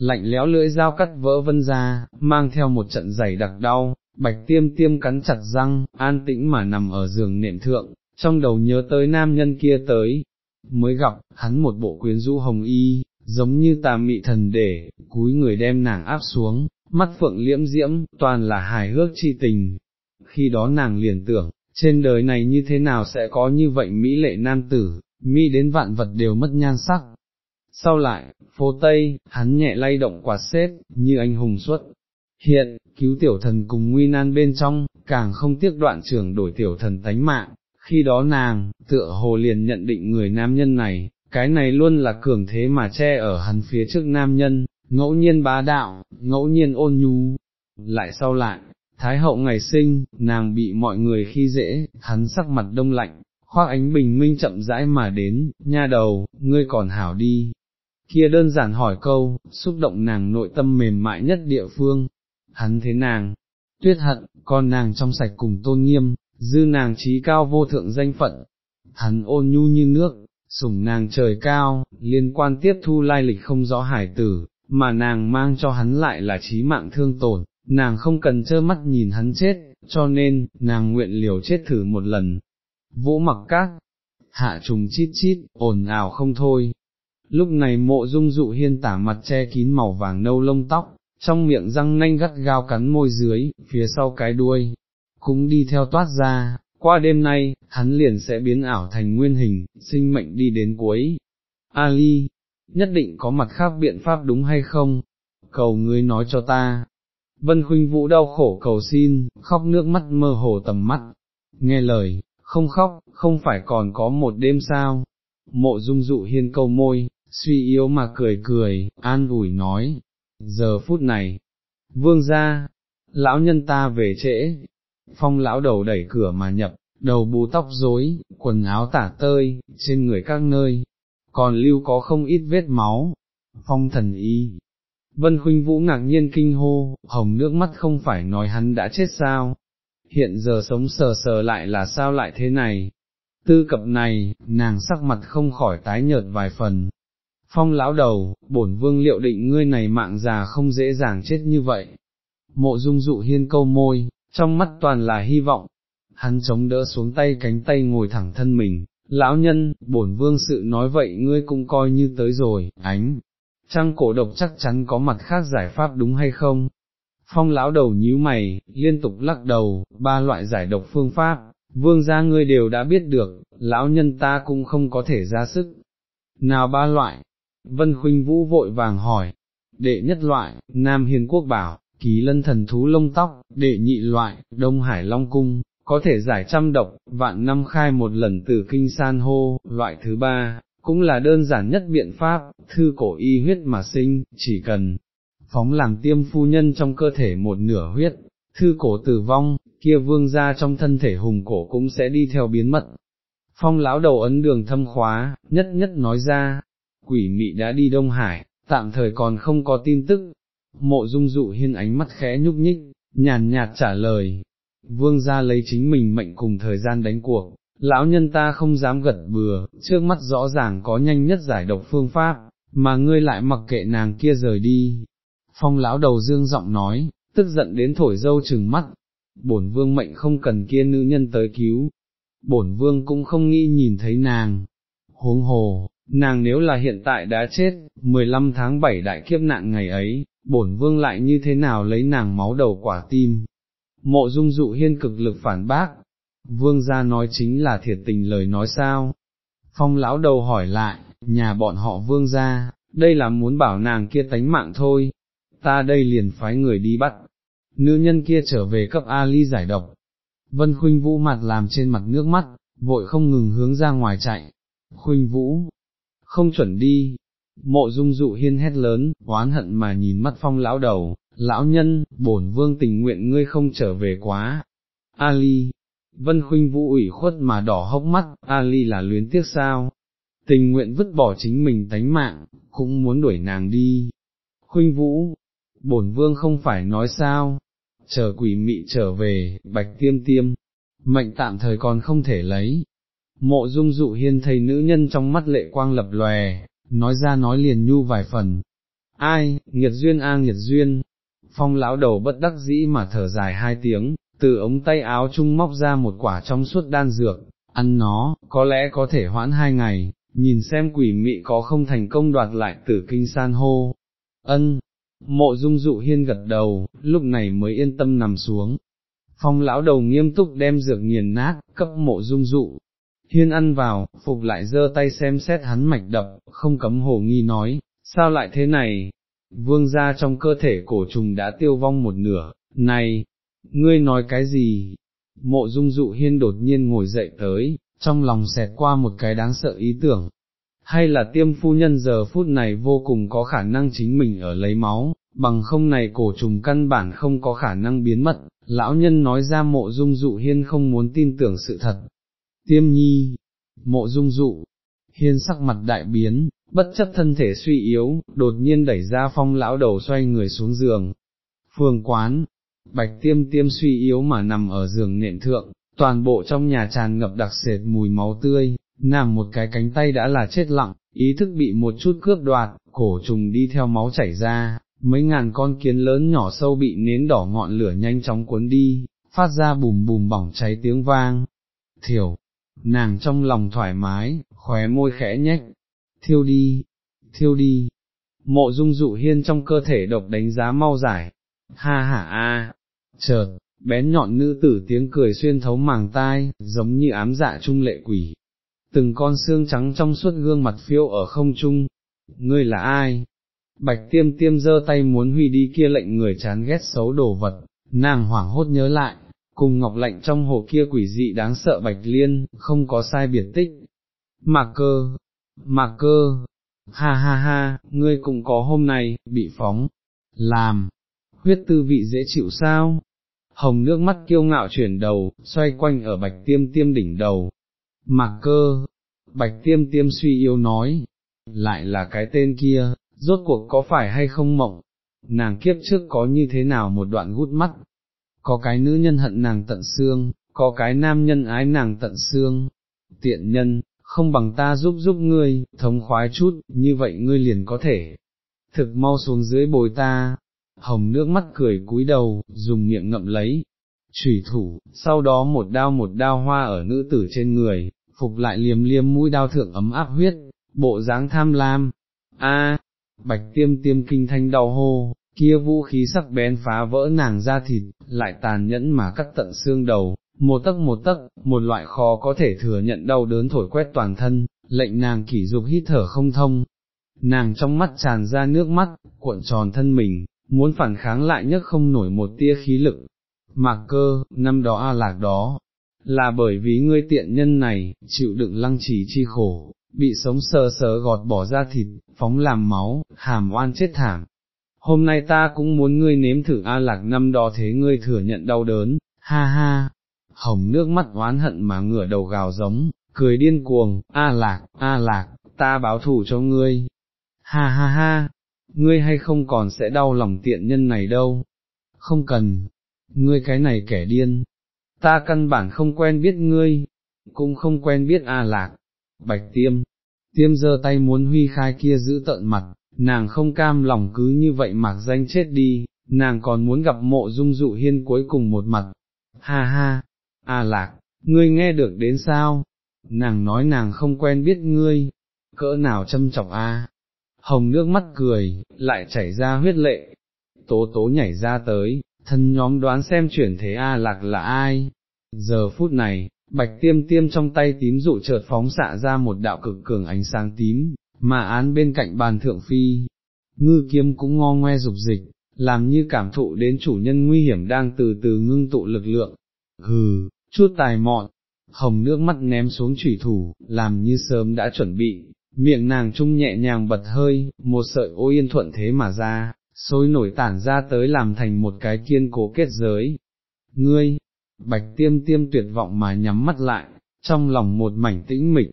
lạnh lẽo lưỡi dao cắt vỡ vân ra, mang theo một trận giày đặc đau, bạch tiêm tiêm cắn chặt răng, an tĩnh mà nằm ở giường nệm thượng, trong đầu nhớ tới nam nhân kia tới, mới gặp, hắn một bộ quyến rũ hồng y, giống như tà mị thần để, cúi người đem nàng áp xuống, mắt phượng liễm diễm, toàn là hài hước chi tình. Khi đó nàng liền tưởng, trên đời này như thế nào sẽ có như vậy mỹ lệ nam tử, mỹ đến vạn vật đều mất nhan sắc. Sau lại, phố Tây, hắn nhẹ lay động quạt xếp, như anh hùng xuất. Hiện, cứu tiểu thần cùng nguy nan bên trong, càng không tiếc đoạn trưởng đổi tiểu thần tánh mạng, khi đó nàng, tựa hồ liền nhận định người nam nhân này, cái này luôn là cường thế mà che ở hắn phía trước nam nhân, ngẫu nhiên bá đạo, ngẫu nhiên ôn nhu, lại sau lại, Thái hậu ngày sinh, nàng bị mọi người khi dễ, hắn sắc mặt đông lạnh, khoác ánh bình minh chậm rãi mà đến, nha đầu, ngươi còn hảo đi. Kia đơn giản hỏi câu, xúc động nàng nội tâm mềm mại nhất địa phương, hắn thế nàng, tuyết hận, con nàng trong sạch cùng tôn nghiêm, dư nàng trí cao vô thượng danh phận, hắn ôn nhu như nước, sủng nàng trời cao, liên quan tiếp thu lai lịch không rõ hải tử, mà nàng mang cho hắn lại là trí mạng thương tổn, nàng không cần trơ mắt nhìn hắn chết, cho nên, nàng nguyện liều chết thử một lần. Vũ mặc các, hạ trùng chít chít, ồn ào không thôi. Lúc này mộ dung dụ hiên tả mặt che kín màu vàng nâu lông tóc, trong miệng răng nanh gắt gao cắn môi dưới, phía sau cái đuôi, cũng đi theo toát ra, qua đêm nay, hắn liền sẽ biến ảo thành nguyên hình, sinh mệnh đi đến cuối. Ali, nhất định có mặt khác biện pháp đúng hay không? Cầu ngươi nói cho ta. Vân Khuynh Vũ đau khổ cầu xin, khóc nước mắt mơ hồ tầm mắt. Nghe lời, không khóc, không phải còn có một đêm sao? Mộ dung dụ hiên câu môi, suy yếu mà cười cười, an ủi nói. Giờ phút này, vương ra, lão nhân ta về trễ, phong lão đầu đẩy cửa mà nhập, đầu bù tóc rối, quần áo tả tơi, trên người các nơi, còn lưu có không ít vết máu, phong thần y. Vân Khuynh Vũ ngạc nhiên kinh hô, hồng nước mắt không phải nói hắn đã chết sao, hiện giờ sống sờ sờ lại là sao lại thế này, tư cập này, nàng sắc mặt không khỏi tái nhợt vài phần. Phong lão đầu, bổn vương liệu định ngươi này mạng già không dễ dàng chết như vậy. Mộ dung dụ hiên câu môi, trong mắt toàn là hy vọng, hắn chống đỡ xuống tay cánh tay ngồi thẳng thân mình, lão nhân, bổn vương sự nói vậy ngươi cũng coi như tới rồi, ánh, trăng cổ độc chắc chắn có mặt khác giải pháp đúng hay không? Phong lão đầu nhíu mày, liên tục lắc đầu, ba loại giải độc phương pháp, vương gia ngươi đều đã biết được, lão nhân ta cũng không có thể ra sức. Nào ba loại? Vân Khuynh Vũ vội vàng hỏi. Đệ nhất loại, Nam Hiền Quốc bảo, ký lân thần thú lông tóc, đệ nhị loại, Đông Hải Long Cung, có thể giải trăm độc, vạn năm khai một lần từ kinh san hô, loại thứ ba, cũng là đơn giản nhất biện pháp, thư cổ y huyết mà sinh, chỉ cần phóng làm tiêm phu nhân trong cơ thể một nửa huyết, thư cổ tử vong, kia vương ra trong thân thể hùng cổ cũng sẽ đi theo biến mất. Phong lão đầu ấn đường thâm khóa, nhất nhất nói ra, quỷ mị đã đi Đông Hải, tạm thời còn không có tin tức. Mộ dung dụ hiên ánh mắt khẽ nhúc nhích, nhàn nhạt trả lời, vương gia lấy chính mình mệnh cùng thời gian đánh cuộc, lão nhân ta không dám gật bừa, trước mắt rõ ràng có nhanh nhất giải độc phương pháp, mà ngươi lại mặc kệ nàng kia rời đi. Phong lão đầu dương giọng nói, tức giận đến thổi dâu trừng mắt, bổn vương mệnh không cần kia nữ nhân tới cứu, bổn vương cũng không nghĩ nhìn thấy nàng. Huống hồ, nàng nếu là hiện tại đã chết, 15 tháng 7 đại kiếp nạn ngày ấy, bổn vương lại như thế nào lấy nàng máu đầu quả tim, Mộ dung dụ hiên cực lực phản bác, vương gia nói chính là thiệt tình lời nói sao. Phong lão đầu hỏi lại, nhà bọn họ vương gia, đây là muốn bảo nàng kia tánh mạng thôi, ta đây liền phái người đi bắt, nữ nhân kia trở về cấp Ali giải độc. Vân Khuynh Vũ mặt làm trên mặt nước mắt, vội không ngừng hướng ra ngoài chạy. Khuynh Vũ, không chuẩn đi. Mộ dung dụ hiên hét lớn, oán hận mà nhìn mắt phong lão đầu, lão nhân, bổn vương tình nguyện ngươi không trở về quá. Ali, Vân Khuynh Vũ ủy khuất mà đỏ hốc mắt, Ali là luyến tiếc sao? Tình nguyện vứt bỏ chính mình tánh mạng, cũng muốn đuổi nàng đi. Khuynh Vũ, bổn vương không phải nói sao? Chờ quỷ mị trở về, bạch tiêm tiêm, mệnh tạm thời còn không thể lấy. Mộ dung dụ hiên thấy nữ nhân trong mắt lệ quang lập lòe, nói ra nói liền nhu vài phần. ai, nghiệt duyên a nghiệt duyên, phong lão đầu bất đắc dĩ mà thở dài hai tiếng, từ ống tay áo trung móc ra một quả trong suốt đan dược, ăn nó, có lẽ có thể hoãn hai ngày, nhìn xem quỷ mị có không thành công đoạt lại tử kinh san hô. Ân, mộ dung dụ hiên gật đầu, lúc này mới yên tâm nằm xuống. Phong lão đầu nghiêm túc đem dược nghiền nát, cấp mộ dung dụ. Hiên ăn vào, phục lại giơ tay xem xét hắn mạch đập, không cấm hồ nghi nói, sao lại thế này? Vương gia trong cơ thể cổ trùng đã tiêu vong một nửa, này, ngươi nói cái gì? Mộ dung dụ hiên đột nhiên ngồi dậy tới, trong lòng xẹt qua một cái đáng sợ ý tưởng, hay là tiêm phu nhân giờ phút này vô cùng có khả năng chính mình ở lấy máu, bằng không này cổ trùng căn bản không có khả năng biến mất, lão nhân nói ra mộ dung dụ hiên không muốn tin tưởng sự thật. Tiêm nhi, mộ dung dụ, hiên sắc mặt đại biến, bất chấp thân thể suy yếu, đột nhiên đẩy ra phong lão đầu xoay người xuống giường. Phường quán, bạch tiêm tiêm suy yếu mà nằm ở giường nệm thượng, toàn bộ trong nhà tràn ngập đặc sệt mùi máu tươi, nàng một cái cánh tay đã là chết lặng, ý thức bị một chút cướp đoạt, cổ trùng đi theo máu chảy ra, mấy ngàn con kiến lớn nhỏ sâu bị nến đỏ ngọn lửa nhanh chóng cuốn đi, phát ra bùm bùm bỏng cháy tiếng vang. Thiểu, nàng trong lòng thoải mái, khóe môi khẽ nhếch, thiêu đi, thiêu đi. Mộ dung dụ hiên trong cơ thể độc đánh giá mau giải, ha ha a, chợt, bén nhọn nữ tử tiếng cười xuyên thấu màng tai, giống như ám dạ trung lệ quỷ. Từng con xương trắng trong suốt gương mặt phiêu ở không trung, ngươi là ai? Bạch tiêm tiêm giơ tay muốn huy đi kia lệnh người chán ghét xấu đồ vật, nàng hoảng hốt nhớ lại, cùng ngọc lệnh trong hồ kia quỷ dị đáng sợ bạch liên, không có sai biệt tích. Mạc cơ, mạc cơ, ha ha ha, ngươi cũng có hôm nay, bị phóng, làm, huyết tư vị dễ chịu sao? hồng nước mắt kiêu ngạo chuyển đầu, xoay quanh ở bạch tiêm tiêm đỉnh đầu. Mạc cơ, bạch tiêm tiêm suy yếu nói, lại là cái tên kia, rốt cuộc có phải hay không mộng, nàng kiếp trước có như thế nào một đoạn gút mắt, có cái nữ nhân hận nàng tận xương, có cái nam nhân ái nàng tận xương, tiện nhân, không bằng ta giúp giúp ngươi, thống khoái chút, như vậy ngươi liền có thể, thực mau xuống dưới bồi ta, hồng nước mắt cười cúi đầu, dùng miệng ngậm lấy, trùy thủ, sau đó một đao một đao hoa ở nữ tử trên người, phục lại liềm liêm mũi đao thượng ấm áp huyết, bộ dáng tham lam, a bạch tiêm tiêm kinh thanh đau hô, kia vũ khí sắc bén phá vỡ nàng ra thịt, lại tàn nhẫn mà cắt tận xương đầu, một tấc một tấc, một loại khó có thể thừa nhận đau đớn thổi quét toàn thân, lệnh nàng kỷ dục hít thở không thông. Nàng trong mắt tràn ra nước mắt, cuộn tròn thân mình, muốn phản kháng lại nhất không nổi một tia khí lực. Mạc cơ, năm đó a lạc đó, là bởi vì ngươi tiện nhân này, chịu đựng lăng trì chi khổ, bị sống sờ sờ gọt bỏ ra thịt, phóng làm máu, hàm oan chết thảm. Hôm nay ta cũng muốn ngươi nếm thử A lạc năm đó thế ngươi thừa nhận đau đớn, ha ha, hồng nước mắt oán hận mà ngửa đầu gào giống, cười điên cuồng, A lạc, A lạc, ta báo thù cho ngươi, ha ha ha, ngươi hay không còn sẽ đau lòng tiện nhân này đâu, không cần, ngươi cái này kẻ điên, ta căn bản không quen biết ngươi, cũng không quen biết A lạc, bạch tiêm, tiêm giơ tay muốn huy khai kia giữ tận mặt, nàng không cam lòng cứ như vậy mặc danh chết đi, nàng còn muốn gặp mộ dung dụ hiên cuối cùng một mặt, ha ha, A lạc, ngươi nghe được đến sao, nàng nói nàng không quen biết ngươi, cỡ nào châm trọng a. Hồng nước mắt cười, lại chảy ra huyết lệ, tố tố nhảy ra tới, thân nhóm đoán xem chuyển thế A lạc là ai, giờ phút này, bạch tiêm tiêm trong tay tím dụ chợt phóng xạ ra một đạo cực cường ánh sáng tím, mà án bên cạnh bàn thượng phi, ngư kiếm cũng ngo ngoe dục dịch, làm như cảm thụ đến chủ nhân nguy hiểm đang từ từ ngưng tụ lực lượng, hừ, chút tài mọn, hồng nước mắt ném xuống chủy thủ, làm như sớm đã chuẩn bị, miệng nàng trung nhẹ nhàng bật hơi, một sợi ô yên thuận thế mà ra, sôi nổi tản ra tới làm thành một cái kiên cố kết giới. Ngươi, bạch tiêm tiêm tuyệt vọng mà nhắm mắt lại, trong lòng một mảnh tĩnh mịch,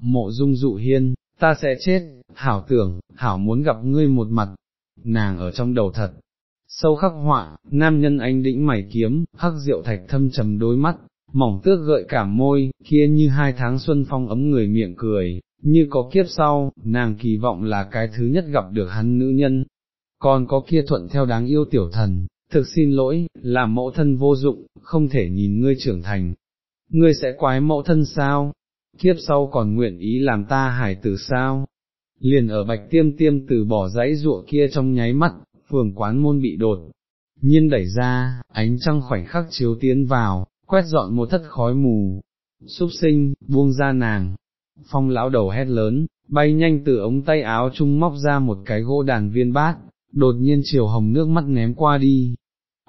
mộ dung dụ hiên, ta sẽ chết, hảo tưởng, hảo muốn gặp ngươi một mặt, nàng ở trong đầu thật. Sâu khắc họa, nam nhân anh đĩnh mày kiếm, hắc rượu thạch thâm trầm đôi mắt, mỏng tước gợi cảm môi, kia như hai tháng xuân phong ấm người miệng cười, như có kiếp sau, nàng kỳ vọng là cái thứ nhất gặp được hắn nữ nhân, còn có kia thuận theo đáng yêu tiểu thần, thực xin lỗi, làm mẫu thân vô dụng, không thể nhìn ngươi trưởng thành. Ngươi sẽ quái mẫu thân sao? Kiếp sau còn nguyện ý làm ta hải tử sao? Liền ở bạch tiêm tiêm từ bỏ dãy ruộng kia trong nháy mắt, phường quán môn bị đột, nhiên đẩy ra, ánh trăng khoảnh khắc chiếu tiến vào, quét dọn một thất khói mù, súc sinh, buông ra nàng, phong lão đầu hét lớn, bay nhanh từ ống tay áo trung móc ra một cái gỗ đàn viên bát, đột nhiên chiều hồng nước mắt ném qua đi.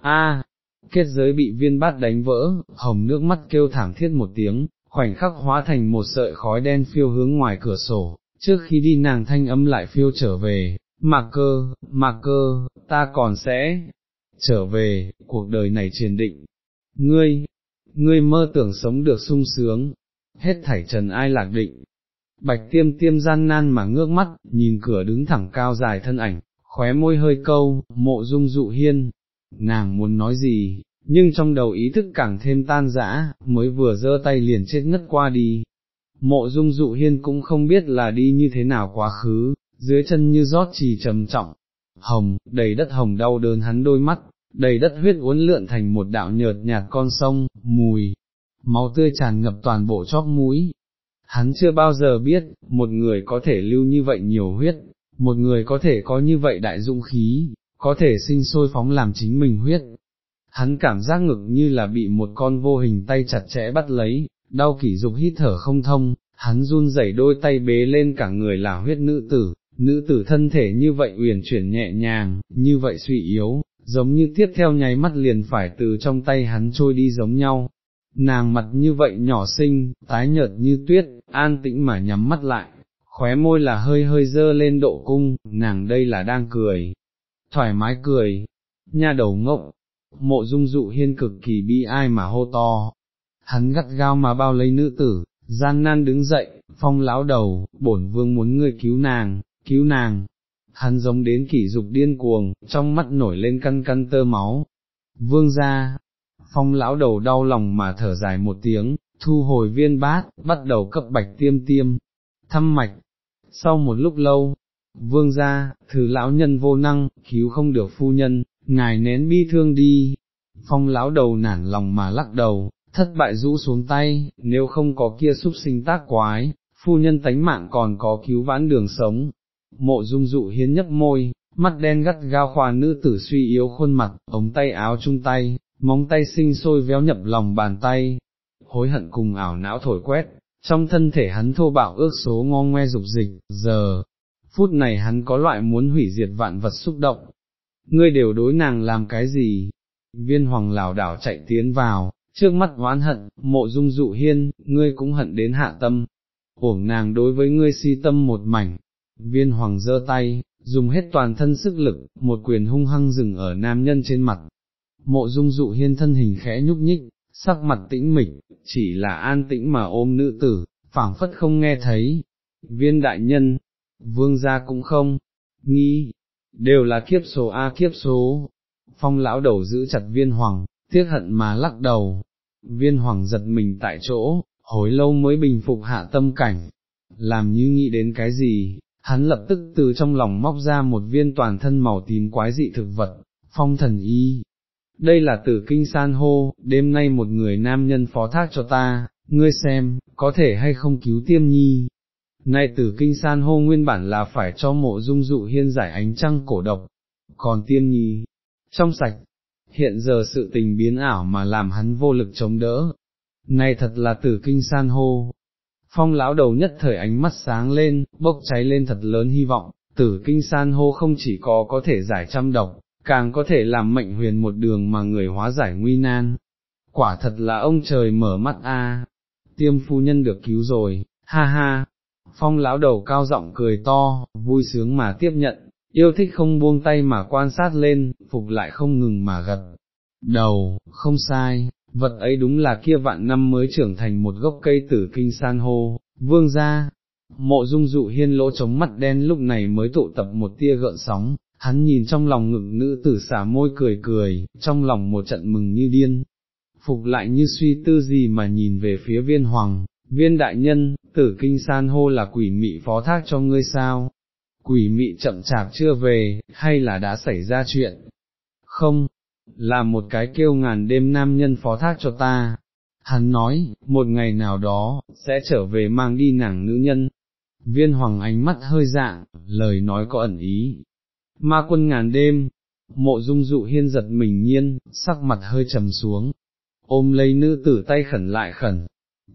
A, kết giới bị viên bát đánh vỡ, hồng nước mắt kêu thảm thiết một tiếng, khoảnh khắc hóa thành một sợi khói đen phiêu hướng ngoài cửa sổ, trước khi đi nàng thanh âm lại phiêu trở về, mạc cơ, mạc cơ, ta còn sẽ trở về, cuộc đời này triền định. Ngươi, ngươi mơ tưởng sống được sung sướng, hết thảy trần ai lạc định. Bạch tiêm tiêm gian nan mà ngước mắt, nhìn cửa đứng thẳng cao dài thân ảnh, khóe môi hơi câu, mộ dung dụ hiên, nàng muốn nói gì, nhưng trong đầu ý thức càng thêm tan rã, mới vừa giơ tay liền chết ngất qua đi. Mộ dung dụ hiên cũng không biết là đi như thế nào quá khứ, dưới chân như rót trì trầm trọng, hồng, đầy đất hồng đau đớn hắn đôi mắt, đầy đất huyết uốn lượn thành một đạo nhợt nhạt con sông, mùi, máu tươi tràn ngập toàn bộ chóp mũi. Hắn chưa bao giờ biết, một người có thể lưu như vậy nhiều huyết, một người có thể có như vậy đại dũng khí, có thể sinh sôi phóng làm chính mình huyết. Hắn cảm giác ngực như là bị một con vô hình tay chặt chẽ bắt lấy, đau kỷ dục hít thở không thông, hắn run rẩy đôi tay bế lên cả người là huyết nữ tử, nữ tử thân thể như vậy uyển chuyển nhẹ nhàng, như vậy suy yếu, giống như tiếp theo nháy mắt liền phải từ trong tay hắn trôi đi giống nhau. Nàng mặt như vậy nhỏ xinh, tái nhợt như tuyết, an tĩnh mà nhắm mắt lại, khóe môi là hơi hơi dơ lên độ cung, nàng đây là đang cười, thoải mái cười, nha đầu ngộng, mộ dung dụ hiên cực kỳ bi ai mà hô to, hắn gắt gao mà bao lấy nữ tử, gian nan đứng dậy, phong lão đầu, bổn vương muốn ngươi cứu nàng, cứu nàng, hắn giống đến kỷ dục điên cuồng, trong mắt nổi lên căn căn tơ máu, vương ra, phong lão đầu đau lòng mà thở dài một tiếng, thu hồi viên bát, bắt đầu cấp bạch tiêm tiêm, thăm mạch, sau một lúc lâu, vương ra, thứ lão nhân vô năng, cứu không được phu nhân, ngài nén bi thương đi, phong lão đầu nản lòng mà lắc đầu, thất bại rũ xuống tay, nếu không có kia xúc sinh tác quái, phu nhân tánh mạng còn có cứu vãn đường sống. Mộ dung dụ hiến nhấp môi, mắt đen gắt gao khoa nữ tử suy yếu khuôn mặt, ống tay áo chung tay, móng tay sinh sôi véo nhập lòng bàn tay, hối hận cùng ảo não thổi quét, trong thân thể hắn thô bạo ước số ngo ngoe dục dịch, giờ, phút này hắn có loại muốn hủy diệt vạn vật xúc động. Ngươi đều đối nàng làm cái gì? Viên hoàng lảo đảo chạy tiến vào, trước mắt oán hận, mộ dung dụ hiên, ngươi cũng hận đến hạ tâm, uổng nàng đối với ngươi si tâm một mảnh, viên hoàng giơ tay, dùng hết toàn thân sức lực, một quyền hung hăng dừng ở nam nhân trên mặt, mộ dung dụ hiên thân hình khẽ nhúc nhích, sắc mặt tĩnh mịch, chỉ là an tĩnh mà ôm nữ tử, phảng phất không nghe thấy, viên đại nhân, vương gia cũng không, nghĩ, đều là kiếp số A kiếp số, phong lão đầu giữ chặt viên hoàng, tiếc hận mà lắc đầu, viên hoàng giật mình tại chỗ, hồi lâu mới bình phục hạ tâm cảnh, làm như nghĩ đến cái gì, hắn lập tức từ trong lòng móc ra một viên toàn thân màu tím quái dị thực vật, phong thần y. Đây là tử kinh san hô, đêm nay một người nam nhân phó thác cho ta, ngươi xem, có thể hay không cứu tiêm nhi. Nay tử kinh san hô nguyên bản là phải cho mộ dung dụ hiên giải ánh trăng cổ độc, còn tiêm nhi, trong sạch, hiện giờ sự tình biến ảo mà làm hắn vô lực chống đỡ. Này thật là tử kinh san hô. Phong lão đầu nhất thời ánh mắt sáng lên, bốc cháy lên thật lớn hy vọng, tử kinh san hô không chỉ có có thể giải trăm độc, càng có thể làm mệnh huyền một đường mà người hóa giải nguy nan. Quả thật là ông trời mở mắt a, tiêm phu nhân được cứu rồi, ha ha. Phong lão đầu cao giọng cười to, vui sướng mà tiếp nhận, yêu thích không buông tay mà quan sát lên, phục lại không ngừng mà gật. Đầu, không sai, vật ấy đúng là kia vạn năm mới trưởng thành một gốc cây tử kinh san hô, vương ra. Mộ dung dụ hiên lỗ trống mắt đen lúc này mới tụ tập một tia gợn sóng, hắn nhìn trong lòng ngực nữ tử xả môi cười cười, trong lòng một trận mừng như điên. Phục lại như suy tư gì mà nhìn về phía viên hoàng, viên đại nhân, tử kinh san hô là quỷ mị phó thác cho ngươi sao, quỷ mị chậm chạp chưa về, hay là đã xảy ra chuyện? Không, là một cái kêu ngàn đêm nam nhân phó thác cho ta. Hắn nói, một ngày nào đó, sẽ trở về mang đi nàng nữ nhân. Viên hoàng ánh mắt hơi dạng, lời nói có ẩn ý. Ma quân ngàn đêm, mộ dung dụ hiên giật mình nhiên, sắc mặt hơi trầm xuống, ôm lấy nữ tử tay khẩn lại khẩn.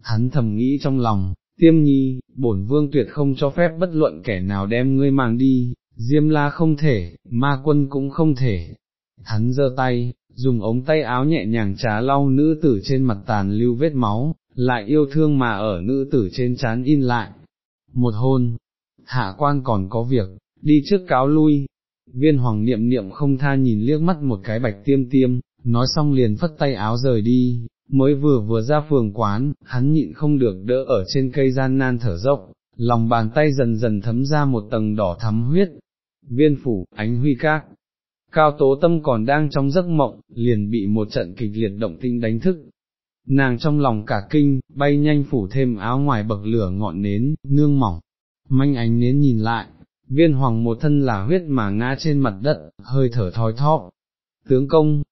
Hắn thầm nghĩ trong lòng, tiêm nhi, bổn vương tuyệt không cho phép bất luận kẻ nào đem ngươi mang đi, diêm la không thể, ma quân cũng không thể. Hắn giơ tay, dùng ống tay áo nhẹ nhàng trá lau nữ tử trên mặt tàn lưu vết máu, lại yêu thương mà ở nữ tử trên chán in lại. Một hôn, hạ quan còn có việc, đi trước cáo lui. Viên hoàng niệm niệm không tha nhìn liếc mắt một cái bạch tiêm tiêm, nói xong liền phất tay áo rời đi, mới vừa vừa ra phường quán, hắn nhịn không được đỡ ở trên cây gian nan thở dốc, lòng bàn tay dần dần thấm ra một tầng đỏ thắm huyết. Viên phủ, ánh huy các, cao tố tâm còn đang trong giấc mộng, liền bị một trận kịch liệt động tinh đánh thức. Nàng trong lòng cả kinh, bay nhanh phủ thêm áo ngoài bậc lửa ngọn nến, nương mỏng, manh ánh nến nhìn lại, viên hoàng một thân là huyết mà ngã trên mặt đất, hơi thở thói thóp. Tướng công,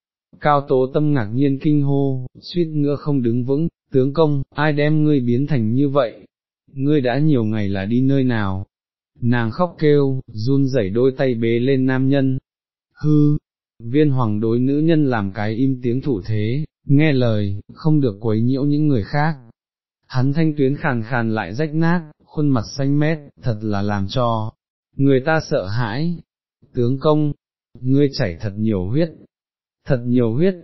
cao tố tâm ngạc nhiên kinh hô, suýt nữa không đứng vững, tướng công, ai đem ngươi biến thành như vậy, ngươi đã nhiều ngày là đi nơi nào, nàng khóc kêu, run rẩy đôi tay bế lên nam nhân, hư, viên hoàng đối nữ nhân làm cái im tiếng thủ thế, nghe lời, không được quấy nhiễu những người khác. Hắn thanh tuyến khàn khàn lại rách nát, khuôn mặt xanh mét, thật là làm cho người ta sợ hãi. Tướng công, ngươi chảy thật nhiều huyết, thật nhiều huyết.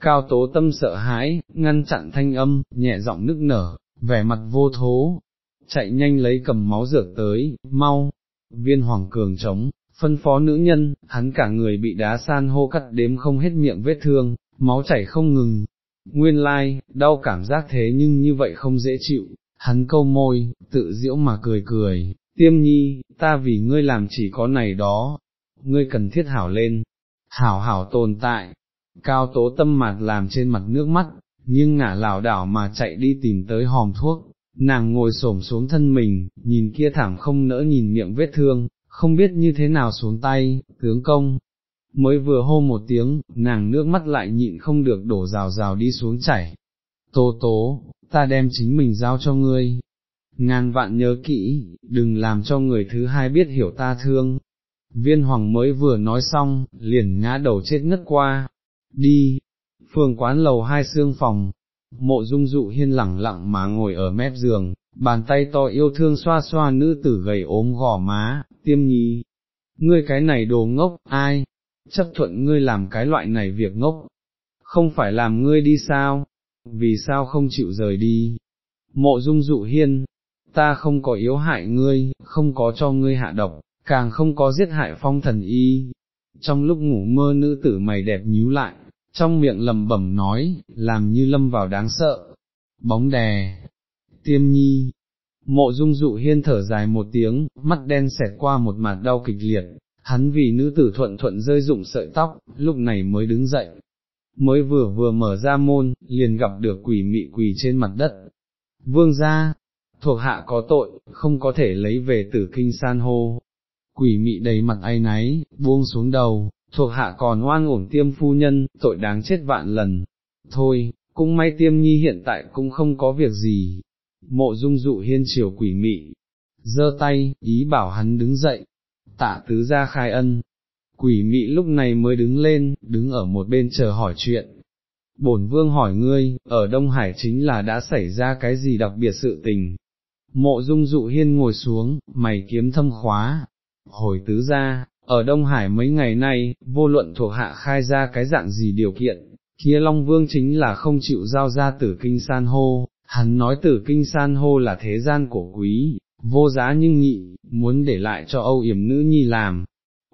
Cao tố tâm sợ hãi, ngăn chặn thanh âm, nhẹ giọng nức nở, vẻ mặt vô thố, chạy nhanh lấy cầm máu dược tới, mau, viên hoàng cường trống, phân phó nữ nhân, hắn cả người bị đá san hô cắt đếm không hết miệng vết thương, máu chảy không ngừng. Nguyên lai, đau cảm giác thế nhưng như vậy không dễ chịu, hắn câu môi, tự diễu mà cười cười, tiêm nhi, ta vì ngươi làm chỉ có này đó, ngươi cần thiết hảo lên, hảo hảo tồn tại, cao tố tâm mặt làm trên mặt nước mắt, nhưng ngả lảo đảo mà chạy đi tìm tới hòm thuốc, nàng ngồi xổm xuống thân mình, nhìn kia thảm không nỡ nhìn miệng vết thương, không biết như thế nào xuống tay, tướng công, mới vừa hô một tiếng, nàng nước mắt lại nhịn không được đổ rào rào đi xuống chảy. Tố tố, ta đem chính mình giao cho ngươi. Ngàn vạn nhớ kỹ, đừng làm cho người thứ hai biết hiểu ta thương. Viên hoàng mới vừa nói xong, liền ngã đầu chết ngất qua. Đi, phường quán lầu hai xương phòng, mộ dung dụ hiên lẳng lặng mà ngồi ở mép giường, bàn tay to yêu thương xoa xoa nữ tử gầy ốm gò má, tiêm nhi, ngươi cái này đồ ngốc, ai, chấp thuận ngươi làm cái loại này việc ngốc, không phải làm ngươi đi sao, vì sao không chịu rời đi, mộ dung dụ hiên, ta không có yếu hại ngươi, không có cho ngươi hạ độc, càng không có giết hại phong thần y, trong lúc ngủ mơ nữ tử mày đẹp nhíu lại, trong miệng lầm bẩm nói, làm như lâm vào đáng sợ, bóng đè, tiêm nhi, Mộ dung dụ hiên thở dài một tiếng, mắt đen xẹt qua một mặt đau kịch liệt, hắn vì nữ tử thuận thuận rơi rụng sợi tóc, lúc này mới đứng dậy. Mới vừa vừa mở ra môn, liền gặp được quỷ mị quỳ trên mặt đất. Vương gia, thuộc hạ có tội, không có thể lấy về tử kinh san hô. Quỷ mị đầy mặt ai náy, buông xuống đầu, thuộc hạ còn oan uổng tiêm phu nhân, tội đáng chết vạn lần. Thôi, cũng may tiêm nhi hiện tại cũng không có việc gì, mộ dung dụ hiên chiều quỷ mị, giơ tay, ý bảo hắn đứng dậy, tạ tứ ra khai ân, quỷ mị lúc này mới đứng lên, đứng ở một bên chờ hỏi chuyện. Bổn vương hỏi ngươi, ở Đông Hải chính là đã xảy ra cái gì đặc biệt sự tình. Mộ dung dụ hiên ngồi xuống, mày kiếm thâm khóa, hồi tứ ra, ở Đông Hải mấy ngày nay, vô luận thuộc hạ khai ra cái dạng gì điều kiện, kia Long Vương chính là không chịu giao ra tử kinh san hô, Hắn nói tử kinh san hô là thế gian của quý, vô giá nhưng nhị, muốn để lại cho Âu yểm nữ nhi làm,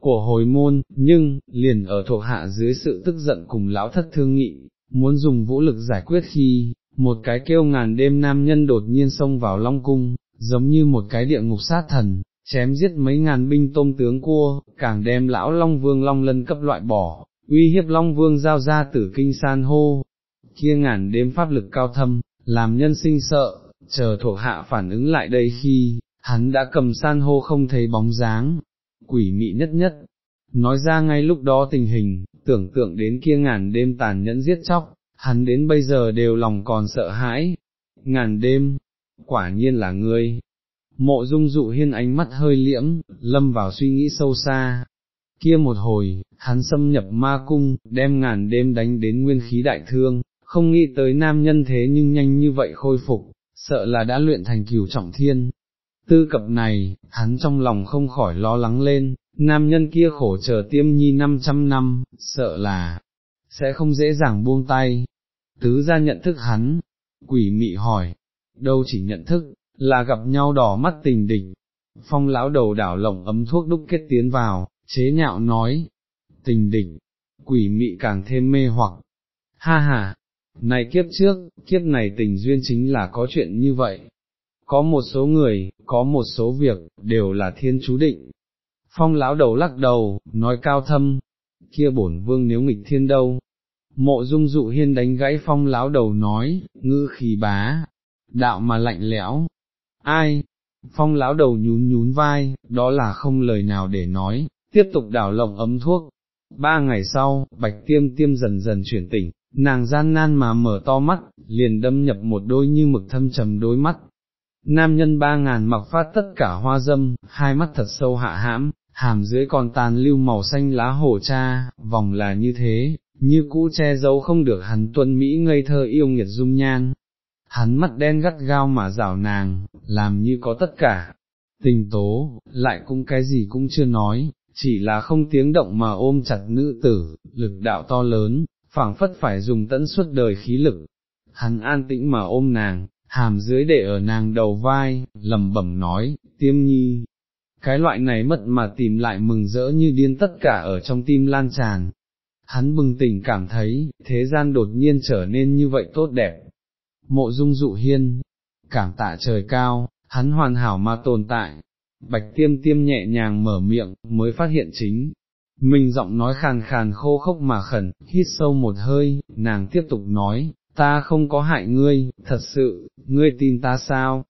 của hồi môn, nhưng, liền ở thuộc hạ dưới sự tức giận cùng lão thất thương nghị, muốn dùng vũ lực giải quyết khi, một cái kêu ngàn đêm nam nhân đột nhiên xông vào Long Cung, giống như một cái địa ngục sát thần, chém giết mấy ngàn binh tôm tướng cua, càng đem lão Long Vương Long Lân cấp loại bỏ, uy hiếp Long Vương giao ra tử kinh san hô, kia ngàn đêm pháp lực cao thâm, làm nhân sinh sợ, chờ thuộc hạ phản ứng lại đây khi, hắn đã cầm san hô không thấy bóng dáng, quỷ mị nhất nhất, nói ra ngay lúc đó tình hình, tưởng tượng đến kia ngàn đêm tàn nhẫn giết chóc, hắn đến bây giờ đều lòng còn sợ hãi, ngàn đêm, quả nhiên là ngươi. Mộ dung dụ hiên ánh mắt hơi liễm, lâm vào suy nghĩ sâu xa. Kia một hồi, hắn xâm nhập ma cung, đem ngàn đêm đánh đến nguyên khí đại thương, không nghĩ tới nam nhân thế nhưng nhanh như vậy khôi phục, sợ là đã luyện thành cửu trọng thiên. Tư cập này, hắn trong lòng không khỏi lo lắng lên, nam nhân kia khổ chờ tiêm nhi 500 năm, sợ là, sẽ không dễ dàng buông tay. Tứ ra nhận thức hắn, quỷ mị hỏi, đâu chỉ nhận thức, là gặp nhau đỏ mắt tình địch. Phong lão đầu đảo lộng ấm thuốc đúc kết tiến vào, chế nhạo nói, tình địch, quỷ mị càng thêm mê hoặc. Ha ha, này kiếp trước, kiếp này tình duyên chính là có chuyện như vậy. Có một số người, có một số việc, đều là thiên chú định. Phong lão đầu lắc đầu, nói cao thâm, kia bổn vương nếu nghịch thiên đâu. Mộ dung dụ hiên đánh gãy phong lão đầu nói, ngư khí bá, đạo mà lạnh lẽo. Ai? Phong lão đầu nhún nhún vai, đó là không lời nào để nói, tiếp tục đảo lộng ấm thuốc. Ba ngày sau, bạch tiêm tiêm dần dần chuyển tỉnh, nàng gian nan mà mở to mắt, liền đâm nhập một đôi như mực thâm trầm đôi mắt. Nam nhân ba ngàn mặc phát tất cả hoa dâm, hai mắt thật sâu hạ hãm, hàm dưới còn tàn lưu màu xanh lá hổ cha, vòng là như thế, như cũ che giấu không được hắn tuân Mỹ ngây thơ yêu nghiệt dung nhan. Hắn mắt đen gắt gao mà rảo nàng, làm như có tất cả, tình tố, lại cũng cái gì cũng chưa nói, chỉ là không tiếng động mà ôm chặt nữ tử, lực đạo to lớn, phảng phất phải dùng tận suốt đời khí lực. Hắn an tĩnh mà ôm nàng, hàm dưới để ở nàng đầu vai, lầm bẩm nói, tiêm nhi. Cái loại này mất mà tìm lại mừng rỡ như điên tất cả ở trong tim lan tràn. Hắn bừng tỉnh cảm thấy, thế gian đột nhiên trở nên như vậy tốt đẹp. Mộ dung dụ hiên, cảm tạ trời cao, hắn hoàn hảo mà tồn tại. Bạch tiêm tiêm nhẹ nhàng mở miệng, mới phát hiện chính, mình giọng nói khàn khàn khô khốc mà khẩn, hít sâu một hơi, nàng tiếp tục nói, ta không có hại ngươi, thật sự, ngươi tin ta sao?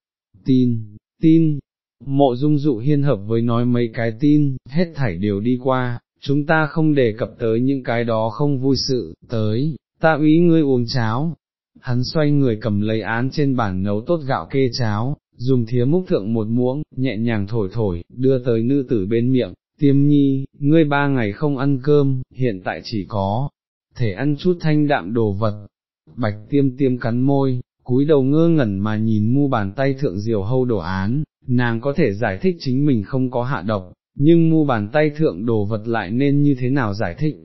Tin, tin, mộ dung dụ hiên hợp với nói mấy cái tin, hết thảy đều đi qua, chúng ta không đề cập tới những cái đó không vui sự, tới, ta ý ngươi uống cháo. Hắn xoay người cầm lấy án trên bàn nấu tốt gạo kê cháo, dùng thía múc thượng một muỗng, nhẹ nhàng thổi thổi, đưa tới nữ tử bên miệng, tiêm nhi, ngươi ba ngày không ăn cơm, hiện tại chỉ có, thể ăn chút thanh đạm đồ vật, bạch tiêm tiêm cắn môi, cúi đầu ngơ ngẩn mà nhìn mu bàn tay thượng diều hâu đồ án, nàng có thể giải thích chính mình không có hạ độc, nhưng mu bàn tay thượng đồ vật lại nên như thế nào giải thích.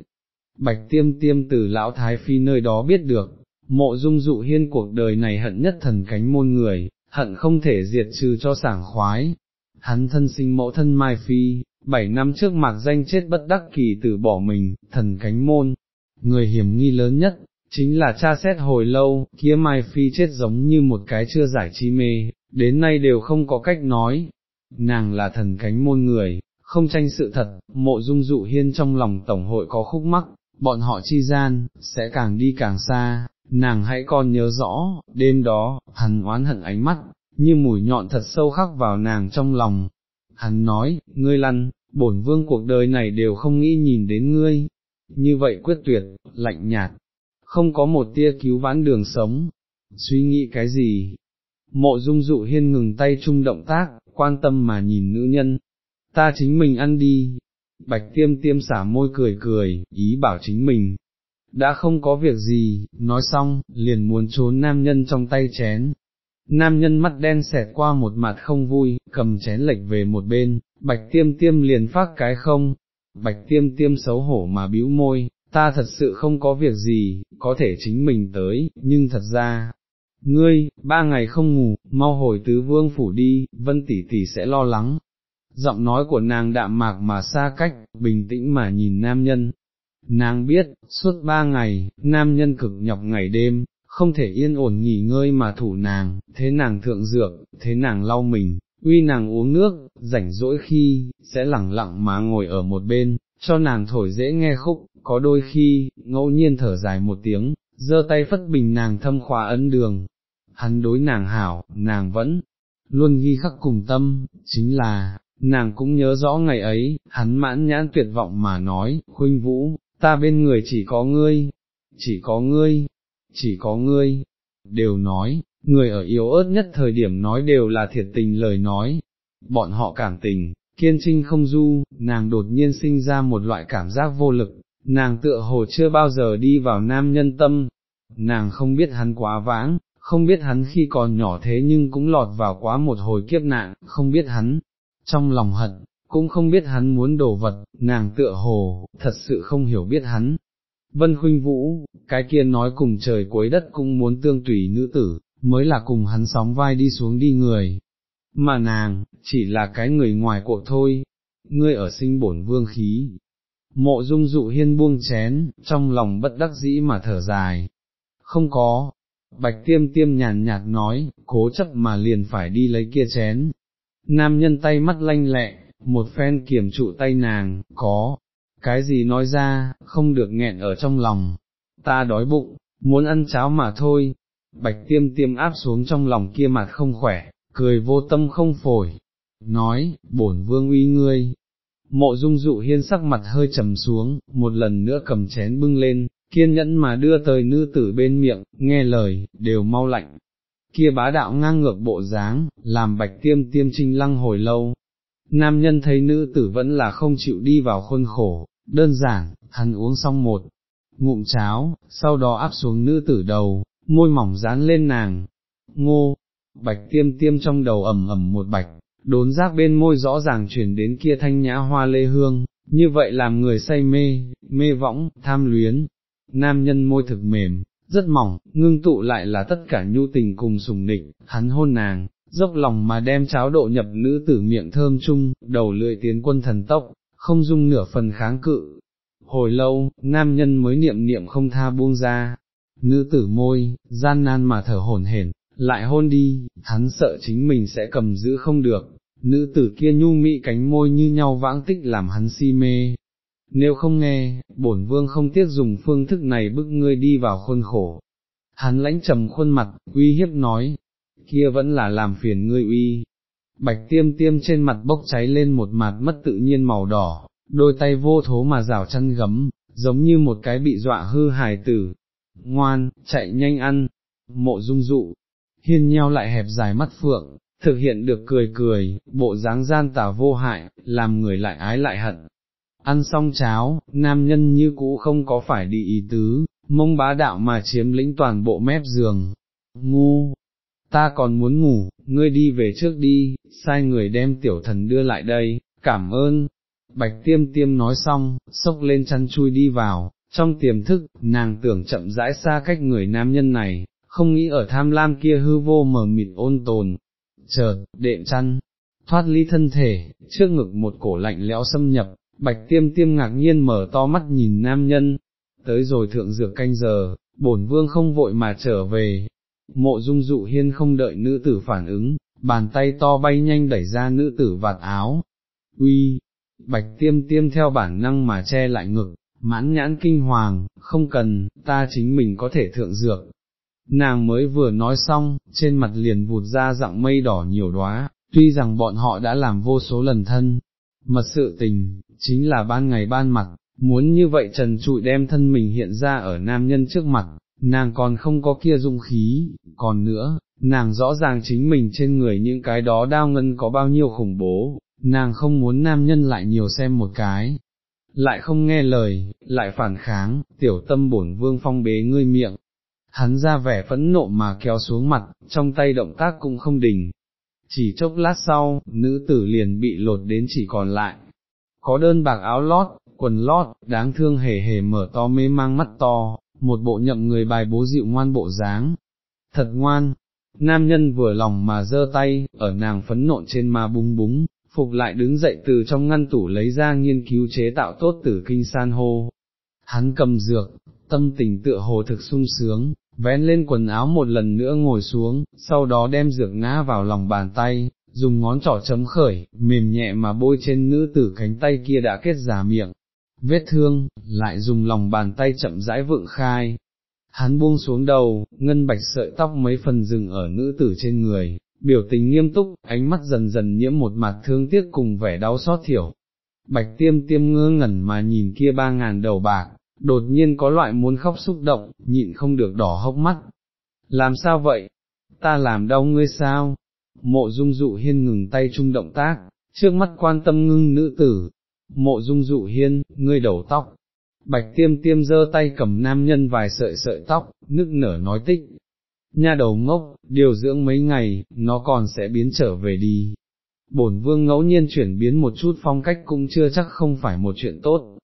Bạch tiêm tiêm từ lão thái phi nơi đó biết được, mộ dung dụ hiên cuộc đời này hận nhất thần cánh môn người, hận không thể diệt trừ cho sảng khoái. Hắn thân sinh mẫu thân Mai Phi, bảy năm trước mạc danh chết bất đắc kỳ tử bỏ mình, thần cánh môn, người hiểm nghi lớn nhất, chính là cha xét hồi lâu, kia Mai Phi chết giống như một cái chưa giải chi mê, đến nay đều không có cách nói, nàng là thần cánh môn người, không tranh sự thật, mộ dung dụ hiên trong lòng tổng hội có khúc mắc, bọn họ chi gian, sẽ càng đi càng xa, nàng hãy còn nhớ rõ, đêm đó, hắn oán hận ánh mắt, như mùi nhọn thật sâu khắc vào nàng trong lòng. Hắn nói, ngươi lăn, bổn vương cuộc đời này đều không nghĩ nhìn đến ngươi, như vậy quyết tuyệt, lạnh nhạt, không có một tia cứu vãn đường sống, suy nghĩ cái gì. Mộ dung dụ hiên ngừng tay chung động tác, quan tâm mà nhìn nữ nhân, ta chính mình ăn đi, bạch tiêm tiêm xả môi cười cười, ý bảo chính mình, đã không có việc gì, nói xong, liền muốn trốn nam nhân trong tay chén. Nam nhân mắt đen xẹt qua một mặt không vui, cầm chén lệch về một bên, bạch tiêm tiêm liền phát cái không, bạch tiêm tiêm xấu hổ mà bĩu môi, ta thật sự không có việc gì, có thể chính mình tới, nhưng thật ra, ngươi, ba ngày không ngủ, mau hồi tứ vương phủ đi, vân tỷ tỷ sẽ lo lắng. Giọng nói của nàng đạm mạc mà xa cách, bình tĩnh mà nhìn nam nhân. Nàng biết, suốt ba ngày, nam nhân cực nhọc ngày đêm, không thể yên ổn nghỉ ngơi mà thủ nàng, thế nàng thượng dược, thế nàng lau mình, uy nàng uống nước, rảnh rỗi khi, sẽ lẳng lặng mà ngồi ở một bên, cho nàng thổi dễ nghe khúc, có đôi khi, ngẫu nhiên thở dài một tiếng, giơ tay phất bình nàng thâm khóa ấn đường. Hắn đối nàng hảo, nàng vẫn luôn ghi khắc cùng tâm, chính là, nàng cũng nhớ rõ ngày ấy, hắn mãn nhãn tuyệt vọng mà nói, huynh vũ, ta bên người chỉ có ngươi, chỉ có ngươi, chỉ có ngươi, đều nói, người ở yếu ớt nhất thời điểm nói đều là thiệt tình lời nói, bọn họ cảm tình, kiên trinh không du, nàng đột nhiên sinh ra một loại cảm giác vô lực, nàng tựa hồ chưa bao giờ đi vào nam nhân tâm, nàng không biết hắn quá vãng, không biết hắn khi còn nhỏ thế nhưng cũng lọt vào quá một hồi kiếp nạn, không biết hắn, trong lòng hận, cũng không biết hắn muốn đổ vật, nàng tựa hồ, thật sự không hiểu biết hắn. Vân Khuynh Vũ, cái kia nói cùng trời cuối đất cũng muốn tương tùy nữ tử, mới là cùng hắn sóng vai đi xuống đi người. Mà nàng, chỉ là cái người ngoài cuộc thôi, ngươi ở sinh bổn vương khí. Mộ dung dụ hiên buông chén, trong lòng bất đắc dĩ mà thở dài. Không có, bạch tiêm tiêm nhàn nhạt nói, cố chấp mà liền phải đi lấy kia chén. Nam nhân tay mắt lanh lẹ, một phen kiểm trụ tay nàng, có, cái gì nói ra, không được nghẹn ở trong lòng, ta đói bụng, muốn ăn cháo mà thôi, bạch tiêm tiêm áp xuống trong lòng kia mặt không khỏe, cười vô tâm không phổi, nói, bổn vương uy ngươi. Mộ dung dụ hiên sắc mặt hơi trầm xuống, một lần nữa cầm chén bưng lên, kiên nhẫn mà đưa tới nữ tử bên miệng, nghe lời, đều mau lạnh. Kia bá đạo ngang ngược bộ dáng, làm bạch tiêm tiêm trinh lăng hồi lâu. Nam nhân thấy nữ tử vẫn là không chịu đi vào khuôn khổ, đơn giản, hắn uống xong một ngụm cháo, sau đó áp xuống nữ tử đầu, môi mỏng dán lên nàng. Ngô, bạch tiêm tiêm trong đầu ẩm ẩm một bạch, đốn giác bên môi rõ ràng chuyển đến kia thanh nhã hoa lê hương, như vậy làm người say mê, mê võng, tham luyến. Nam nhân môi thực mềm, rất mỏng, ngưng tụ lại là tất cả nhu tình cùng sùng nịnh, hắn hôn nàng, dốc lòng mà đem cháo độ nhập nữ tử miệng thơm chung, đầu lưỡi tiến quân thần tốc, không dung nửa phần kháng cự. Hồi lâu, nam nhân mới niệm niệm không tha buông ra, nữ tử môi, gian nan mà thở hổn hển, lại hôn đi, hắn sợ chính mình sẽ cầm giữ không được, nữ tử kia nhu mị cánh môi như nhau vãng tích làm hắn si mê. Nếu không nghe, bổn vương không tiếc dùng phương thức này bức ngươi đi vào khuôn khổ. Hắn lãnh trầm khuôn mặt, uy hiếp nói, kia vẫn là làm phiền ngươi uy. Bạch tiêm tiêm trên mặt bốc cháy lên một mặt mất tự nhiên màu đỏ, đôi tay vô thố mà rào chăn gấm, giống như một cái bị dọa hư hài tử. Ngoan, chạy nhanh ăn, mộ dung dụ, hiên nheo lại hẹp dài mắt phượng, thực hiện được cười cười, bộ dáng gian tà vô hại, làm người lại ái lại hận. Ăn xong cháo, nam nhân như cũ không có phải đi ý tứ, mông bá đạo mà chiếm lĩnh toàn bộ mép giường. Ngu, ta còn muốn ngủ, ngươi đi về trước đi, sai người đem tiểu thần đưa lại đây, cảm ơn. Bạch tiêm tiêm nói xong, xốc lên chăn chui đi vào, trong tiềm thức, nàng tưởng chậm rãi xa cách người nam nhân này, không nghĩ ở tham lam kia hư vô mờ mịt ôn tồn, chợt, đệm chăn, thoát ly thân thể, trước ngực một cổ lạnh lẽo xâm nhập, bạch tiêm tiêm ngạc nhiên mở to mắt nhìn nam nhân, tới rồi thượng dược canh giờ, bổn vương không vội mà trở về, mộ dung dụ hiên không đợi nữ tử phản ứng, bàn tay to bay nhanh đẩy ra nữ tử vạt áo, uy, bạch tiêm tiêm theo bản năng mà che lại ngực, mãn nhãn kinh hoàng, không cần, ta chính mình có thể thượng dược, Nàng mới vừa nói xong, trên mặt liền vụt ra dạng mây đỏ nhiều đóa, tuy rằng bọn họ đã làm vô số lần thân, mật sự tình, chính là ban ngày ban mặt, muốn như vậy trần trụi đem thân mình hiện ra ở nam nhân trước mặt, nàng còn không có kia dung khí, còn nữa, nàng rõ ràng chính mình trên người những cái đó đao ngân có bao nhiêu khủng bố, nàng không muốn nam nhân lại nhiều xem một cái, lại không nghe lời, lại phản kháng, tiểu tâm bổn vương phong bế ngươi miệng, hắn ra vẻ phẫn nộ mà kéo xuống mặt, trong tay động tác cũng không đình. Chỉ chốc lát sau, nữ tử liền bị lột đến chỉ còn lại. Có đơn bạc áo lót, quần lót, đáng thương hề hề mở to mê mang mắt to, một bộ nhậm người bài bố dịu ngoan bộ dáng. Thật ngoan, nam nhân vừa lòng mà giơ tay, ở nàng phấn nộn trên mà búng búng, phục lại đứng dậy từ trong ngăn tủ lấy ra nghiên cứu chế tạo tốt tử kinh san hô. Hắn cầm dược, tâm tình tựa hồ thực sung sướng, vén lên quần áo một lần nữa ngồi xuống, sau đó đem dược ngã vào lòng bàn tay, dùng ngón trỏ chấm khởi, mềm nhẹ mà bôi trên nữ tử cánh tay kia đã kết giả miệng, vết thương, lại dùng lòng bàn tay chậm rãi vượng khai. Hắn buông xuống đầu, ngân bạch sợi tóc mấy phần rừng ở nữ tử trên người, biểu tình nghiêm túc, ánh mắt dần dần nhiễm một mặt thương tiếc cùng vẻ đau xót thiểu. Bạch tiêm tiêm ngơ ngẩn mà nhìn kia ba ngàn đầu bạc, đột nhiên có loại muốn khóc xúc động, nhịn không được đỏ hốc mắt. Làm sao vậy? Ta làm đau ngươi sao? Mộ dung dụ hiên ngừng tay chung động tác, trước mắt quan tâm ngưng nữ tử. Mộ dung dụ hiên, ngươi đầu tóc. Bạch tiêm tiêm giơ tay cầm nam nhân vài sợi sợi tóc, nức nở nói tích. Nha đầu ngốc, điều dưỡng mấy ngày, nó còn sẽ biến trở về đi. Bổn vương ngẫu nhiên chuyển biến một chút phong cách cũng chưa chắc không phải một chuyện tốt,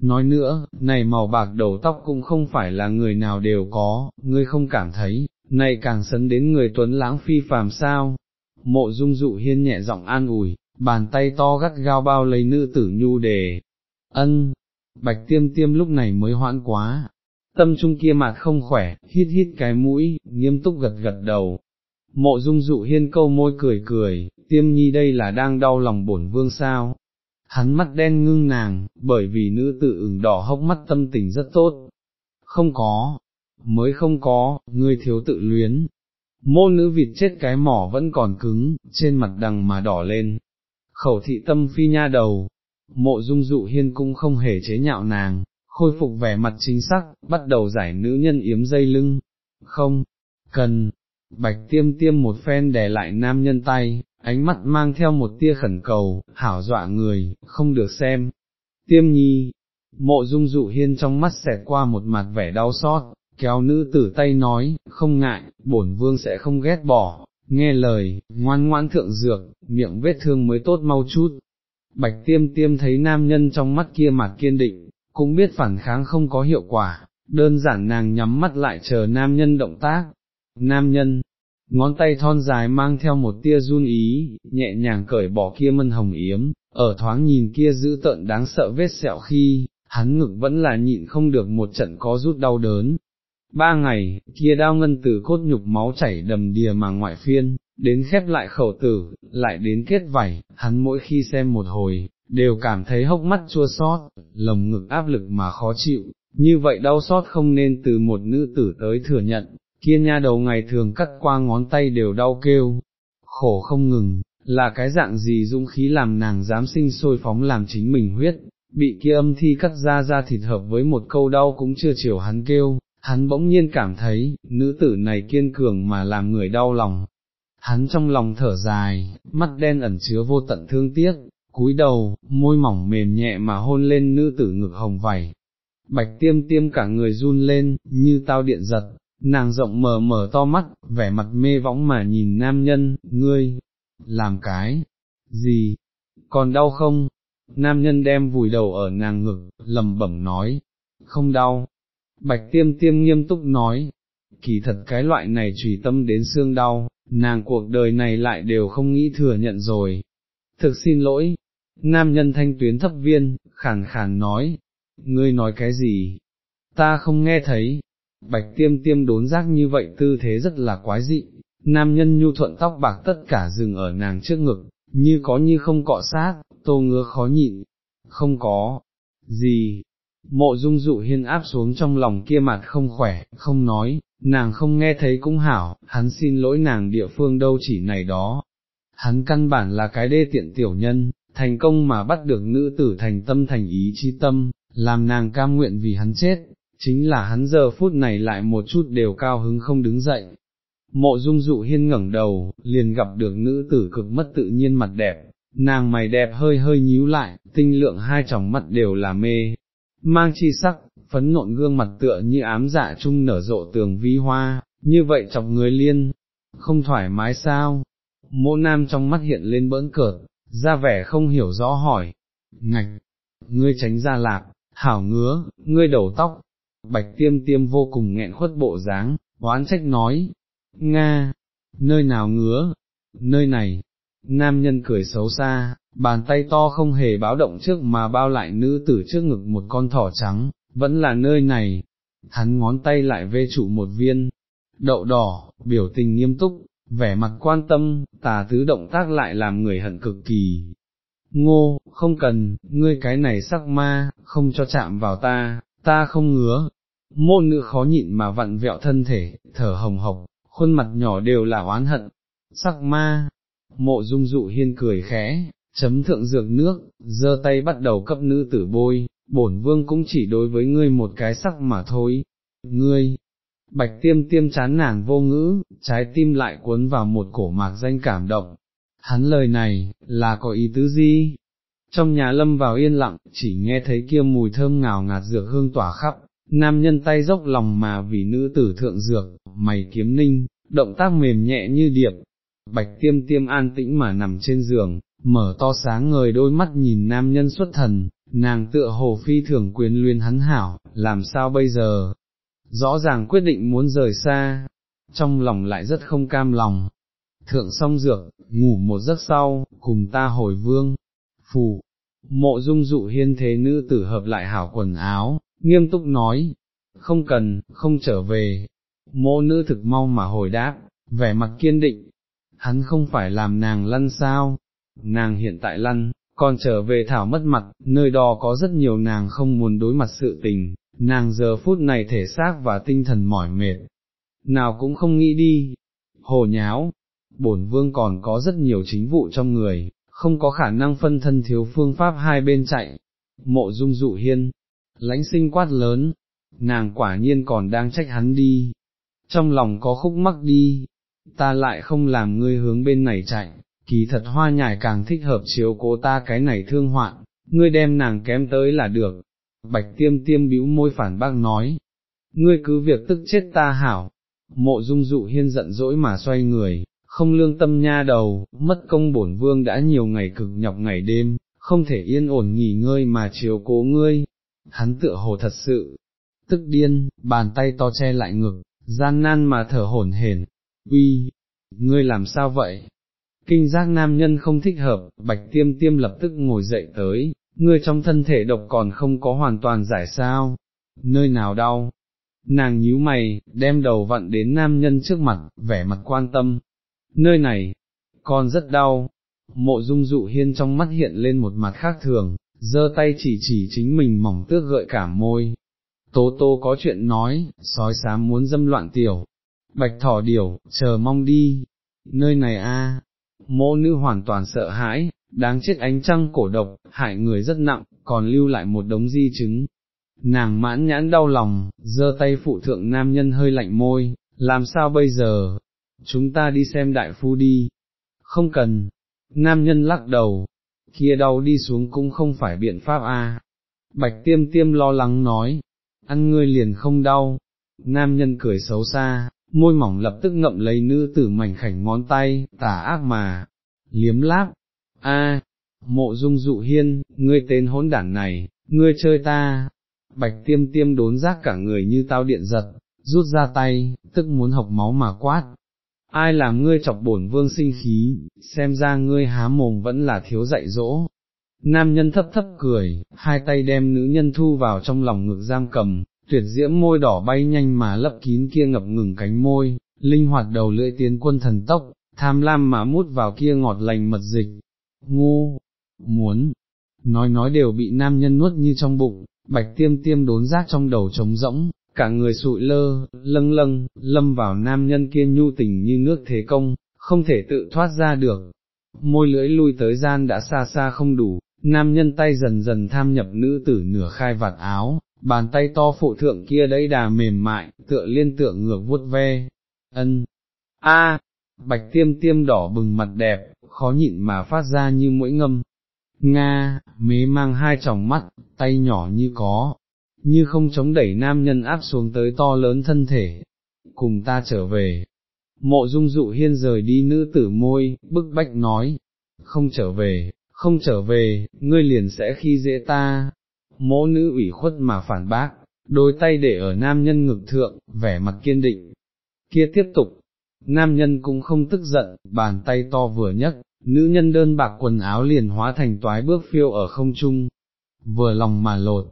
Nói nữa, này màu bạc đầu tóc cũng không phải là người nào đều có, ngươi không cảm thấy, này càng sấn đến người tuấn lãng phi phàm sao. Mộ dung dụ hiên nhẹ giọng an ủi, bàn tay to gắt gao bao lấy nữ tử nhu đề. Ân, bạch tiêm tiêm lúc này mới hoãn quá, tâm trung kia mặt không khỏe, hít hít cái mũi, nghiêm túc gật gật đầu. Mộ dung dụ hiên câu môi cười cười, tiêm nhi đây là đang đau lòng bổn vương sao, hắn mắt đen ngưng nàng, bởi vì nữ tự ửng đỏ hốc mắt tâm tình rất tốt. Không có, mới không có, ngươi thiếu tự luyến. Mô nữ vịt chết cái mỏ vẫn còn cứng, trên mặt đằng mà đỏ lên. Khẩu thị tâm phi nha đầu, mộ dung dụ hiên cũng không hề chế nhạo nàng, khôi phục vẻ mặt chính xác, bắt đầu giải nữ nhân yếm dây lưng. Không, cần, bạch tiêm tiêm một phen đè lại nam nhân tay, ánh mắt mang theo một tia khẩn cầu, hảo dọa người, không được xem. Tiêm nhi, mộ dung dụ hiên trong mắt xẹt qua một mặt vẻ đau xót, kéo nữ tử tay nói, không ngại, bổn vương sẽ không ghét bỏ, nghe lời, ngoan ngoãn thượng dược, miệng vết thương mới tốt mau chút. Bạch tiêm tiêm thấy nam nhân trong mắt kia mặt kiên định, cũng biết phản kháng không có hiệu quả, đơn giản nàng nhắm mắt lại chờ nam nhân động tác. Nam nhân, ngón tay thon dài mang theo một tia run ý, nhẹ nhàng cởi bỏ kia mân hồng yếm, ở thoáng nhìn kia giữ tợn đáng sợ vết sẹo khi, hắn ngực vẫn là nhịn không được một trận có rút đau đớn. Ba ngày, kia đau ngân từ cốt nhục máu chảy đầm đìa mà ngoại phiên, đến khép lại khẩu tử, lại đến kết vảy, hắn mỗi khi xem một hồi, đều cảm thấy hốc mắt chua xót, lồng ngực áp lực mà khó chịu, như vậy đau xót không nên từ một nữ tử tới thừa nhận, kia nha đầu ngày thường cắt qua ngón tay đều đau kêu, khổ không ngừng, là cái dạng gì dũng khí làm nàng dám sinh sôi phóng làm chính mình huyết, bị kia âm thi cắt ra ra thịt hợp với một câu đau cũng chưa chiều hắn kêu, hắn bỗng nhiên cảm thấy, nữ tử này kiên cường mà làm người đau lòng. Hắn trong lòng thở dài, mắt đen ẩn chứa vô tận thương tiếc, cúi đầu, môi mỏng mềm nhẹ mà hôn lên nữ tử ngực hồng vảy. Bạch tiêm tiêm cả người run lên, như tao điện giật, nàng rộng mở mở to mắt, vẻ mặt mê võng mà nhìn nam nhân, ngươi, làm cái, gì, còn đau không? Nam nhân đem vùi đầu ở nàng ngực, lầm bẩm nói, không đau. Bạch tiêm tiêm nghiêm túc nói, kỳ thật cái loại này trùy tâm đến xương đau, nàng cuộc đời này lại đều không nghĩ thừa nhận rồi. Thực xin lỗi, nam nhân thanh tuyến thấp viên, khàn khàn nói, ngươi nói cái gì? Ta không nghe thấy, bạch tiêm tiêm đốn giác như vậy tư thế rất là quái dị, nam nhân nhu thuận tóc bạc tất cả dừng ở nàng trước ngực, như có như không cọ sát, tô ngứa khó nhịn, không có, gì, mộ dung dụ hiên áp xuống trong lòng kia mặt không khỏe, không nói, nàng không nghe thấy cũng hảo, hắn xin lỗi nàng địa phương đâu chỉ này đó. Hắn căn bản là cái đê tiện tiểu nhân, thành công mà bắt được nữ tử thành tâm thành ý chi tâm, làm nàng cam nguyện vì hắn chết, chính là hắn giờ phút này lại một chút đều cao hứng không đứng dậy. Mộ dung dụ hiên ngẩng đầu, liền gặp được nữ tử cực mất tự nhiên mặt đẹp, nàng mày đẹp hơi hơi nhíu lại, tinh lượng hai tròng mắt đều là mê, mang chi sắc, phấn nộn gương mặt tựa như ám dạ chung nở rộ tường vi hoa, như vậy chọc người liên, không thoải mái sao, mộ nam trong mắt hiện lên bỡn cợt, ra vẻ không hiểu rõ hỏi, ngạch, ngươi tránh ra lạc, hảo ngứa, ngươi đầu tóc, bạch tiêm tiêm vô cùng nghẹn khuất bộ dáng, oán trách nói, Nga, nơi nào ngứa, nơi này, nam nhân cười xấu xa, bàn tay to không hề báo động trước mà bao lại nữ tử trước ngực một con thỏ trắng, vẫn là nơi này, hắn ngón tay lại vê trụ một viên, đậu đỏ, biểu tình nghiêm túc, vẻ mặt quan tâm, tà tứ động tác lại làm người hận cực kỳ. Ngô, không cần, ngươi cái này sắc ma, không cho chạm vào ta, ta không ngứa, môn nữ khó nhịn mà vặn vẹo thân thể, thở hồng hộc, khuôn mặt nhỏ đều là oán hận, sắc ma, mộ dung dụ hiên cười khẽ, chấm thượng dược nước, giơ tay bắt đầu cấp nữ tử bôi, bổn vương cũng chỉ đối với ngươi một cái sắc mà thôi, ngươi, bạch tiêm tiêm chán nàng vô ngữ, trái tim lại cuốn vào một cổ mạc danh cảm động, hắn lời này, là có ý tứ gì? Trong nhà lâm vào yên lặng, chỉ nghe thấy kia mùi thơm ngào ngạt dược hương tỏa khắp, nam nhân tay dốc lòng mà vì nữ tử thượng dược, mày kiếm ninh, động tác mềm nhẹ như điệp, bạch tiêm tiêm an tĩnh mà nằm trên giường, mở to sáng ngời đôi mắt nhìn nam nhân xuất thần, nàng tựa hồ phi thường quyền luyên hắn hảo, làm sao bây giờ? Rõ ràng quyết định muốn rời xa, trong lòng lại rất không cam lòng. Thượng xong dược, ngủ một giấc sau, cùng ta hồi vương, phù, mộ dung dụ hiên thế nữ tử hợp lại hảo quần áo, nghiêm túc nói, không cần, không trở về, mộ nữ thực mau mà hồi đáp, vẻ mặt kiên định, hắn không phải làm nàng lăn sao, nàng hiện tại lăn, còn trở về thảo mất mặt, nơi đó có rất nhiều nàng không muốn đối mặt sự tình, nàng giờ phút này thể xác và tinh thần mỏi mệt, nào cũng không nghĩ đi, hồ nháo, bổn vương còn có rất nhiều chính vụ trong người, không có khả năng phân thân thiếu phương pháp hai bên chạy, mộ dung dụ hiên, lãnh sinh quát lớn, nàng quả nhiên còn đang trách hắn đi, trong lòng có khúc mắc đi, ta lại không làm ngươi hướng bên này chạy, kỳ thật hoa nhài càng thích hợp chiếu cố ta cái này thương hoạn, ngươi đem nàng kém tới là được. Bạch tiêm tiêm bĩu môi phản bác nói, ngươi cứ việc tức chết ta hảo, mộ dung dụ hiên giận dỗi mà xoay người, không lương tâm nha đầu, mất công bổn vương đã nhiều ngày cực nhọc ngày đêm, không thể yên ổn nghỉ ngơi mà chiếu cố ngươi, hắn tựa hồ thật sự, tức điên, bàn tay to che lại ngực, gian nan mà thở hổn hển, uy, ngươi làm sao vậy? Kinh giác nam nhân không thích hợp, bạch tiêm tiêm lập tức ngồi dậy tới, ngươi trong thân thể độc còn không có hoàn toàn giải sao, nơi nào đau? Nàng nhíu mày, đem đầu vặn đến nam nhân trước mặt, vẻ mặt quan tâm, nơi này, con rất đau, mộ dung dụ hiên trong mắt hiện lên một mặt khác thường, giơ tay chỉ chỉ chính mình mỏng tước gợi cả môi. Tố tô có chuyện nói, sói xám muốn dâm loạn tiểu, bạch thỏ điểu, chờ mong đi, nơi này a, Mô nữ hoàn toàn sợ hãi, đáng chết ánh trăng cổ độc, hại người rất nặng, còn lưu lại một đống di chứng. Nàng mãn nhãn đau lòng, giơ tay phụ thượng nam nhân hơi lạnh môi, làm sao bây giờ, chúng ta đi xem đại phu đi, không cần, nam nhân lắc đầu, kia đau đi xuống cũng không phải biện pháp a. Bạch tiêm tiêm lo lắng nói, ăn ngươi liền không đau, nam nhân cười xấu xa, môi mỏng lập tức ngậm lấy nữ tử mảnh khảnh ngón tay, tả ác mà, liếm láp, a, mộ dung dụ hiên, ngươi tên hỗn đản này, ngươi chơi ta, bạch tiêm tiêm đốn giác cả người như tao điện giật, rút ra tay, tức muốn học máu mà quát, ai làm ngươi chọc bổn vương sinh khí, xem ra ngươi há mồm vẫn là thiếu dạy dỗ. Nam nhân thấp thấp cười, hai tay đem nữ nhân thu vào trong lòng ngực giam cầm, tuyệt diễm môi đỏ bay nhanh mà lấp kín kia ngập ngừng cánh môi, linh hoạt đầu lưỡi tiến quân thần tốc, tham lam mà mút vào kia ngọt lành mật dịch. Ngu, muốn, nói nói đều bị nam nhân nuốt như trong bụng, bạch tiêm tiêm đốn rác trong đầu trống rỗng, cả người sụi lơ, lâng lâng, lâm vào nam nhân kia nhu tình như nước thế công, không thể tự thoát ra được. Môi lưỡi lui tới gian đã xa xa không đủ, nam nhân tay dần dần tham nhập nữ tử nửa khai vạt áo, bàn tay to phụ thượng kia đây đà mềm mại, tựa liên tượng ngược vuốt ve, ân, a, bạch tiêm tiêm đỏ bừng mặt đẹp, khó nhịn mà phát ra như mũi ngâm. Nga, mế mang hai tròng mắt, tay nhỏ như có, như không chống đẩy nam nhân áp xuống tới to lớn thân thể, cùng ta trở về. Mộ dung dụ hiên rời đi nữ tử môi, bức bách nói, không trở về, không trở về, ngươi liền sẽ khi dễ ta. Mỗ nữ ủy khuất mà phản bác, đôi tay để ở nam nhân ngực thượng, vẻ mặt kiên định. Kia tiếp tục, nam nhân cũng không tức giận, bàn tay to vừa nhấc, nữ nhân đơn bạc quần áo liền hóa thành toái bước phiêu ở không trung, vừa lòng mà lột,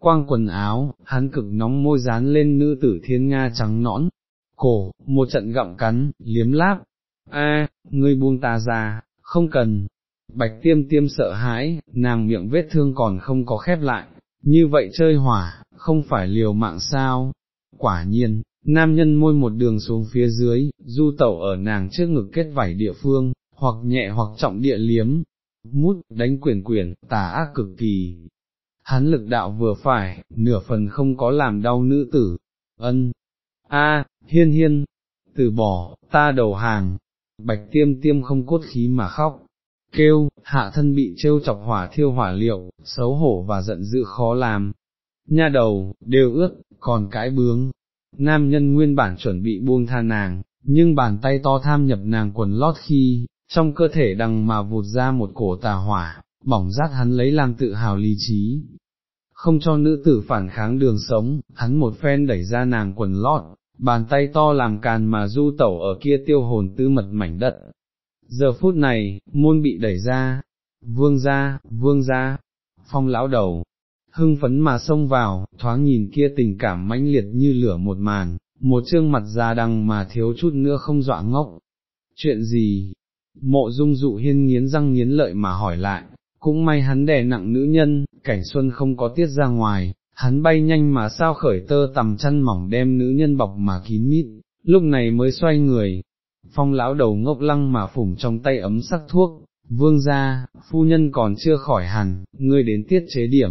quang quần áo, hắn cực nóng môi dán lên nữ tử thiên nga trắng nõn, cổ, một trận gặm cắn, liếm láp, a, ngươi buông ta ra, không cần, bạch tiêm tiêm sợ hãi, nàng miệng vết thương còn không có khép lại, như vậy chơi hỏa, không phải liều mạng sao, quả nhiên, nam nhân môi một đường xuống phía dưới, du tẩu ở nàng trước ngực kết vảy địa phương, hoặc nhẹ hoặc trọng địa liếm, mút, đánh quyển quyển, tà ác cực kỳ. Hắn lực đạo vừa phải, nửa phần không có làm đau nữ tử, ân, a, hiên hiên, từ bỏ, ta đầu hàng, bạch tiêm tiêm không cốt khí mà khóc, kêu, hạ thân bị trêu chọc hỏa thiêu hỏa liệu, xấu hổ và giận dữ khó làm, nha đầu, đều ướt, còn cái bướng, nam nhân nguyên bản chuẩn bị buông tha nàng, nhưng bàn tay to tham nhập nàng quần lót khi, trong cơ thể đằng mà vụt ra một cổ tà hỏa, bỏng rát hắn lấy làm tự hào lý trí. Không cho nữ tử phản kháng đường sống, hắn một phen đẩy ra nàng quần lót, bàn tay to làm càn mà du tẩu ở kia tiêu hồn tư mật mảnh đất. Giờ phút này, môn bị đẩy ra, vương ra, vương ra, phong lão đầu, hưng phấn mà xông vào, thoáng nhìn kia tình cảm mãnh liệt như lửa một màn, một trương mặt già đằng mà thiếu chút nữa không dọa ngốc. Chuyện gì? Mộ dung dụ hiên nghiến răng nghiến lợi mà hỏi lại, cũng may hắn đè nặng nữ nhân, cảnh xuân không có tiết ra ngoài, hắn bay nhanh mà sao khởi tơ tầm chăn mỏng đem nữ nhân bọc mà kín mít, lúc này mới xoay người, phong lão đầu ngốc lăng mà phủng trong tay ấm sắc thuốc, vương ra, phu nhân còn chưa khỏi hẳn, ngươi đến tiết chế điểm,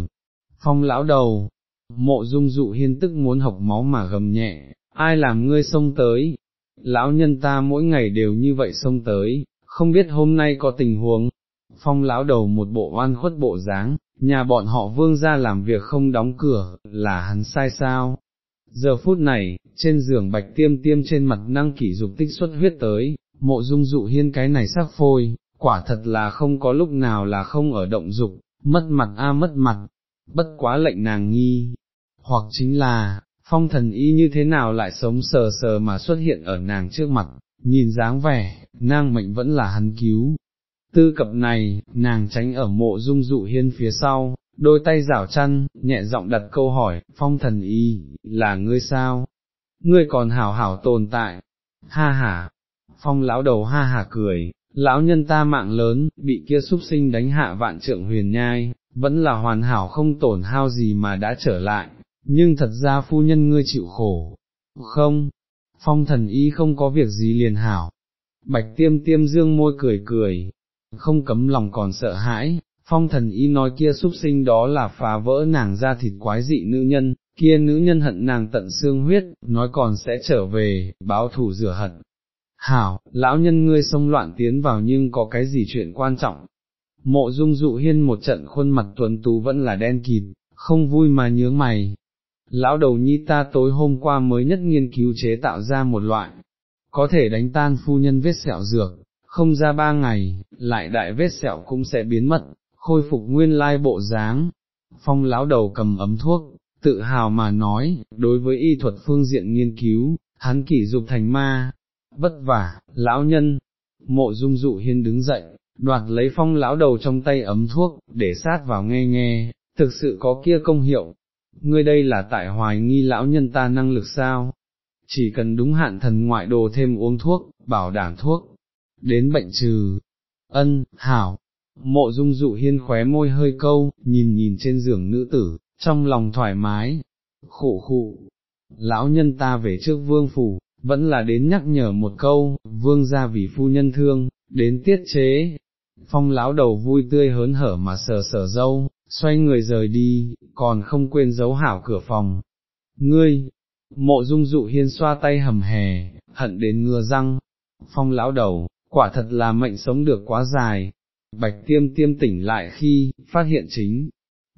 phong lão đầu, mộ dung dụ hiên tức muốn học máu mà gầm nhẹ, ai làm ngươi xông tới, lão nhân ta mỗi ngày đều như vậy xông tới, không biết hôm nay có tình huống, phong lão đầu một bộ oan khuất bộ dáng, nhà bọn họ vương ra làm việc không đóng cửa, là hắn sai sao. Giờ phút này, trên giường bạch tiêm tiêm trên mặt năng kỷ dục tích xuất huyết tới, mộ dung dụ hiên cái này sắc phôi, quả thật là không có lúc nào là không ở động dục, mất mặt a à, mất mặt, bất quá lệnh nàng nghi, hoặc chính là, phong thần y như thế nào lại sống sờ sờ mà xuất hiện ở nàng trước mặt, nhìn dáng vẻ, nàng mệnh vẫn là hắn cứu. Tư cập này, nàng tránh ở mộ dung dụ hiên phía sau, đôi tay rảo chăn, nhẹ giọng đặt câu hỏi, phong thần y, là ngươi sao? Ngươi còn hảo hảo tồn tại, ha ha, phong lão đầu ha ha cười, lão nhân ta mạng lớn, bị kia súc sinh đánh hạ vạn trượng huyền nhai, vẫn là hoàn hảo không tổn hao gì mà đã trở lại, nhưng thật ra phu nhân ngươi chịu khổ, không, phong thần y không có việc gì liền hảo, bạch tiêm tiêm dương môi cười cười, không cấm lòng còn sợ hãi, phong thần y nói kia súc sinh đó là phá vỡ nàng ra thịt quái dị nữ nhân, kia nữ nhân hận nàng tận xương huyết, nói còn sẽ trở về, báo thù rửa hận. Hảo, lão nhân ngươi xông loạn tiến vào nhưng có cái gì chuyện quan trọng, mộ dung dụ hiên một trận khuôn mặt tuấn tú vẫn là đen kịt, không vui mà nhướng mày. Lão đầu nhi ta tối hôm qua mới nhất nghiên cứu chế tạo ra một loại, có thể đánh tan phu nhân vết sẹo dược, không ra ba ngày, lại đại vết sẹo cũng sẽ biến mất, khôi phục nguyên lai bộ dáng. Phong lão đầu cầm ấm thuốc, tự hào mà nói, đối với y thuật phương diện nghiên cứu, hắn kỷ dục thành ma, vất vả, lão nhân, mộ dung dụ hiên đứng dậy, đoạt lấy phong lão đầu trong tay ấm thuốc, để sát vào nghe nghe, thực sự có kia công hiệu, ngươi đây là tại hoài nghi lão nhân ta năng lực sao, chỉ cần đúng hạn thần ngoại đồ thêm uống thuốc, bảo đảm thuốc, đến bệnh trừ, ân, hảo, mộ dung dụ hiên khóe môi hơi câu, nhìn nhìn trên giường nữ tử, trong lòng thoải mái, khổ khụ, lão nhân ta về trước vương phủ, vẫn là đến nhắc nhở một câu, vương ra vì phu nhân thương, đến tiết chế, phong lão đầu vui tươi hớn hở mà sờ sờ dâu, xoay người rời đi, còn không quên giấu hảo cửa phòng. Ngươi, mộ dung dụ hiên xoa tay hầm hè, hận đến ngừa răng, phong lão đầu, quả thật là mệnh sống được quá dài, bạch tiêm tiêm tỉnh lại khi, phát hiện chính,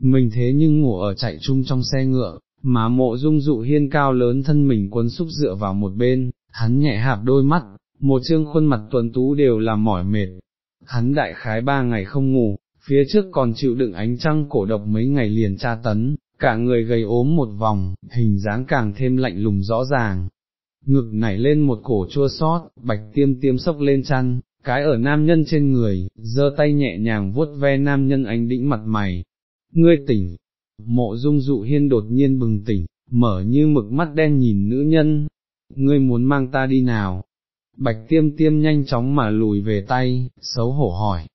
mình thế nhưng ngủ ở chạy chung trong xe ngựa, mà mộ dung dụ hiên cao lớn thân mình quấn xúc dựa vào một bên, hắn nhẹ hạp đôi mắt, một trương khuôn mặt tuần tú đều là mỏi mệt, hắn đại khái ba ngày không ngủ, phía trước còn chịu đựng ánh trăng cổ độc mấy ngày liền tra tấn, cả người gầy ốm một vòng, hình dáng càng thêm lạnh lùng rõ ràng. Ngực nảy lên một cổ chua sót, bạch tiêm tiêm sốc lên chăn, cái ở nam nhân trên người, giơ tay nhẹ nhàng vuốt ve nam nhân ánh đĩnh mặt mày. Ngươi tỉnh, mộ dung dụ hiên đột nhiên bừng tỉnh, mở như mực mắt đen nhìn nữ nhân, ngươi muốn mang ta đi nào, bạch tiêm tiêm nhanh chóng mà lùi về tay, xấu hổ hỏi.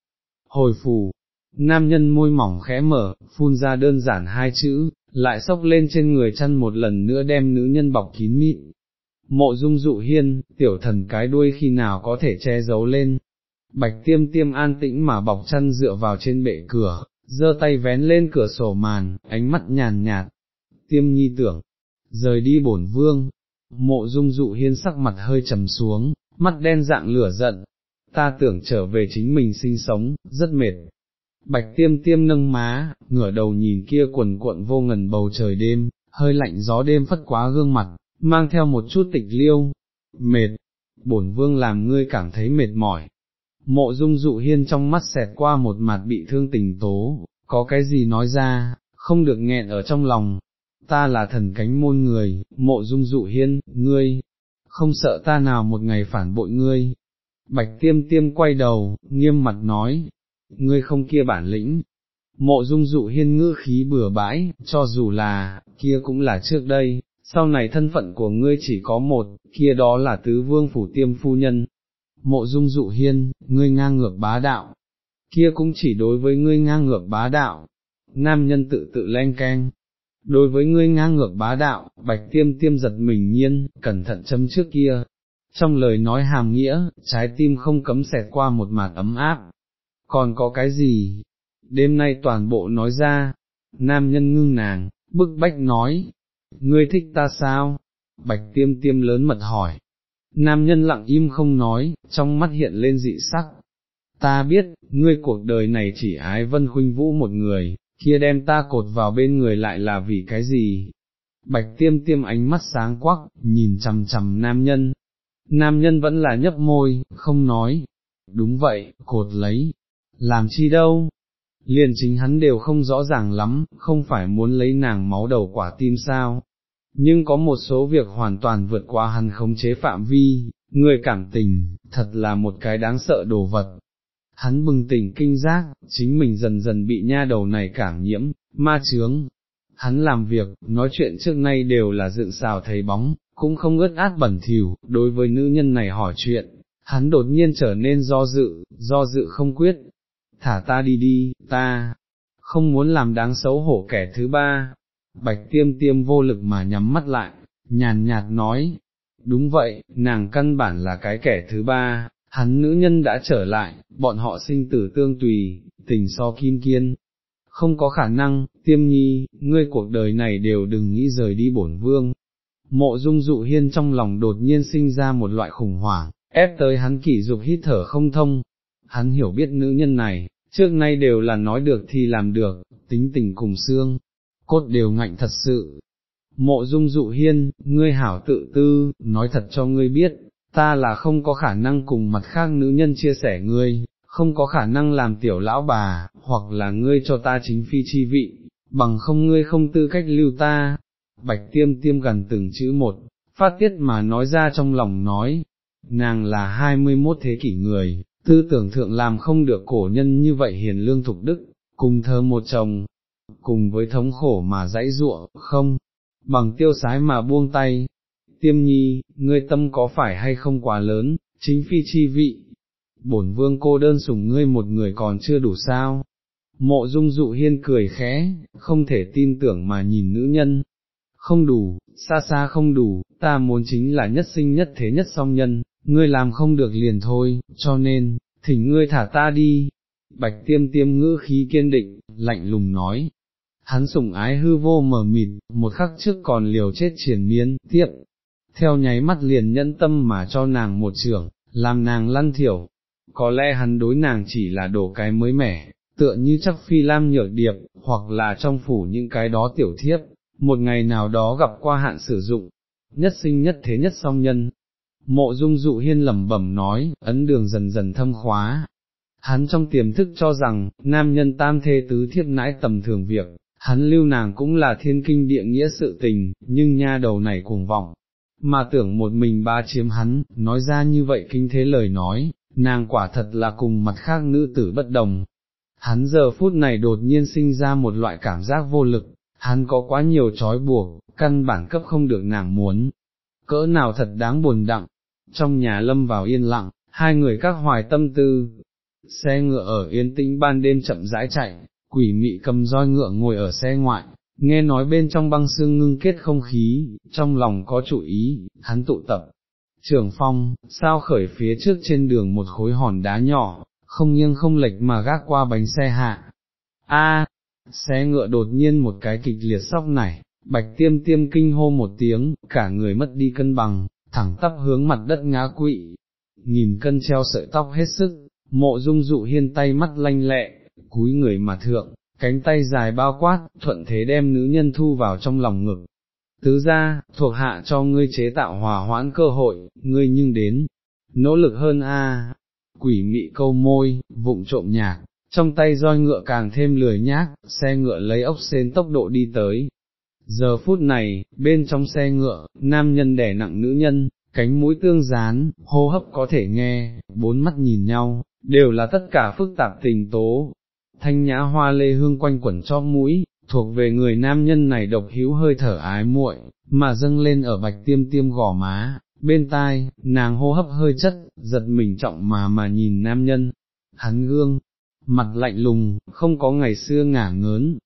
Hồi phù, nam nhân môi mỏng khẽ mở, phun ra đơn giản hai chữ, lại sốc lên trên người chăn một lần nữa đem nữ nhân bọc kín mịn mộ dung dụ hiên, tiểu thần cái đuôi khi nào có thể che giấu lên. Bạch tiêm tiêm an tĩnh mà bọc chân dựa vào trên bệ cửa, giơ tay vén lên cửa sổ màn, ánh mắt nhàn nhạt. Tiêm nhi tưởng, rời đi bổn vương, mộ dung dụ hiên sắc mặt hơi trầm xuống, mắt đen dạng lửa giận, ta tưởng trở về chính mình sinh sống, rất mệt. Bạch tiêm tiêm nâng má, ngửa đầu nhìn kia quần cuộn vô ngần bầu trời đêm, hơi lạnh gió đêm phất quá gương mặt, mang theo một chút tịch liêu, mệt, bổn vương làm ngươi cảm thấy mệt mỏi. Mộ dung dụ hiên trong mắt xẹt qua một mặt bị thương tình tố, có cái gì nói ra, không được nghẹn ở trong lòng. Ta là thần cánh môn người, mộ dung dụ hiên, ngươi, không sợ ta nào một ngày phản bội ngươi. Bạch tiêm tiêm quay đầu, nghiêm mặt nói, ngươi không kia bản lĩnh. Mộ dung dụ hiên ngữ khí bừa bãi, cho dù là, kia cũng là trước đây, sau này thân phận của ngươi chỉ có một, kia đó là tứ vương phủ tiêm phu nhân. Mộ dung dụ hiên, ngươi ngang ngược bá đạo, kia cũng chỉ đối với ngươi ngang ngược bá đạo. Nam nhân tự tự len keng, đối với ngươi ngang ngược bá đạo, bạch tiêm tiêm giật mình nhiên, cẩn thận chấm trước kia. Trong lời nói hàm nghĩa, trái tim không cấm xẹt qua một mạt ấm áp. Còn có cái gì? Đêm nay toàn bộ nói ra, nam nhân ngưng nàng, bức bách nói, ngươi thích ta sao? Bạch tiêm tiêm lớn mật hỏi. Nam nhân lặng im không nói, trong mắt hiện lên dị sắc. Ta biết, ngươi cuộc đời này chỉ ái vân khuynh vũ một người, kia đem ta cột vào bên người lại là vì cái gì? Bạch tiêm tiêm ánh mắt sáng quắc, nhìn chằm chằm nam nhân. Nam nhân vẫn là nhấp môi, không nói. Đúng vậy, cột lấy. Làm chi đâu? Liền chính hắn đều không rõ ràng lắm, không phải muốn lấy nàng máu đầu quả tim sao, nhưng có một số việc hoàn toàn vượt qua hắn khống chế phạm vi, người cảm tình, thật là một cái đáng sợ đồ vật. Hắn bừng tỉnh kinh giác, chính mình dần dần bị nha đầu này cảm nhiễm, ma chướng. Hắn làm việc, nói chuyện trước nay đều là dựng xào thấy bóng, cũng không ướt át bẩn thỉu, đối với nữ nhân này hỏi chuyện, hắn đột nhiên trở nên do dự, do dự không quyết. Thả ta đi đi, ta, không muốn làm đáng xấu hổ kẻ thứ ba, bạch tiêm tiêm vô lực mà nhắm mắt lại, nhàn nhạt nói, đúng vậy, nàng căn bản là cái kẻ thứ ba, hắn nữ nhân đã trở lại, bọn họ sinh tử tương tùy, tình so kim kiên. Không có khả năng, tiêm nhi, ngươi cuộc đời này đều đừng nghĩ rời đi bổn vương. Mộ dung dụ hiên trong lòng đột nhiên sinh ra một loại khủng hoảng, ép tới hắn kỷ dục hít thở không thông. Hắn hiểu biết nữ nhân này, trước nay đều là nói được thì làm được, tính tình cùng xương, cốt đều ngạnh thật sự. Mộ dung dụ hiên, ngươi hảo tự tư, nói thật cho ngươi biết, ta là không có khả năng cùng mặt khác nữ nhân chia sẻ ngươi, không có khả năng làm tiểu lão bà, hoặc là ngươi cho ta chính phi chi vị, bằng không ngươi không tư cách lưu ta. Bạch tiêm tiêm gần từng chữ một, phát tiết mà nói ra trong lòng nói, nàng là hai mươi mốt thế kỷ người, tư tưởng thượng làm không được cổ nhân như vậy hiền lương thục đức, cùng thơ một chồng, cùng với thống khổ mà dãy ruộng, không, bằng tiêu sái mà buông tay. Tiêm nhi, ngươi tâm có phải hay không quá lớn, chính phi chi vị, bổn vương cô đơn sủng ngươi một người còn chưa đủ sao. Mộ dung dụ hiên cười khẽ, không thể tin tưởng mà nhìn nữ nhân. Không đủ, xa xa không đủ, ta muốn chính là nhất sinh nhất thế nhất song nhân, ngươi làm không được liền thôi, cho nên, thỉnh ngươi thả ta đi. Bạch tiêm tiêm ngữ khí kiên định, lạnh lùng nói, hắn sủng ái hư vô mờ mịt, một khắc trước còn liều chết triển miên, tiếp, theo nháy mắt liền nhẫn tâm mà cho nàng một trưởng, làm nàng lăn thiểu, có lẽ hắn đối nàng chỉ là đổ cái mới mẻ, tựa như chắc phi lam nhở điệp, hoặc là trong phủ những cái đó tiểu thiếp, một ngày nào đó gặp qua hạn sử dụng, nhất sinh nhất thế nhất song nhân. Mộ dung dụ hiên lẩm bẩm nói, ấn đường dần dần thâm khóa. Hắn trong tiềm thức cho rằng, nam nhân tam thê tứ thiếp nãi tầm thường việc, hắn lưu nàng cũng là thiên kinh địa nghĩa sự tình, nhưng nha đầu này cuồng vọng, mà tưởng một mình ba chiếm hắn, nói ra như vậy kinh thế lời nói, nàng quả thật là cùng mặt khác nữ tử bất đồng. Hắn giờ phút này đột nhiên sinh ra một loại cảm giác vô lực, hắn có quá nhiều trói buộc, căn bản cấp không được nàng muốn. Cỡ nào thật đáng buồn đặng, trong nhà lâm vào yên lặng, hai người các hoài tâm tư, xe ngựa ở yên tĩnh ban đêm chậm rãi chạy, quỷ mị cầm roi ngựa ngồi ở xe ngoại, nghe nói bên trong băng xương ngưng kết không khí, trong lòng có chủ ý, hắn tụ tập. Trường phong, sao khởi phía trước trên đường một khối hòn đá nhỏ, không nghiêng không lệch mà gác qua bánh xe hạ. A, xe ngựa đột nhiên một cái kịch liệt sóc này, bạch tiêm tiêm kinh hô một tiếng, cả người mất đi cân bằng, thẳng tắp hướng mặt đất ngã quỵ, nghìn cân treo sợi tóc hết sức, mộ dung dụ hiên tay mắt lanh lẹ, cúi người mà thượng, cánh tay dài bao quát, thuận thế đem nữ nhân thu vào trong lòng ngực. Tứ ra, thuộc hạ cho ngươi chế tạo hòa hoãn cơ hội, ngươi nhưng đến, nỗ lực hơn a. quỷ mị câu môi, vụng trộm nhạc, trong tay roi ngựa càng thêm lười nhác, xe ngựa lấy ốc xên tốc độ đi tới. Giờ phút này, bên trong xe ngựa, nam nhân đẻ nặng nữ nhân, cánh mũi tương dán, hô hấp có thể nghe, bốn mắt nhìn nhau, đều là tất cả phức tạp tình tố. Thanh nhã hoa lê hương quanh quẩn cho mũi, thuộc về người nam nhân này độc hữu hơi thở ái muội, mà dâng lên ở bạch tiêm tiêm gò má, bên tai, nàng hô hấp hơi chất, giật mình trọng mà mà nhìn nam nhân, hắn gương, mặt lạnh lùng, không có ngày xưa ngả ngớn,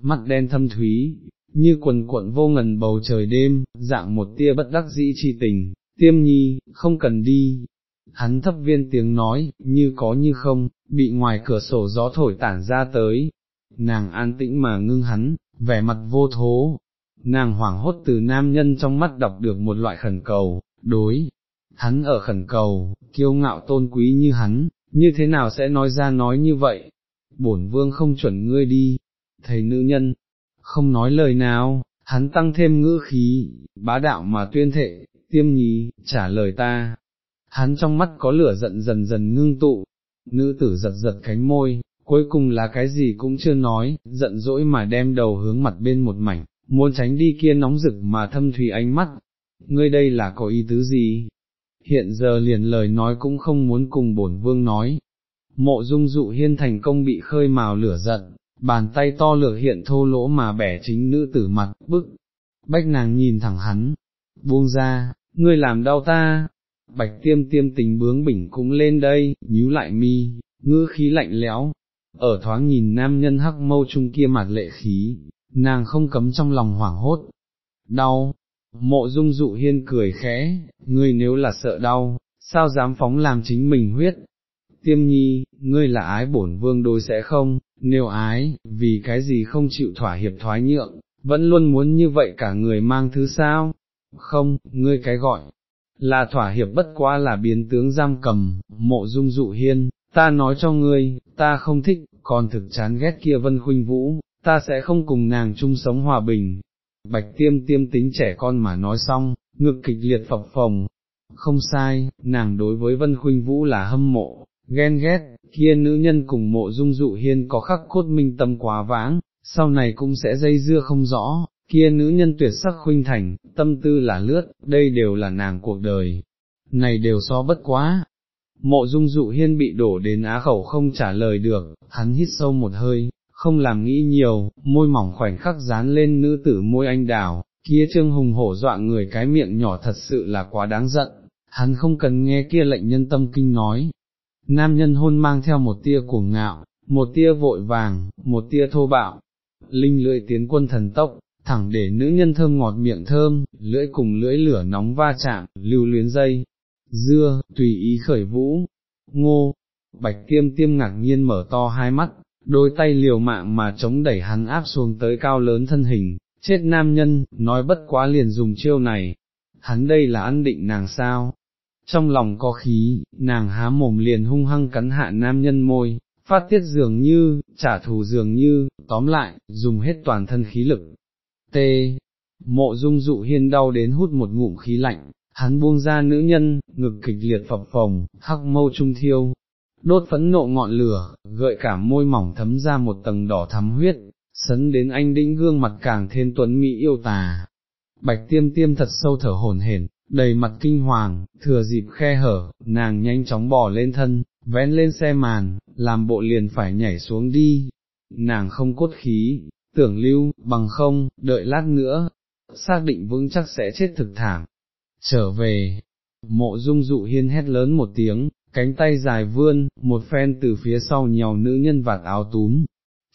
mắt đen thâm thúy, như quần cuộn vô ngần bầu trời đêm, dạng một tia bất đắc dĩ chi tình, tiêm nhi, không cần đi. Hắn thấp viên tiếng nói, như có như không, bị ngoài cửa sổ gió thổi tản ra tới. Nàng an tĩnh mà ngưng hắn, vẻ mặt vô thố. Nàng hoảng hốt từ nam nhân trong mắt đọc được một loại khẩn cầu, đối. Hắn ở khẩn cầu, kiêu ngạo tôn quý như hắn, như thế nào sẽ nói ra nói như vậy? Bổn vương không chuẩn ngươi đi. Thầy nữ nhân, không nói lời nào, hắn tăng thêm ngữ khí, bá đạo mà tuyên thệ, tiêm nhí, trả lời ta. Hắn trong mắt có lửa giận dần dần ngưng tụ, nữ tử giật giật cánh môi, cuối cùng là cái gì cũng chưa nói, giận dỗi mà đem đầu hướng mặt bên một mảnh, muốn tránh đi kia nóng rực mà thâm thủy ánh mắt. Ngươi đây là có ý tứ gì? Hiện giờ liền lời nói cũng không muốn cùng bổn vương nói. Mộ dung dụ hiên thành công bị khơi mào lửa giận, bàn tay to lược hiện thô lỗ mà bẻ chính nữ tử mặt, bức. Bách nàng nhìn thẳng hắn, buông ra, ngươi làm đau ta, bạch tiêm tiêm tình bướng bỉnh cũng lên đây, nhíu lại mi, ngữ khí lạnh lẽo, ở thoáng nhìn nam nhân hắc mâu trung kia mặt lệ khí, nàng không cấm trong lòng hoảng hốt, đau, mộ dung dụ hiên cười khẽ, ngươi nếu là sợ đau, sao dám phóng làm chính mình huyết, tiêm nhi, ngươi là ái bổn vương đôi sẽ không, nêu ái, vì cái gì không chịu thỏa hiệp thoái nhượng, vẫn luôn muốn như vậy cả người mang thứ sao, không, ngươi cái gọi, là thỏa hiệp bất quá là biến tướng giam cầm, mộ dung dụ hiên, ta nói cho ngươi, ta không thích, còn thực chán ghét kia vân khuynh vũ, ta sẽ không cùng nàng chung sống hòa bình. Bạch tiêm tiêm tính trẻ con mà nói xong, ngực kịch liệt phập phồng, không sai, nàng đối với vân khuynh vũ là hâm mộ, ghen ghét, kia nữ nhân cùng mộ dung dụ hiên có khắc cốt minh tâm quá vãng, sau này cũng sẽ dây dưa không rõ, kia nữ nhân tuyệt sắc khuynh thành, tâm tư là lướt, đây đều là nàng cuộc đời, này đều so bất quá. Mộ dung dụ hiên bị đổ đến á khẩu không trả lời được, hắn hít sâu một hơi, không làm nghĩ nhiều, môi mỏng khoảnh khắc dán lên nữ tử môi anh đào, kia trương hùng hổ dọa người cái miệng nhỏ thật sự là quá đáng giận, hắn không cần nghe kia lệnh nhân tâm kinh nói. Nam nhân hôn mang theo một tia cuồng ngạo, một tia vội vàng, một tia thô bạo, linh lưỡi tiến quân thần tốc, thẳng để nữ nhân thơm ngọt miệng thơm, lưỡi cùng lưỡi lửa nóng va chạm, lưu luyến dây, dưa, tùy ý khởi vũ, ngô, bạch tiêm tiêm ngạc nhiên mở to hai mắt, đôi tay liều mạng mà chống đẩy hắn áp xuống tới cao lớn thân hình, chết nam nhân, nói bất quá liền dùng chiêu này, hắn đây là ăn định nàng sao. Trong lòng có khí, nàng há mồm liền hung hăng cắn hạ nam nhân môi, phát tiết dường như, trả thù dường như, tóm lại, dùng hết toàn thân khí lực, T. Mộ dung dụ hiên đau đến hút một ngụm khí lạnh, hắn buông ra nữ nhân, ngực kịch liệt phập phồng, hắc mâu trung thiêu, đốt phẫn nộ ngọn lửa, gợi cả môi mỏng thấm ra một tầng đỏ thắm huyết, sấn đến anh đĩnh gương mặt càng thêm tuấn mỹ yêu tà. Bạch tiêm tiêm thật sâu thở hồn hển, đầy mặt kinh hoàng, thừa dịp khe hở, nàng nhanh chóng bỏ lên thân, vén lên xe màn, làm bộ liền phải nhảy xuống đi. Nàng không cốt khí, tưởng lưu, bằng không, đợi lát nữa, xác định vững chắc sẽ chết thực thảm. Trở về, mộ dung dụ hiên hét lớn một tiếng, cánh tay dài vươn, một phen từ phía sau nhào nữ nhân vạt áo túm,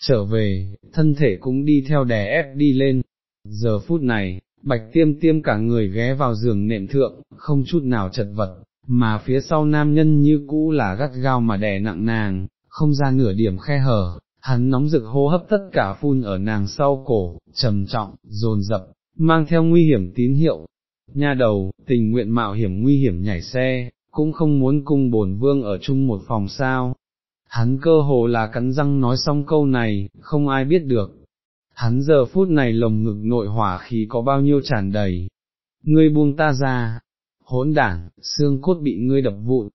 trở về, thân thể cũng đi theo đè ép đi lên. Giờ phút này, bạch tiêm tiêm cả người ghé vào giường nệm thượng, không chút nào chật vật, mà phía sau nam nhân như cũ là gắt gao mà đè nặng nàng, không ra nửa điểm khe hở, hắn nóng rực hô hấp tất cả phun ở nàng sau cổ, trầm trọng, dồn dập, mang theo nguy hiểm tín hiệu. Nha đầu, tình nguyện mạo hiểm nguy hiểm nhảy xe, cũng không muốn cung bổn vương ở chung một phòng sao. Hắn cơ hồ là cắn răng nói xong câu này, không ai biết được. Hắn giờ phút này lồng ngực nội hỏa khí có bao nhiêu tràn đầy. Ngươi buông ta ra, hỗn đảng, xương cốt bị ngươi đập vụn.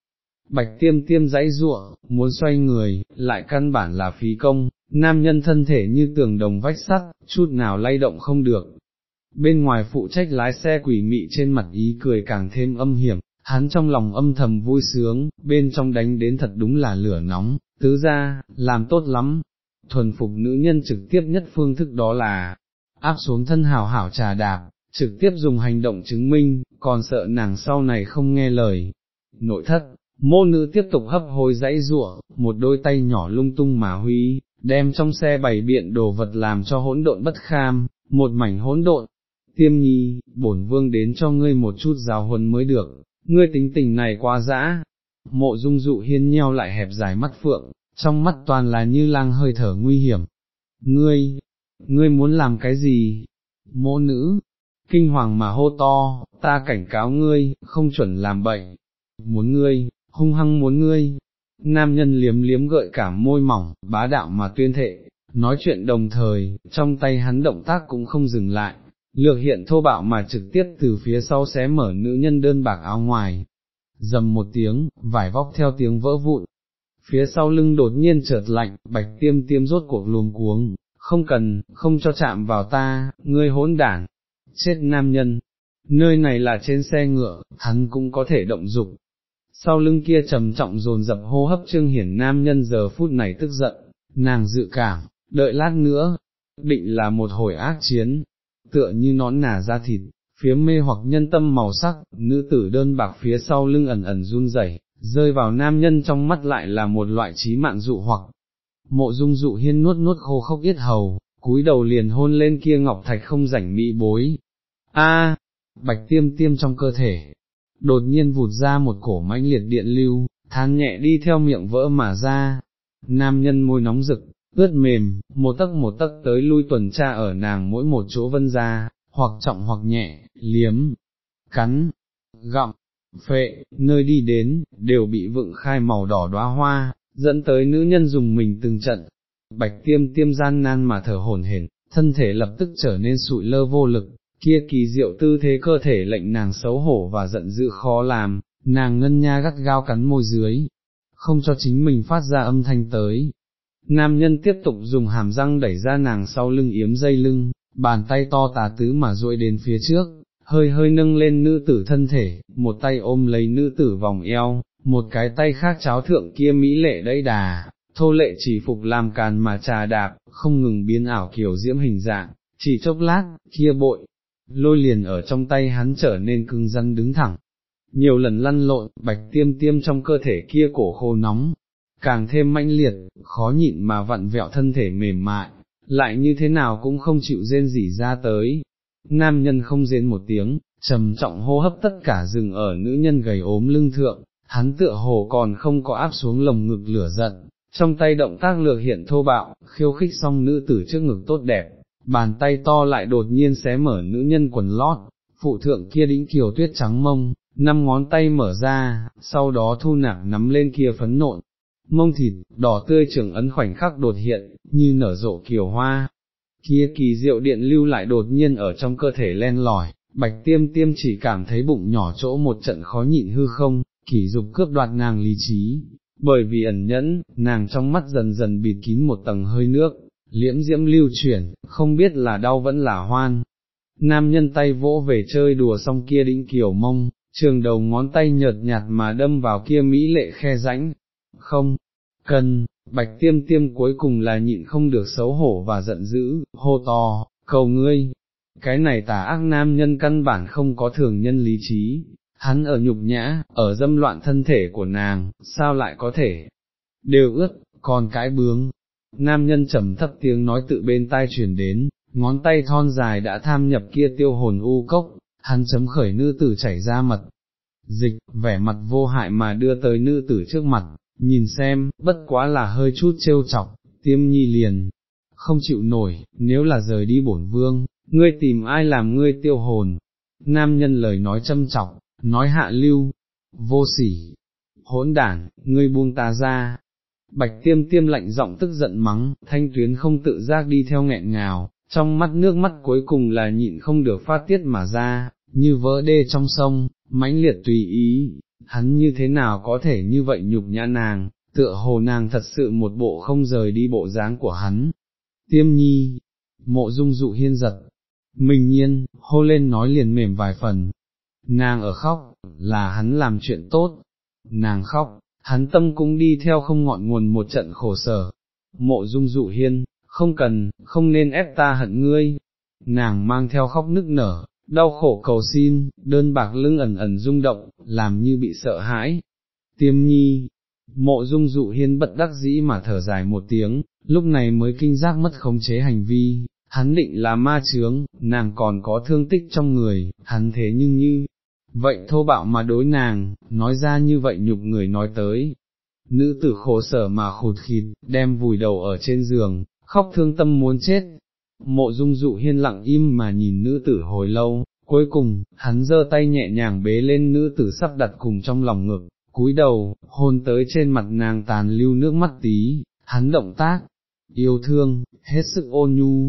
Bạch tiêm tiêm dãy ruộng, muốn xoay người, lại căn bản là phí công, nam nhân thân thể như tường đồng vách sắt, chút nào lay động không được. Bên ngoài phụ trách lái xe quỷ mị trên mặt ý cười càng thêm âm hiểm, hắn trong lòng âm thầm vui sướng, bên trong đánh đến thật đúng là lửa nóng, tứ ra, làm tốt lắm. Thuần phục nữ nhân trực tiếp nhất phương thức đó là, áp xuống thân hào hảo trà đạp, trực tiếp dùng hành động chứng minh, còn sợ nàng sau này không nghe lời. Nội thất, mô nữ tiếp tục hấp hối dãy ruộng, một đôi tay nhỏ lung tung mà huy, đem trong xe bày biện đồ vật làm cho hỗn độn bất kham, một mảnh hỗn độn. Tiêm nhi, bổn vương đến cho ngươi một chút giáo huấn mới được, ngươi tính tình này quá dã. Mộ dung dụ hiên nheo lại hẹp dài mắt phượng, trong mắt toàn là như lang hơi thở nguy hiểm. Ngươi, ngươi muốn làm cái gì? Mô nữ, kinh hoàng mà hô to, ta cảnh cáo ngươi, không chuẩn làm bậy. Muốn ngươi, hung hăng muốn ngươi. Nam nhân liếm liếm gợi cả môi mỏng, bá đạo mà tuyên thệ, nói chuyện đồng thời, trong tay hắn động tác cũng không dừng lại, lược hiện thô bạo mà trực tiếp từ phía sau xé mở nữ nhân đơn bạc áo ngoài, dầm một tiếng, vải vóc theo tiếng vỡ vụn, phía sau lưng đột nhiên chợt lạnh, bạch tiêm tiêm rốt cuộc luồng cuống, không cần, không cho chạm vào ta, ngươi hỗn đản, chết nam nhân, nơi này là trên xe ngựa, hắn cũng có thể động dục. Sau lưng kia trầm trọng dồn dập hô hấp trương hiển nam nhân giờ phút này tức giận, nàng dự cảm, đợi lát nữa, định là một hồi ác chiến, tựa như nón nà ra thịt, phía mê hoặc nhân tâm màu sắc, nữ tử đơn bạc phía sau lưng ẩn ẩn run rẩy, rơi vào nam nhân trong mắt lại là một loại trí mạng dụ hoặc. Mộ dung dụ hiên nuốt nuốt khô khốc yết hầu, cúi đầu liền hôn lên kia ngọc thạch không rảnh mỹ bối. A, bạch tiêm tiêm trong cơ thể, đột nhiên vụt ra một cổ mãnh liệt điện lưu, than nhẹ đi theo miệng vỡ mà ra. Nam nhân môi nóng rực, ướt mềm, một tấc một tấc tới lui tuần tra ở nàng mỗi một chỗ vân ra, hoặc trọng hoặc nhẹ, liếm, cắn, gặm, phệ, nơi đi đến, đều bị vựng khai màu đỏ đóa hoa, dẫn tới nữ nhân dùng mình từng trận. Bạch tiêm tiêm gian nan mà thở hổn hển, thân thể lập tức trở nên sụi lơ vô lực, kia kỳ diệu tư thế cơ thể lệnh nàng xấu hổ và giận dữ khó làm, nàng ngân nha gắt gao cắn môi dưới, không cho chính mình phát ra âm thanh tới, Nam nhân tiếp tục dùng hàm răng đẩy ra nàng sau lưng yếm dây lưng, bàn tay to tà tứ mà duỗi đến phía trước, hơi hơi nâng lên nữ tử thân thể, một tay ôm lấy nữ tử vòng eo, một cái tay khác cháo thượng kia mỹ lệ đẫy đà, thô lệ chỉ phục làm càn mà trà đạp, không ngừng biến ảo kiểu diễm hình dạng, chỉ chốc lát, kia bội, lôi liền ở trong tay hắn trở nên cứng rắn đứng thẳng. Nhiều lần lăn lộn, bạch tiêm tiêm trong cơ thể kia cổ khô nóng, càng thêm mãnh liệt, khó nhịn mà vặn vẹo thân thể mềm mại, lại như thế nào cũng không chịu rên rỉ ra tới. Nam nhân không rên một tiếng, trầm trọng hô hấp tất cả dừng ở nữ nhân gầy ốm lưng thượng, hắn tựa hồ còn không có áp xuống lồng ngực lửa giận, trong tay động tác lược hiện thô bạo, khiêu khích xong nữ tử trước ngực tốt đẹp, bàn tay to lại đột nhiên xé mở nữ nhân quần lót, phụ thượng kia đĩnh kiều tuyết trắng mông, năm ngón tay mở ra, sau đó thu nạc nắm lên kia phấn nộn, mông thịt, đỏ tươi trường ấn khoảnh khắc đột hiện, như nở rộ kiều hoa. Kia kỳ diệu điện lưu lại đột nhiên ở trong cơ thể len lỏi, bạch tiêm tiêm chỉ cảm thấy bụng nhỏ chỗ một trận khó nhịn hư không, kỳ dục cướp đoạt nàng lý trí, bởi vì ẩn nhẫn, nàng trong mắt dần dần bịt kín một tầng hơi nước, liễm diễm lưu chuyển, không biết là đau vẫn là hoan. Nam nhân tay vỗ về chơi đùa xong kia đĩnh kiểu mông, trường đầu ngón tay nhợt nhạt mà đâm vào kia mỹ lệ khe rãnh, không, cần, bạch tiêm tiêm cuối cùng là nhịn không được xấu hổ và giận dữ, hô to, cầu ngươi, cái này tà ác nam nhân căn bản không có thường nhân lý trí, hắn ở nhục nhã, ở dâm loạn thân thể của nàng, sao lại có thể, đều ướt, còn cái bướng, nam nhân trầm thấp tiếng nói tự bên tai truyền đến, ngón tay thon dài đã tham nhập kia tiêu hồn u cốc, hắn chấm khởi nữ tử chảy ra mật. Dịch, vẻ mặt vô hại mà đưa tới nữ tử trước mặt, nhìn xem, bất quá là hơi chút trêu chọc, tiêm nhi liền, không chịu nổi, nếu là rời đi bổn vương, ngươi tìm ai làm ngươi tiêu hồn. Nam nhân lời nói châm trọng, nói hạ lưu, vô sỉ, hỗn đản, ngươi buông ta ra. Bạch tiêm tiêm lạnh giọng tức giận mắng, thanh tuyến không tự giác đi theo nghẹn ngào, trong mắt nước mắt cuối cùng là nhịn không được phát tiết mà ra, như vỡ đê trong sông, mãnh liệt tùy ý, hắn như thế nào có thể như vậy nhục nhã nàng, tựa hồ nàng thật sự một bộ không rời đi bộ dáng của hắn. Tiêm nhi, mộ dung dụ hiên giật, mình nhiên, hô lên nói liền mềm vài phần, nàng ở khóc, là hắn làm chuyện tốt, nàng khóc, hắn tâm cũng đi theo không ngọn nguồn một trận khổ sở, mộ dung dụ hiên, không cần, không nên ép ta hận ngươi, nàng mang theo khóc nức nở, đau khổ cầu xin, đơn bạc lưng ẩn ẩn rung động, làm như bị sợ hãi. Tiêm nhi, mộ dung dụ hiên bất đắc dĩ mà thở dài một tiếng, lúc này mới kinh giác mất khống chế hành vi, hắn định là ma chướng, nàng còn có thương tích trong người, hắn thế nhưng như, vậy thô bạo mà đối nàng, nói ra như vậy nhục người nói tới. Nữ tử khổ sở mà khụt khịt, đem vùi đầu ở trên giường, khóc thương tâm muốn chết, Mộ dung dụ hiên lặng im mà nhìn nữ tử hồi lâu, cuối cùng, hắn giơ tay nhẹ nhàng bế lên nữ tử sắp đặt cùng trong lòng ngực, cúi đầu, hôn tới trên mặt nàng tàn lưu nước mắt tí, hắn động tác, yêu thương, hết sức ôn nhu.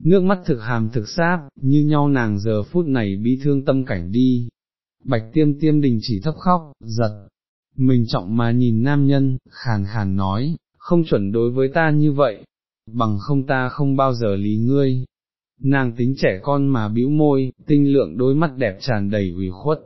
Nước mắt thực hàm thực sáp, như nhau nàng giờ phút này bi thương tâm cảnh đi. Bạch tiêm tiêm đình chỉ thấp khóc, giật, mình trọng mà nhìn nam nhân, khàn khàn nói, không chuẩn đối với ta như vậy, bằng không ta không bao giờ lý ngươi. Nàng tính trẻ con mà bĩu môi, tinh lượng đôi mắt đẹp tràn đầy ủy khuất.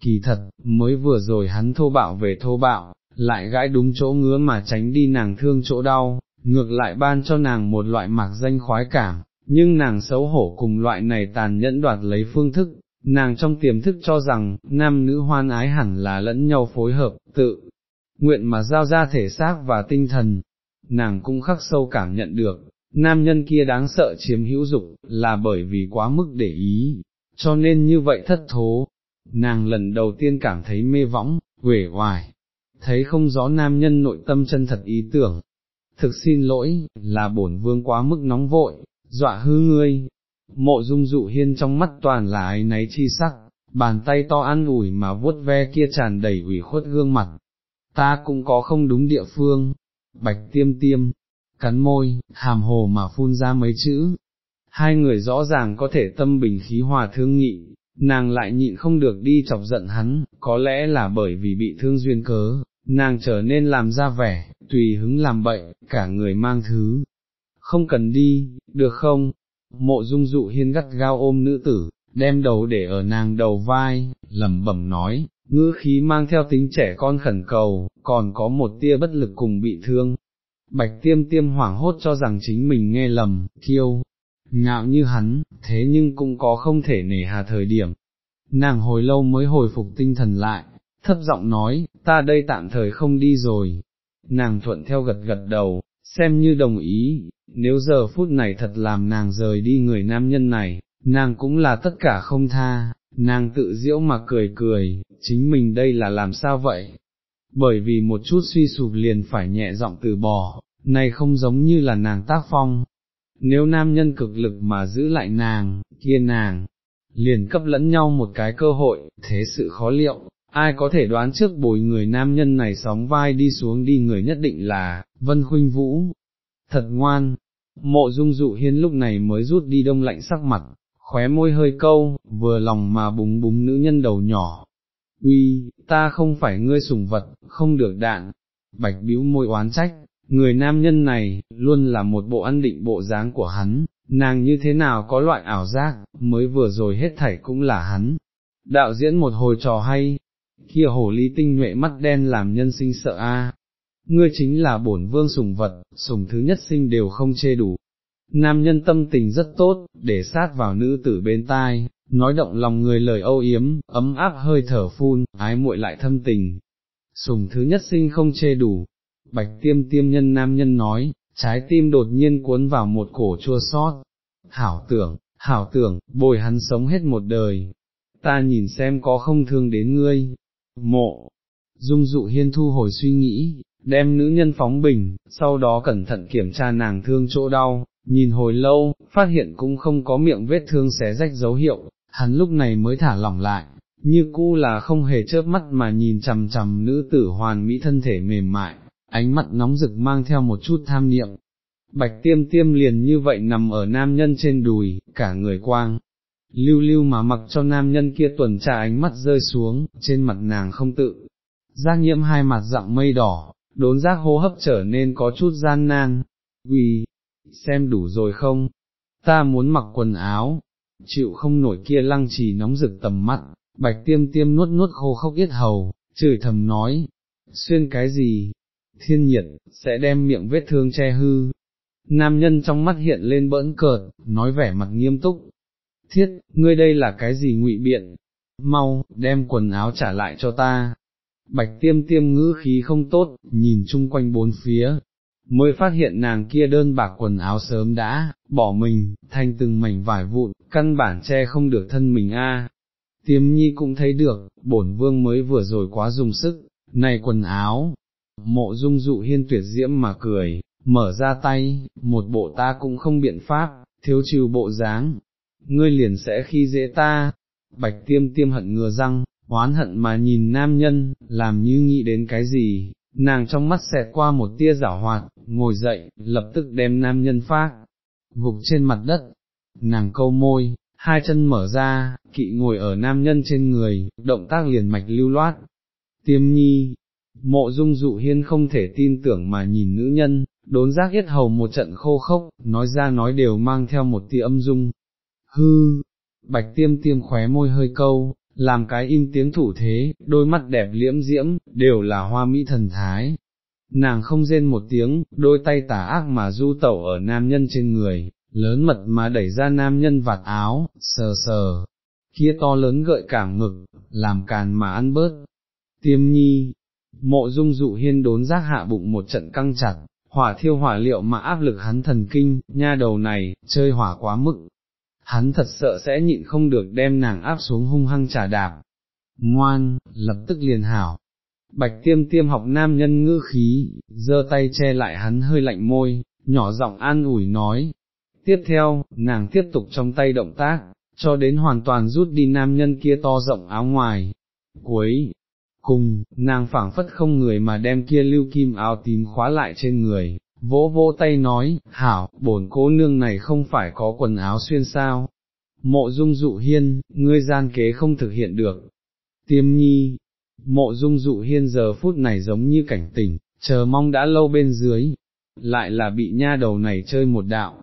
Kỳ thật, mới vừa rồi hắn thô bạo về thô bạo, lại gãi đúng chỗ ngứa mà tránh đi nàng thương chỗ đau, ngược lại ban cho nàng một loại mạc danh khoái cảm, nhưng nàng xấu hổ cùng loại này tàn nhẫn đoạt lấy phương thức, nàng trong tiềm thức cho rằng, nam nữ hoan ái hẳn là lẫn nhau phối hợp, tự, nguyện mà giao ra thể xác và tinh thần, nàng cũng khắc sâu cảm nhận được, nam nhân kia đáng sợ chiếm hữu dục, là bởi vì quá mức để ý, cho nên như vậy thất thố, nàng lần đầu tiên cảm thấy mê võng, quể hoài, thấy không rõ nam nhân nội tâm chân thật ý tưởng. Thực xin lỗi, là bổn vương quá mức nóng vội, dọa hư ngươi, mộ dung dụ hiên trong mắt toàn là ái náy chi sắc, bàn tay to ăn ủi mà vuốt ve kia tràn đầy ủy khuất gương mặt. Ta cũng có không đúng địa phương, bạch tiêm tiêm, cắn môi, hàm hồ mà phun ra mấy chữ. Hai người rõ ràng có thể tâm bình khí hòa thương nghị, nàng lại nhịn không được đi chọc giận hắn, có lẽ là bởi vì bị thương duyên cớ, nàng trở nên làm ra vẻ, tùy hứng làm bậy, cả người mang thứ. Không cần đi, được không? Mộ dung dụ hiên gắt gao ôm nữ tử, đem đầu để ở nàng đầu vai, lẩm bẩm nói, ngữ khí mang theo tính trẻ con khẩn cầu, còn có một tia bất lực cùng bị thương. Bạch tiêm tiêm hoảng hốt cho rằng chính mình nghe lầm, kiêu, ngạo như hắn, thế nhưng cũng có không thể nể hà thời điểm. Nàng hồi lâu mới hồi phục tinh thần lại, thấp giọng nói, ta đây tạm thời không đi rồi. Nàng thuận theo gật gật đầu, xem như đồng ý, nếu giờ phút này thật làm nàng rời đi người nam nhân này, nàng cũng là tất cả không tha, nàng tự diễu mà cười cười, chính mình đây là làm sao vậy? Bởi vì một chút suy sụp liền phải nhẹ giọng từ bỏ, này không giống như là nàng tác phong. Nếu nam nhân cực lực mà giữ lại nàng, kia nàng, liền cấp lẫn nhau một cái cơ hội, thế sự khó liệu, ai có thể đoán trước bồi người nam nhân này sóng vai đi xuống đi người nhất định là, Vân Khuynh Vũ. Thật ngoan, mộ dung dụ hiên lúc này mới rút đi đông lạnh sắc mặt, khóe môi hơi câu, vừa lòng mà búng búng nữ nhân đầu nhỏ. Uy, ta không phải ngươi sủng vật, không được đạn. Bạch bĩu môi oán trách, người nam nhân này, luôn là một bộ ăn định bộ dáng của hắn, nàng như thế nào có loại ảo giác, mới vừa rồi hết thảy cũng là hắn. Đạo diễn một hồi trò hay, kia hồ ly tinh nhuệ mắt đen làm nhân sinh sợ a. Ngươi chính là bổn vương sủng vật, sủng thứ nhất sinh đều không chê đủ, nam nhân tâm tình rất tốt, để sát vào nữ tử bên tai, nói động lòng người lời âu yếm, ấm áp hơi thở phun, ái muội lại thâm tình. Sùng thứ nhất sinh không chê đủ, bạch tiêm tiêm nhân nam nhân nói, trái tim đột nhiên cuốn vào một cổ chua sót, hảo tưởng, hảo tưởng, bồi hắn sống hết một đời, ta nhìn xem có không thương đến ngươi, mộ, dung dụ hiên thu hồi suy nghĩ, đem nữ nhân phóng bình, sau đó cẩn thận kiểm tra nàng thương chỗ đau, nhìn hồi lâu, phát hiện cũng không có miệng vết thương xé rách dấu hiệu, hắn lúc này mới thả lỏng lại, như cu là không hề chớp mắt mà nhìn chằm chằm nữ tử hoàn mỹ thân thể mềm mại, ánh mắt nóng rực mang theo một chút tham niệm. Bạch tiêm tiêm liền như vậy nằm ở nam nhân trên đùi, cả người quang, lưu lưu mà mặc cho nam nhân kia tuần tra ánh mắt rơi xuống, trên mặt nàng không tự, giác nhiễm hai mặt dạng mây đỏ, đốn giác hô hấp trở nên có chút gian nan, quỳ, xem đủ rồi không, ta muốn mặc quần áo, chịu không nổi kia lăng trì nóng rực tầm mắt, bạch tiêm tiêm nuốt nuốt khô khốc yết hầu, chửi thầm nói, xuyên cái gì, thiên nhiệt, sẽ đem miệng vết thương che hư. Nam nhân trong mắt hiện lên bỡn cợt, nói vẻ mặt nghiêm túc. Thiết, ngươi đây là cái gì ngụy biện? Mau, đem quần áo trả lại cho ta. Bạch tiêm tiêm ngữ khí không tốt, nhìn chung quanh bốn phía, mới phát hiện nàng kia đơn bạc quần áo sớm đã, bỏ mình, thành từng mảnh vải vụn, căn bản che không được thân mình a. Tiêm nhi cũng thấy được, bổn vương mới vừa rồi quá dùng sức, này quần áo, mộ dung dụ hiên tuyệt diễm mà cười, mở ra tay, một bộ ta cũng không biện pháp, thiếu trừ bộ dáng, ngươi liền sẽ khi dễ ta, bạch tiêm tiêm hận ngừa răng, oán hận mà nhìn nam nhân, làm như nghĩ đến cái gì, nàng trong mắt xẹt qua một tia giả hoạt, ngồi dậy, lập tức đem nam nhân phát, gục trên mặt đất, nàng câu môi, hai chân mở ra, kỵ ngồi ở nam nhân trên người, động tác liền mạch lưu loát. Tiêm nhi, mộ dung dụ hiên không thể tin tưởng mà nhìn nữ nhân, đốn giác yết hầu một trận khô khốc, nói ra nói đều mang theo một tia âm dung. Hư, bạch tiêm tiêm khóe môi hơi câu, làm cái im tiếng thủ thế, đôi mắt đẹp liễm diễm, đều là hoa mỹ thần thái. Nàng không rên một tiếng, đôi tay tả ác mà du tẩu ở nam nhân trên người, lớn mật mà đẩy ra nam nhân vạt áo, sờ sờ, kia to lớn gợi cảm ngực, làm càn mà ăn bớt. Tiêm nhi, mộ dung dụ hiên đốn giác hạ bụng một trận căng chặt, hỏa thiêu hỏa liệu mà áp lực hắn thần kinh, nha đầu này, chơi hỏa quá mức, hắn thật sợ sẽ nhịn không được đem nàng áp xuống hung hăng trả đạp. Ngoan, lập tức liền hảo. Bạch tiêm tiêm học nam nhân ngữ khí, giơ tay che lại hắn hơi lạnh môi, nhỏ giọng an ủi nói. Tiếp theo, nàng tiếp tục trong tay động tác, cho đến hoàn toàn rút đi nam nhân kia to rộng áo ngoài. Cuối, cùng, nàng phảng phất không người mà đem kia lưu kim áo tím khóa lại trên người, vỗ vỗ tay nói, hảo, bổn cố nương này không phải có quần áo xuyên sao, mộ dung dụ hiên, ngươi gian kế không thực hiện được, tiêm nhi, mộ dung dụ hiên giờ phút này giống như cảnh tỉnh, chờ mong đã lâu bên dưới, lại là bị nha đầu này chơi một đạo,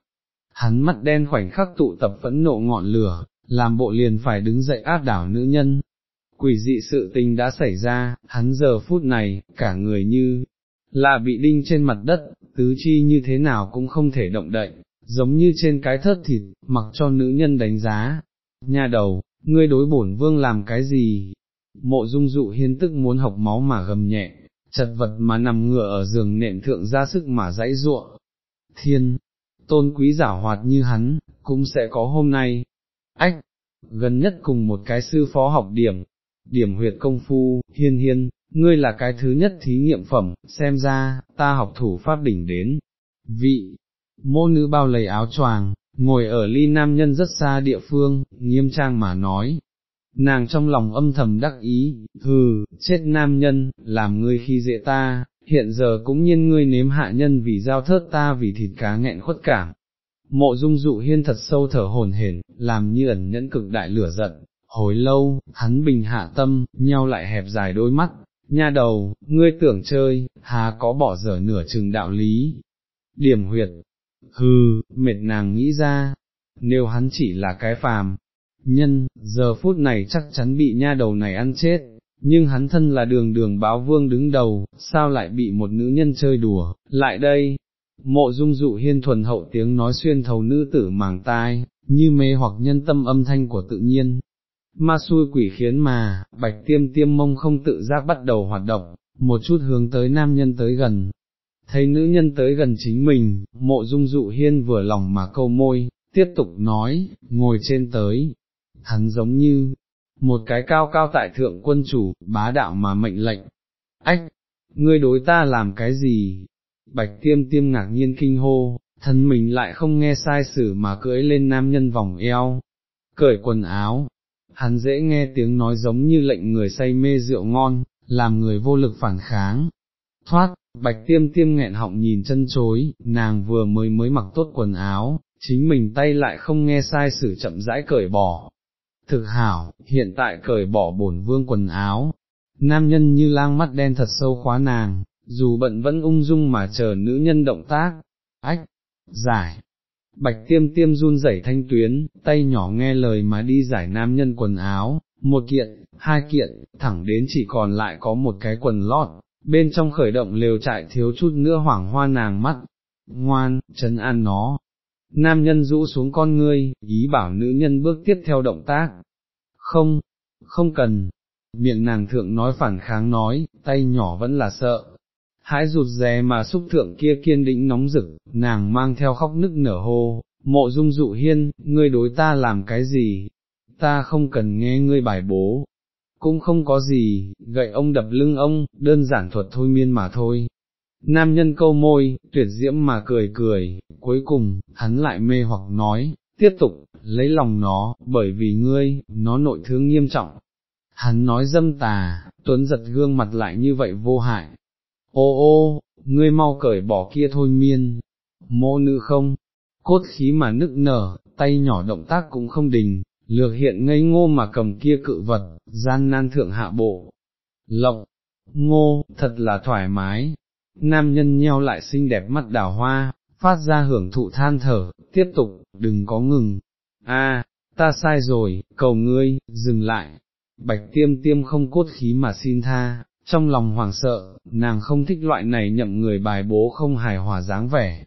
hắn mắt đen khoảnh khắc tụ tập phẫn nộ ngọn lửa, làm bộ liền phải đứng dậy áp đảo nữ nhân. Quỷ dị sự tình đã xảy ra, hắn giờ phút này, cả người như, là bị đinh trên mặt đất, tứ chi như thế nào cũng không thể động đậy, giống như trên cái thớt thịt, mặc cho nữ nhân đánh giá. Nha đầu, ngươi đối bổn vương làm cái gì? Mộ dung dụ hiên tức muốn học máu mà gầm nhẹ, chật vật mà nằm ngựa ở giường nệm thượng ra sức mà dãy ruộng. Thiên, tôn quý giả hoạt như hắn, cũng sẽ có hôm nay. Ách, gần nhất cùng một cái sư phó học điểm, điểm huyệt công phu, hiên hiên, ngươi là cái thứ nhất thí nghiệm phẩm, xem ra, ta học thủ pháp đỉnh đến. Vị, mô nữ bao lầy áo choàng, ngồi ở ly nam nhân rất xa địa phương, nghiêm trang mà nói. Nàng trong lòng âm thầm đắc ý, hừ, chết nam nhân, làm ngươi khi dễ ta, hiện giờ cũng nhiên ngươi nếm hạ nhân vì giao thớt ta vì thịt cá nghẹn khuất cảm. Mộ dung dụ hiên thật sâu thở hồn hển, làm như ẩn nhẫn cực đại lửa giận, hồi lâu, hắn bình hạ tâm, nhau lại hẹp dài đôi mắt, nha đầu, ngươi tưởng chơi, hà có bỏ dở nửa chừng đạo lý. Điểm huyệt, hừ, mệt nàng nghĩ ra, nếu hắn chỉ là cái phàm, nhân, giờ phút này chắc chắn bị nha đầu này ăn chết, nhưng hắn thân là đường đường báo vương đứng đầu, sao lại bị một nữ nhân chơi đùa, lại đây, mộ dung dụ hiên thuần hậu tiếng nói xuyên thầu nữ tử màng tai, như mê hoặc nhân tâm âm thanh của tự nhiên, ma xui quỷ khiến mà, bạch tiêm tiêm mông không tự giác bắt đầu hoạt động, một chút hướng tới nam nhân tới gần. thấy nữ nhân tới gần chính mình, mộ dung dụ hiên vừa lòng mà câu môi, tiếp tục nói, ngồi trên tới, hắn giống như, một cái cao cao tại thượng quân chủ, bá đạo mà mệnh lệnh, ách, ngươi đối ta làm cái gì? Bạch tiêm tiêm ngạc nhiên kinh hô, thân mình lại không nghe sai sử mà cưỡi lên nam nhân vòng eo, cởi quần áo, hắn dễ nghe tiếng nói giống như lệnh người say mê rượu ngon, làm người vô lực phản kháng. Thoát, bạch tiêm tiêm nghẹn họng nhìn chân chối, nàng vừa mới mới mặc tốt quần áo, chính mình tay lại không nghe sai sử chậm rãi cởi bỏ. Thực hảo, hiện tại cởi bỏ bổn vương quần áo, nam nhân như lang mắt đen thật sâu khóa nàng, dù bận vẫn ung dung mà chờ nữ nhân động tác, ách, giải. Bạch tiêm tiêm run rẩy thanh tuyến, tay nhỏ nghe lời mà đi giải nam nhân quần áo, một kiện, hai kiện, thẳng đến chỉ còn lại có một cái quần lót, bên trong khởi động lều trại thiếu chút nữa hoảng hoa nàng mắt, ngoan, chấn an nó. Nam nhân rũ xuống con ngươi, ý bảo nữ nhân bước tiếp theo động tác. Không, không cần. Miệng nàng thượng nói phản kháng nói, tay nhỏ vẫn là sợ. Hãi rụt rè mà xúc thượng kia kiên định nóng rực, nàng mang theo khóc nức nở hô, mộ dung dụ hiên, ngươi đối ta làm cái gì, ta không cần nghe ngươi bài bố, cũng không có gì, gậy ông đập lưng ông, đơn giản thuật thôi miên mà thôi. Nam nhân câu môi, tuyệt diễm mà cười cười, cuối cùng, hắn lại mê hoặc nói, tiếp tục, lấy lòng nó, bởi vì ngươi, nó nội thương nghiêm trọng. Hắn nói dâm tà, tuấn giật gương mặt lại như vậy vô hại. Ô ô, ngươi mau cởi bỏ kia thôi miên, mô nữ không, cốt khí mà nức nở, tay nhỏ động tác cũng không đình, lược hiện ngây ngô mà cầm kia cự vật, gian nan thượng hạ bộ. Lộc, ngô, thật là thoải mái. Nam nhân nheo lại xinh đẹp mắt đào hoa, phát ra hưởng thụ than thở, tiếp tục, đừng có ngừng. A, ta sai rồi, cầu ngươi, dừng lại. Bạch tiêm tiêm không cốt khí mà xin tha, trong lòng hoảng sợ, nàng không thích loại này nhậm người bài bố không hài hòa dáng vẻ.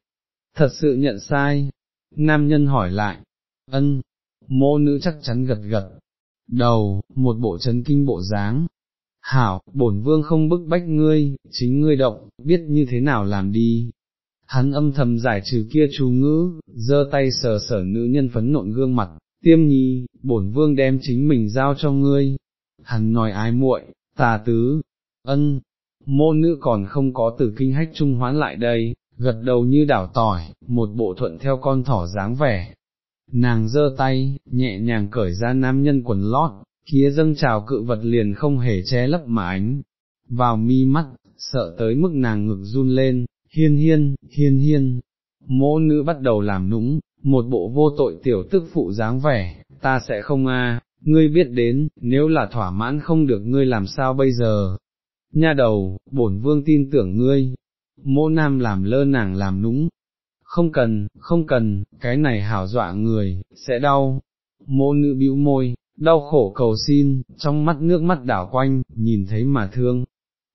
Thật sự nhận sai. Nam nhân hỏi lại, ân, mô nữ chắc chắn gật gật, đầu, một bộ chấn kinh bộ dáng. Hảo, bổn vương không bức bách ngươi, chính ngươi động, biết như thế nào làm đi. Hắn âm thầm giải trừ kia chú ngữ, giơ tay sờ sở nữ nhân phấn nộn gương mặt, tiêm nhi, bổn vương đem chính mình giao cho ngươi. Hắn nói ái muội, tà tứ, ân, môn nữ còn không có từ kinh hách trung hoán lại đây, gật đầu như đảo tỏi, một bộ thuận theo con thỏ dáng vẻ, nàng giơ tay, nhẹ nhàng cởi ra nam nhân quần lót, kia dâng trào cự vật liền không hề che lấp mà ánh, vào mi mắt, sợ tới mức nàng ngực run lên, hiên hiên, hiên hiên, mỗ nữ bắt đầu làm nũng, một bộ vô tội tiểu tức phụ dáng vẻ, ta sẽ không a, ngươi biết đến, nếu là thỏa mãn không được ngươi làm sao bây giờ. Nha đầu, bổn vương tin tưởng ngươi, Mô nam làm lơ nàng làm nũng, không cần, không cần, cái này hảo dọa người, sẽ đau. Mô nữ bĩu môi, đau khổ cầu xin, trong mắt nước mắt đảo quanh, nhìn thấy mà thương.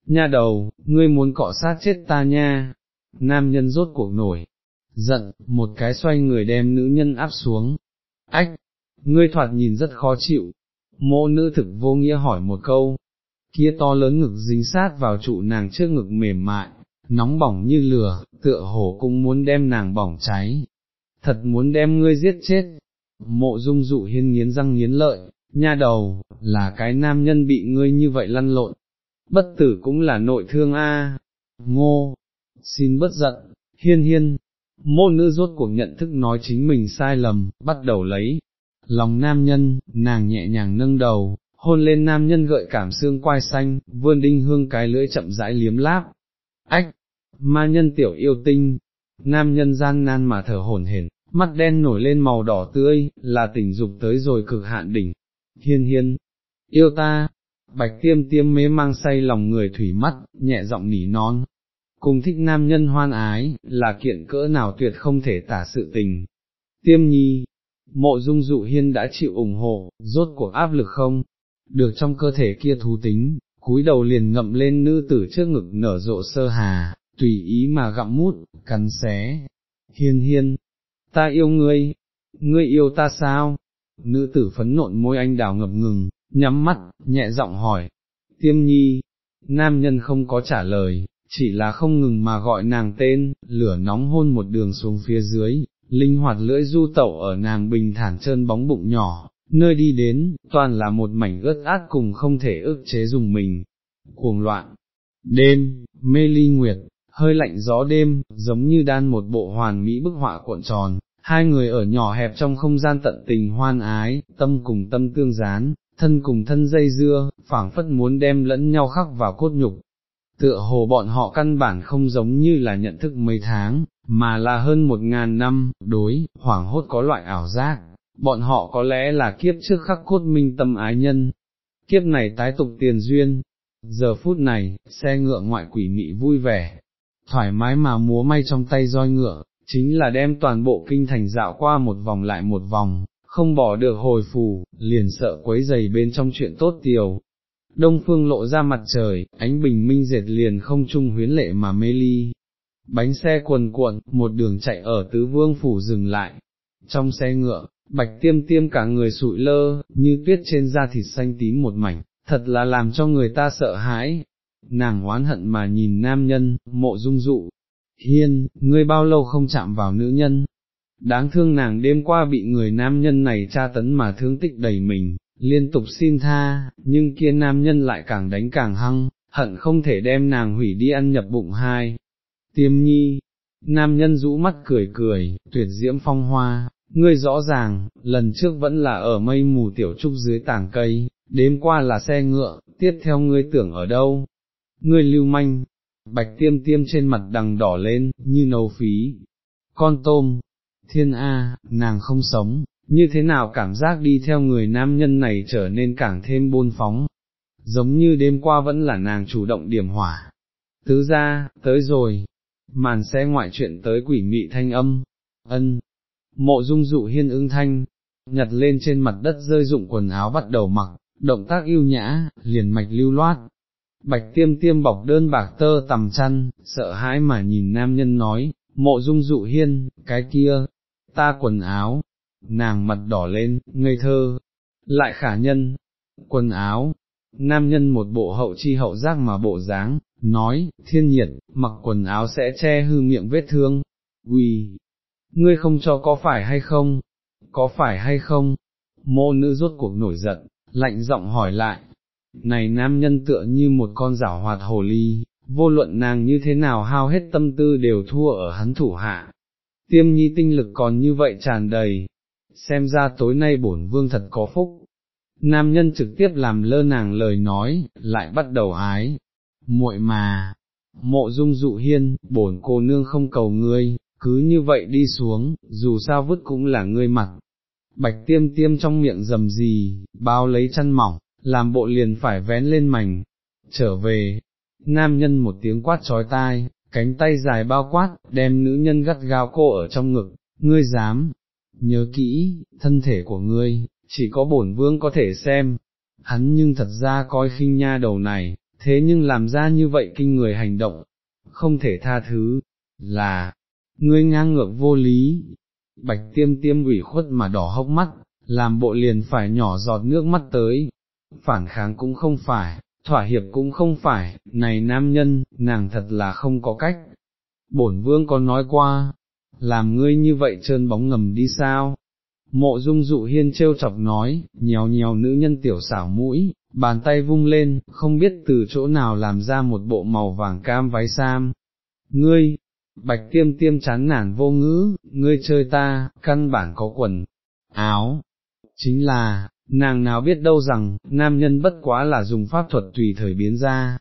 Nha đầu, ngươi muốn cọ sát chết ta nha. Nam nhân rốt cuộc nổi, giận, một cái xoay người đem nữ nhân áp xuống. Ách, ngươi thoạt nhìn rất khó chịu. Mô nữ thực vô nghĩa hỏi một câu, kia to lớn ngực dính sát vào trụ nàng trước ngực mềm mại, nóng bỏng như lửa, tựa hồ cũng muốn đem nàng bỏng cháy, thật muốn đem ngươi giết chết. Mộ dung dụ hiên nghiến răng nghiến lợi, nha đầu, là cái nam nhân bị ngươi như vậy lăn lộn, bất tử cũng là nội thương a. ngô, xin bất giận, hiên hiên, môn nữ rốt cuộc nhận thức nói chính mình sai lầm, bắt đầu lấy, lòng nam nhân, nàng nhẹ nhàng nâng đầu, hôn lên nam nhân gợi cảm xương quai xanh, vươn đinh hương cái lưỡi chậm rãi liếm láp, ách, ma nhân tiểu yêu tinh, nam nhân gian nan mà thở hổn hển, mắt đen nổi lên màu đỏ tươi, là tình dục tới rồi cực hạn đỉnh, hiên hiên, yêu ta, bạch tiêm tiêm mế mang say lòng người thủy mắt, nhẹ giọng nỉ non, cùng thích nam nhân hoan ái, là kiện cỡ nào tuyệt không thể tả sự tình. Tiêm nhi, mộ dung dụ hiên đã chịu ủng hộ, rốt cuộc áp lực không, được trong cơ thể kia thú tính, cúi đầu liền ngậm lên nữ tử trước ngực nở rộ sơ hà, tùy ý mà gặm mút, cắn xé. Hiên hiên, ta yêu ngươi, ngươi yêu ta sao? Nữ tử phấn nộn môi anh đào ngập ngừng, nhắm mắt, nhẹ giọng hỏi. Tiêm nhi, nam nhân không có trả lời, chỉ là không ngừng mà gọi nàng tên, lửa nóng hôn một đường xuống phía dưới, linh hoạt lưỡi du tẩu ở nàng bình thản trơn bóng bụng nhỏ, nơi đi đến, toàn là một mảnh ướt át cùng không thể ức chế dùng mình, cuồng loạn. Đêm, mê ly nguyệt, hơi lạnh gió đêm, giống như đan một bộ hoàn mỹ bức họa cuộn tròn, hai người ở nhỏ hẹp trong không gian tận tình hoan ái, tâm cùng tâm tương gián, thân cùng thân dây dưa, phảng phất muốn đem lẫn nhau khắc vào cốt nhục. Tựa hồ bọn họ căn bản không giống như là nhận thức mấy tháng, mà là hơn một ngàn năm, đối, hoảng hốt có loại ảo giác, bọn họ có lẽ là kiếp trước khắc cốt minh tâm ái nhân, kiếp này tái tục tiền duyên. Giờ phút này, xe ngựa ngoại quỷ mị vui vẻ, thoải mái mà múa may trong tay roi ngựa, chính là đem toàn bộ kinh thành dạo qua một vòng lại một vòng, không bỏ được hồi phù, liền sợ quấy giày bên trong chuyện tốt tiều. Đông phương lộ ra mặt trời, ánh bình minh dệt liền không trung huyến lệ mà mê ly. Bánh xe quần cuộn, một đường chạy ở tứ vương phủ dừng lại. Trong xe ngựa, bạch tiêm tiêm cả người sụi lơ, như tuyết trên da thịt xanh tím một mảnh, thật là làm cho người ta sợ hãi. Nàng oán hận mà nhìn nam nhân, mộ dung dụ, hiên, ngươi bao lâu không chạm vào nữ nhân, đáng thương nàng đêm qua bị người nam nhân này tra tấn mà thương tích đầy mình, liên tục xin tha, nhưng kia nam nhân lại càng đánh càng hăng, hận không thể đem nàng hủy đi ăn nhập bụng hai. Tiêm nhi, nam nhân rũ mắt cười cười, tuyệt diễm phong hoa, ngươi rõ ràng, lần trước vẫn là ở mây mù tiểu trúc dưới tảng cây, đêm qua là xe ngựa, tiếp theo ngươi tưởng ở đâu? Ngươi lưu manh, bạch tiêm tiêm trên mặt đằng đỏ lên, như nấu phí. Con tôm, thiên A, nàng không sống, như thế nào cảm giác đi theo người nam nhân này trở nên càng thêm bôn phóng, giống như đêm qua vẫn là nàng chủ động điểm hỏa. Tứ ra, tới rồi, màn xe ngoại chuyện tới quỷ mị thanh âm, ân, mộ dung dụ hiên ứng thanh, nhặt lên trên mặt đất rơi dụng quần áo bắt đầu mặc, động tác yêu nhã, liền mạch lưu loát. Bạch tiêm tiêm bọc đơn bạc tơ tầm chăn, sợ hãi mà nhìn nam nhân nói, mộ dung dụ hiên, cái kia, ta quần áo, nàng mặt đỏ lên, ngây thơ, lại khả nhân, quần áo, nam nhân một bộ hậu chi hậu giác mà bộ dáng, nói, thiên nhiệt, mặc quần áo sẽ che hư miệng vết thương, uy, ngươi không cho có phải hay không, có phải hay không, mô nữ rốt cuộc nổi giận, lạnh giọng hỏi lại, này nam nhân tựa như một con rảo hoạt hồ ly, vô luận nàng như thế nào hao hết tâm tư đều thua ở hắn thủ hạ, tiêm nhi tinh lực còn như vậy tràn đầy, xem ra tối nay bổn vương thật có phúc. Nam nhân trực tiếp làm lơ nàng lời nói, lại bắt đầu ái, muội mà, mộ dung dụ hiên, bổn cô nương không cầu ngươi, cứ như vậy đi xuống, dù sao vứt cũng là ngươi mặt. Bạch tiêm tiêm trong miệng dầm gì, bao lấy chăn mỏng, làm bộ liền phải vén lên mảnh, trở về, nam nhân một tiếng quát trói tai, cánh tay dài bao quát, đem nữ nhân gắt gao cô ở trong ngực, ngươi dám, nhớ kỹ, thân thể của ngươi, chỉ có bổn vương có thể xem, hắn nhưng thật ra coi khinh nha đầu này, thế nhưng làm ra như vậy kinh người hành động, không thể tha thứ, là, ngươi ngang ngược vô lý, bạch tiêm tiêm ủy khuất mà đỏ hốc mắt, làm bộ liền phải nhỏ giọt nước mắt tới, phản kháng cũng không phải, thỏa hiệp cũng không phải, này nam nhân, nàng thật là không có cách. Bổn vương có nói qua, làm ngươi như vậy trơn bóng ngầm đi sao? Mộ dung dụ hiên trêu chọc nói, nhéo nhéo nữ nhân tiểu xảo mũi, bàn tay vung lên, không biết từ chỗ nào làm ra một bộ màu vàng cam váy sam. Ngươi, bạch tiêm tiêm chán nản vô ngữ, ngươi chơi ta, căn bản có quần, áo, chính là, nàng nào biết đâu rằng, nam nhân bất quá là dùng pháp thuật tùy thời biến ra.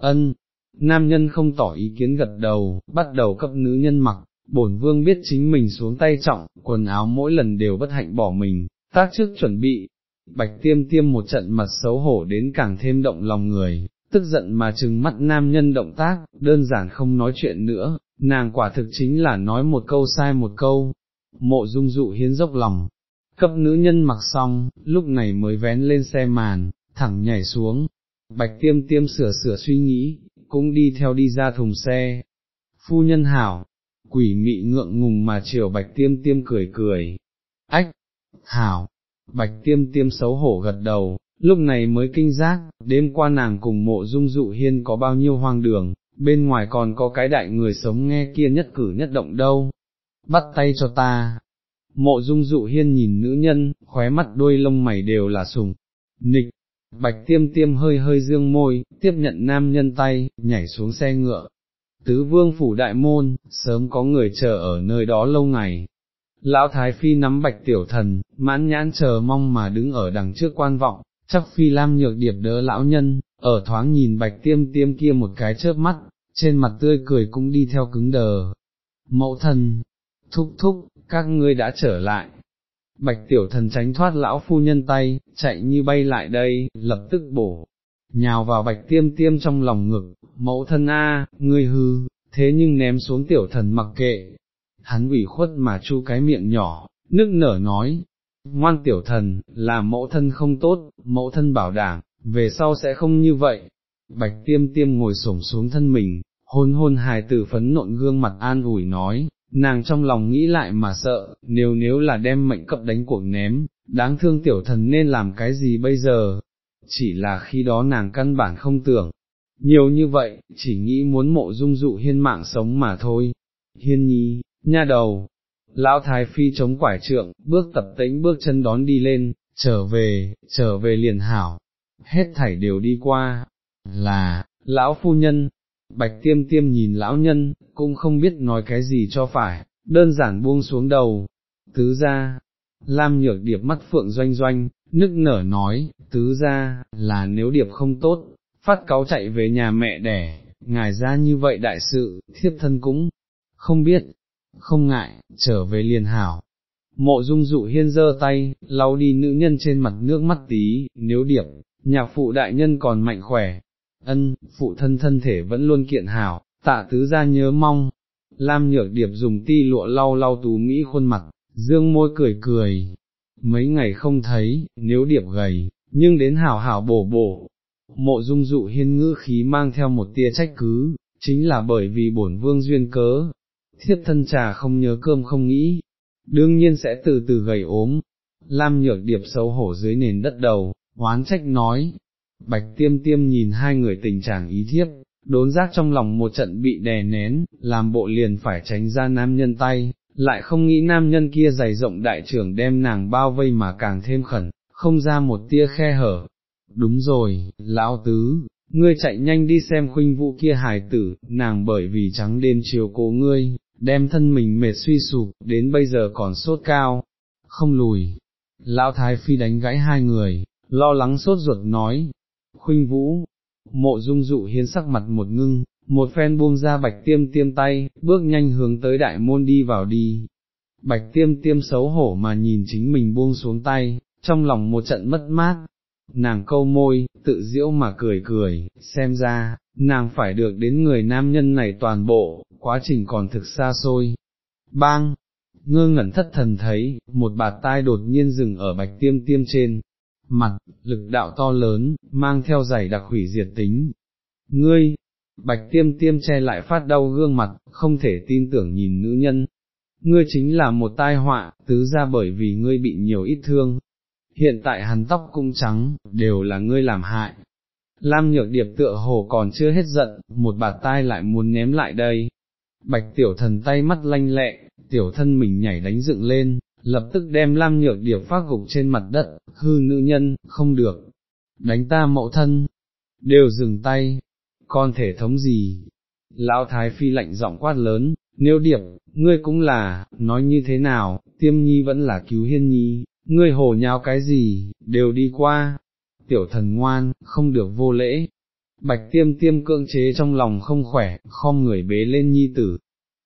Ân, nam nhân không tỏ ý kiến gật đầu, bắt đầu cấp nữ nhân mặc, bổn vương biết chính mình xuống tay trọng, quần áo mỗi lần đều bất hạnh bỏ mình, tác trước chuẩn bị, bạch tiêm tiêm một trận mặt xấu hổ đến càng thêm động lòng người, tức giận mà trừng mắt nam nhân động tác, đơn giản không nói chuyện nữa, nàng quả thực chính là nói một câu sai một câu, mộ dung dụ hiến dốc lòng, cấp nữ nhân mặc xong, lúc này mới vén lên xe màn, thẳng nhảy xuống, bạch tiêm tiêm sửa sửa suy nghĩ, cũng đi theo đi ra thùng xe. Phu nhân hảo, quỷ mị ngượng ngùng mà chiều bạch tiêm tiêm cười cười. Ách, hảo, bạch tiêm tiêm xấu hổ gật đầu, lúc này mới kinh giác, đêm qua nàng cùng mộ dung dụ hiên có bao nhiêu hoang đường, bên ngoài còn có cái đại người sống nghe kia nhất cử nhất động đâu, bắt tay cho ta. Mộ dung dụ hiên nhìn nữ nhân, khóe mắt đuôi lông mày đều là sùng, nịch, bạch tiêm tiêm hơi hơi dương môi, tiếp nhận nam nhân tay, nhảy xuống xe ngựa. Tứ vương phủ đại môn, sớm có người chờ ở nơi đó lâu ngày. Lão Thái Phi nắm bạch tiểu thần, mãn nhãn chờ mong mà đứng ở đằng trước quan vọng, chắc Phi Lam nhược điệp đỡ lão nhân, ở thoáng nhìn bạch tiêm tiêm kia một cái chớp mắt, trên mặt tươi cười cũng đi theo cứng đờ. Mẫu thần, thúc thúc, các ngươi đã trở lại. Bạch tiểu thần tránh thoát lão phu nhân tay, chạy như bay lại đây, lập tức bổ, nhào vào bạch tiêm tiêm trong lòng ngực, mẫu thân a, ngươi hư, thế nhưng ném xuống tiểu thần mặc kệ. Hắn ủy khuất mà chu cái miệng nhỏ, nức nở nói, ngoan tiểu thần, là mẫu thân không tốt, mẫu thân bảo đảm, về sau sẽ không như vậy. Bạch tiêm tiêm ngồi xổm xuống thân mình, hôn hôn hài tử phấn nộn gương mặt an ủi nói, nàng trong lòng nghĩ lại mà sợ, nếu nếu là đem mệnh cập đánh cuộc ném, đáng thương tiểu thần nên làm cái gì bây giờ, chỉ là khi đó nàng căn bản không tưởng, nhiều như vậy, chỉ nghĩ muốn mộ dung dụ hiên mạng sống mà thôi. Hiên nhi, nha đầu, lão thái phi chống quải trượng, bước tập tĩnh bước chân đón đi lên, trở về, trở về liền hảo, hết thảy đều đi qua, là, lão phu nhân, bạch tiêm tiêm nhìn lão nhân, cũng không biết nói cái gì cho phải, đơn giản buông xuống đầu, tứ ra, lam nhược điệp mắt phượng doanh doanh, nức nở nói, tứ ra, là nếu điệp không tốt, phát cáo chạy về nhà mẹ đẻ, ngài ra như vậy đại sự, thiếp thân cũng, không biết, không ngại, trở về liền hảo. Mộ dung dụ hiên giơ tay, lau đi nữ nhân trên mặt nước mắt tí, nếu điệp, nhạc phụ đại nhân còn mạnh khỏe, ân, phụ thân thân thể vẫn luôn kiện hảo, tạ tứ ra nhớ mong. Lam nhược điệp dùng ti lụa lau lau tú Mỹ khuôn mặt, dương môi cười cười, mấy ngày không thấy, nếu điệp gầy, nhưng đến hảo hảo bổ bổ. Mộ dung dụ hiên ngữ khí mang theo một tia trách cứ, chính là bởi vì bổn vương duyên cớ, thiếp thân trà không nhớ cơm không nghĩ, đương nhiên sẽ từ từ gầy ốm. Lam nhược điệp xấu hổ dưới nền đất đầu, oán trách nói, bạch tiêm tiêm nhìn hai người tình trạng ý thiếp, đốn giác trong lòng một trận bị đè nén, làm bộ liền phải tránh ra nam nhân tay, lại không nghĩ nam nhân kia dày rộng đại trưởng đem nàng bao vây mà càng thêm khẩn, không ra một tia khe hở. Đúng rồi, lão tứ, ngươi chạy nhanh đi xem khuynh vũ kia hài tử, nàng bởi vì trắng đêm chiều cố ngươi, đem thân mình mệt suy sụp, đến bây giờ còn sốt cao, không lùi. Lão Thái Phi đánh gãy hai người, lo lắng sốt ruột nói, khuynh vũ, mộ dung dụ hiến sắc mặt một ngưng, một phen buông ra bạch tiêm tiêm tay, bước nhanh hướng tới đại môn đi vào đi. Bạch tiêm tiêm xấu hổ mà nhìn chính mình buông xuống tay, trong lòng một trận mất mát, nàng câu môi, tự diễu mà cười cười, xem ra, nàng phải được đến người nam nhân này toàn bộ, quá trình còn thực xa xôi. Bang! Ngơ ngẩn thất thần thấy, một bạt tai đột nhiên dừng ở bạch tiêm tiêm trên, mặt, lực đạo to lớn, mang theo giày đặc hủy diệt tính. Ngươi, bạch tiêm tiêm che lại phát đau gương mặt, không thể tin tưởng nhìn nữ nhân. Ngươi chính là một tai họa, tứ ra bởi vì ngươi bị nhiều ít thương. Hiện tại hắn tóc cũng trắng, đều là ngươi làm hại. Lam nhược điệp tựa hồ còn chưa hết giận, một bạt tai lại muốn ném lại đây. Bạch tiểu thần tay mắt lanh lẹ, tiểu thân mình nhảy đánh dựng lên, lập tức đem Lam nhược điệp phát gục trên mặt đất, hư nữ nhân, không được. Đánh ta mẫu thân, đều dừng tay, con thể thống gì? Lão Thái Phi lạnh giọng quát lớn, nếu điệp, ngươi cũng là, nói như thế nào, tiêm nhi vẫn là cứu hiên nhi, ngươi hồ nháo cái gì, đều đi qua, tiểu thần ngoan, không được vô lễ. Bạch tiêm tiêm cưỡng chế trong lòng không khỏe, khom người bế lên nhi tử.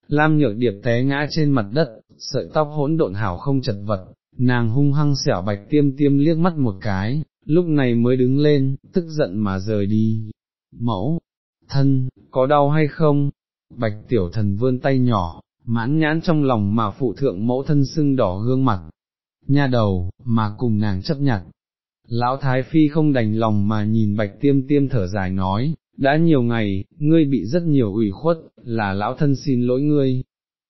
Lam nhược điệp té ngã trên mặt đất, sợi tóc hỗn độn hảo không chật vật, nàng hung hăng xẻo bạch tiêm tiêm liếc mắt một cái, lúc này mới đứng lên, tức giận mà rời đi. Mẫu, thân, có đau hay không? Bạch tiểu thần vươn tay nhỏ, mãn nhãn trong lòng mà phụ thượng mẫu thân sưng đỏ gương mặt, nha đầu, mà cùng nàng chấp nhận. Lão Thái Phi không đành lòng mà nhìn bạch tiêm tiêm thở dài nói, đã nhiều ngày, ngươi bị rất nhiều ủy khuất, là lão thân xin lỗi ngươi.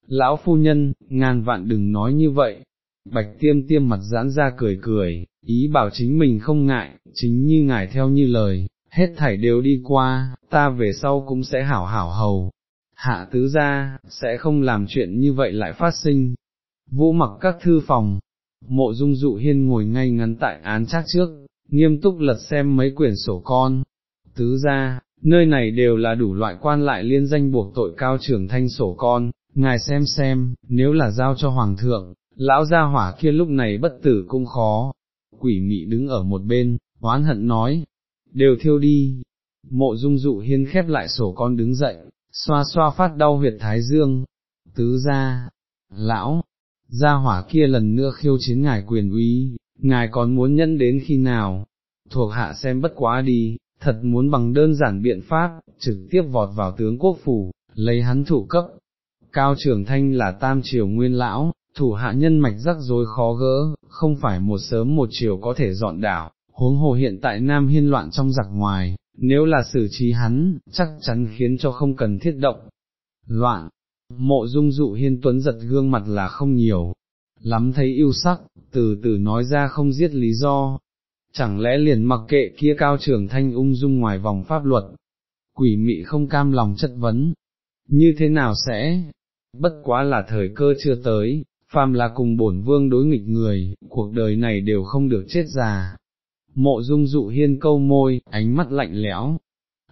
Lão phu nhân, ngàn vạn đừng nói như vậy. Bạch tiêm tiêm mặt giãn ra cười cười, ý bảo chính mình không ngại, chính như ngài theo như lời, hết thảy đều đi qua, ta về sau cũng sẽ hảo hảo hầu. Hạ tứ ra, sẽ không làm chuyện như vậy lại phát sinh. Vũ mặc các thư phòng, mộ dung dụ hiên ngồi ngay ngắn tại án trác trước, nghiêm túc lật xem mấy quyển sổ con. Tứ ra, nơi này đều là đủ loại quan lại liên danh buộc tội cao trưởng thanh sổ con, ngài xem xem, nếu là giao cho hoàng thượng, lão gia hỏa kia lúc này bất tử cũng khó. Quỷ mị đứng ở một bên, oán hận nói, đều thiêu đi. Mộ dung dụ hiên khép lại sổ con đứng dậy, xoa xoa phát đau huyệt thái dương. Tứ ra, lão, gia hỏa kia lần nữa khiêu chiến ngài quyền uy, ngài còn muốn nhân đến khi nào? Thuộc hạ xem bất quá đi, thật muốn bằng đơn giản biện pháp, trực tiếp vọt vào tướng quốc phủ, lấy hắn thủ cấp. Cao trường thanh là tam triều nguyên lão, thủ hạ nhân mạch rắc rối khó gỡ, không phải một sớm một chiều có thể dọn đảo, huống hồ hiện tại Nam Hiên loạn trong giặc ngoài, nếu là xử trí hắn, chắc chắn khiến cho không cần thiết động. Loạn, mộ dung dụ hiên tuấn giật gương mặt là không nhiều, lắm thấy yêu sắc, từ từ nói ra không giết lý do, chẳng lẽ liền mặc kệ kia cao trường thanh ung dung ngoài vòng pháp luật, quỷ mị không cam lòng chất vấn, như thế nào sẽ, bất quá là thời cơ chưa tới, phàm là cùng bổn vương đối nghịch người, cuộc đời này đều không được chết già. Mộ dung dụ hiên câu môi, ánh mắt lạnh lẽo,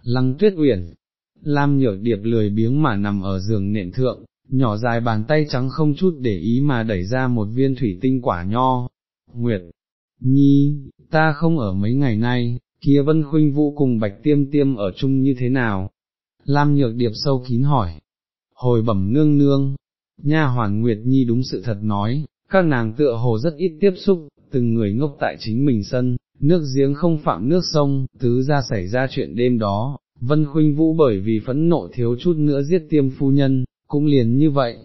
lăng tuyết uyển, lam nhở điệp lười biếng mà nằm ở giường nệm thượng, nhỏ dài bàn tay trắng không chút để ý mà đẩy ra một viên thủy tinh quả nho. Nguyệt, Nhi, ta không ở mấy ngày nay, kia vân khuynh vũ cùng bạch tiêm tiêm ở chung như thế nào? Lam nhược điệp sâu kín hỏi. Hồi bẩm nương nương, nha hoàn Nguyệt Nhi đúng sự thật nói, các nàng tựa hồ rất ít tiếp xúc, từng người ngốc tại chính mình sân, nước giếng không phạm nước sông, tứ ra xảy ra chuyện đêm đó, Vân Khuynh Vũ bởi vì phẫn nộ thiếu chút nữa giết tiêm phu nhân, cũng liền như vậy.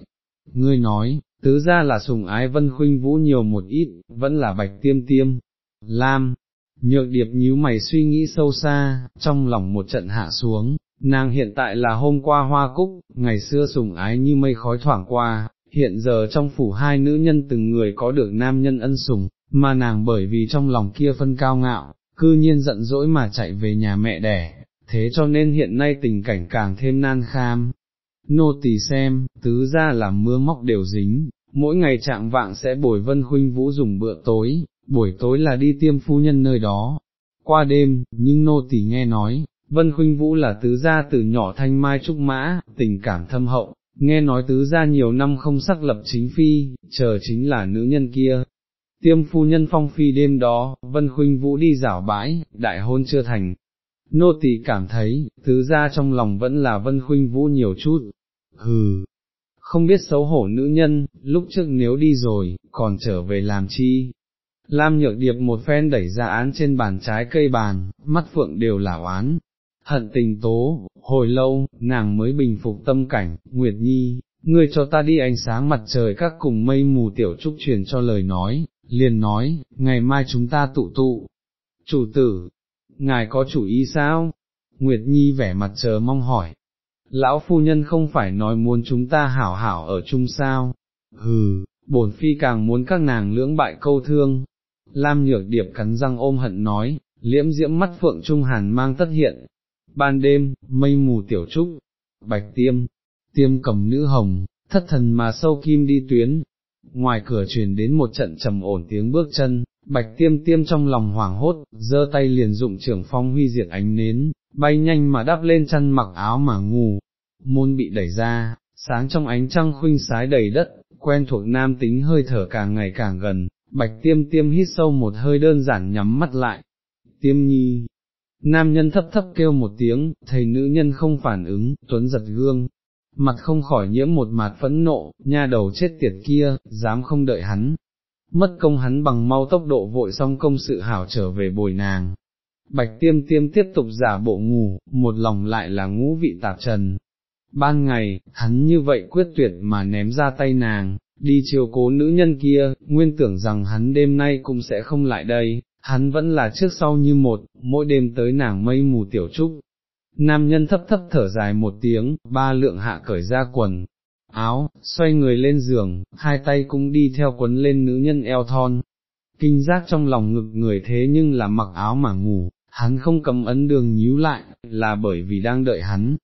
Ngươi nói, tứ ra là sùng ái Vân Khuynh Vũ nhiều một ít, vẫn là bạch tiêm tiêm. Lam, nhược điệp nhíu mày suy nghĩ sâu xa, trong lòng một trận hạ xuống, nàng hiện tại là hôm qua hoa cúc, ngày xưa sùng ái như mây khói thoảng qua, hiện giờ trong phủ hai nữ nhân từng người có được nam nhân ân sủng, mà nàng bởi vì trong lòng kia phân cao ngạo, cư nhiên giận dỗi mà chạy về nhà mẹ đẻ, thế cho nên hiện nay tình cảnh càng thêm nan kham. Nô tỳ xem, tứ ra là mưa móc đều dính, mỗi ngày trạng vạng sẽ bồi vân huynh vũ dùng bữa tối, buổi tối là đi tiêm phu nhân nơi đó. Qua đêm, nhưng nô tỳ nghe nói, Vân Khuynh Vũ là tứ gia từ nhỏ thanh mai trúc mã, tình cảm thâm hậu, nghe nói tứ gia nhiều năm không sắc lập chính phi, chờ chính là nữ nhân kia. Tiêm phu nhân phong phi đêm đó, Vân Khuynh Vũ đi rảo bãi, đại hôn chưa thành. Nô tỳ cảm thấy, tứ gia trong lòng vẫn là Vân Khuynh Vũ nhiều chút. Hừ, không biết xấu hổ nữ nhân, lúc trước nếu đi rồi, còn trở về làm chi, Lam nhược điệp một phen đẩy ra án trên bàn trái cây bàn, mắt phượng đều là oán, hận tình tố, hồi lâu, nàng mới bình phục tâm cảnh, Nguyệt Nhi, ngươi cho ta đi ánh sáng mặt trời các cùng mây mù tiểu trúc truyền cho lời nói, liền nói, ngày mai chúng ta tụ tụ. Chủ tử, ngài có chủ ý sao? Nguyệt Nhi vẻ mặt chờ mong hỏi. Lão phu nhân không phải nói muốn chúng ta hảo hảo ở chung sao? Hừ, bổn phi càng muốn các nàng lưỡng bại câu thương. Lam nhược điệp cắn răng ôm hận nói, liễm diễm mắt phượng trung hàn mang tất hiện, ban đêm, mây mù tiểu trúc, bạch tiêm, tiêm cầm nữ hồng, thất thần mà sâu kim đi tuyến, ngoài cửa truyền đến một trận trầm ổn tiếng bước chân, bạch tiêm tiêm trong lòng hoảng hốt, giơ tay liền dụng trưởng phong huy diệt ánh nến, bay nhanh mà đắp lên chăn mặc áo mà ngủ, môn bị đẩy ra, sáng trong ánh trăng khuynh sái đầy đất, quen thuộc nam tính hơi thở càng ngày càng gần, bạch tiêm tiêm hít sâu một hơi đơn giản nhắm mắt lại, tiêm nhi, Nam nhân thấp thấp kêu một tiếng, thầy nữ nhân không phản ứng, tuấn giật gương, mặt không khỏi nhiễm một mạt phẫn nộ, nha đầu chết tiệt kia, dám không đợi hắn. Mất công hắn bằng mau tốc độ vội xong công sự hảo trở về bồi nàng. Bạch tiêm tiêm tiếp tục giả bộ ngủ, một lòng lại là ngũ vị tạp trần. Ban ngày, hắn như vậy quyết tuyệt mà ném ra tay nàng, đi chiều cố nữ nhân kia, nguyên tưởng rằng hắn đêm nay cũng sẽ không lại đây, hắn vẫn là trước sau như một, mỗi đêm tới nàng mây mù tiểu trúc. Nam nhân thấp thấp thở dài một tiếng, ba lượng hạ cởi ra quần, áo, xoay người lên giường, hai tay cũng đi theo quấn lên nữ nhân eo thon. Kinh giác trong lòng ngực người thế nhưng là mặc áo mà ngủ, hắn không cầm ấn đường nhíu lại, là bởi vì đang đợi hắn,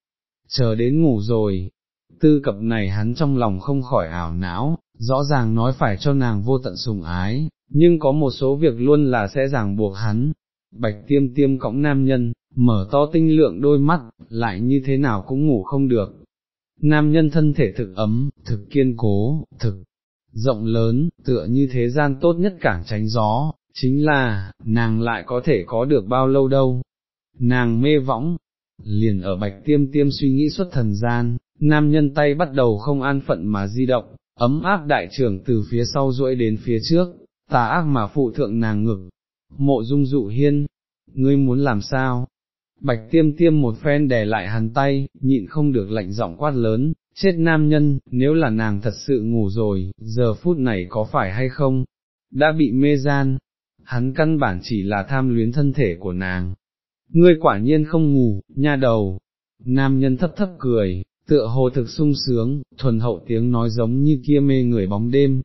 chờ đến ngủ rồi. Tư cập này hắn trong lòng không khỏi ảo não, rõ ràng nói phải cho nàng vô tận sùng ái, nhưng có một số việc luôn là sẽ ràng buộc hắn. Bạch tiêm tiêm cõng nam nhân, mở to tinh lượng đôi mắt, lại như thế nào cũng ngủ không được. Nam nhân thân thể thực ấm, thực kiên cố, thực rộng lớn, tựa như thế gian tốt nhất cảng tránh gió, chính là, nàng lại có thể có được bao lâu đâu. Nàng mê võng, liền ở bạch tiêm tiêm suy nghĩ xuất thần gian, nam nhân tay bắt đầu không an phận mà di động, ấm áp đại trưởng từ phía sau duỗi đến phía trước, tà ác mà phụ thượng nàng ngực. Mộ dung dụ hiên, ngươi muốn làm sao? Bạch tiêm tiêm một phen đè lại hắn tay, nhịn không được lạnh giọng quát lớn, chết nam nhân, nếu là nàng thật sự ngủ rồi, giờ phút này có phải hay không? Đã bị mê gian, hắn căn bản chỉ là tham luyến thân thể của nàng. Ngươi quả nhiên không ngủ, nha đầu. Nam nhân thấp thấp cười, tựa hồ thực sung sướng, thuần hậu tiếng nói giống như kia mê người bóng đêm.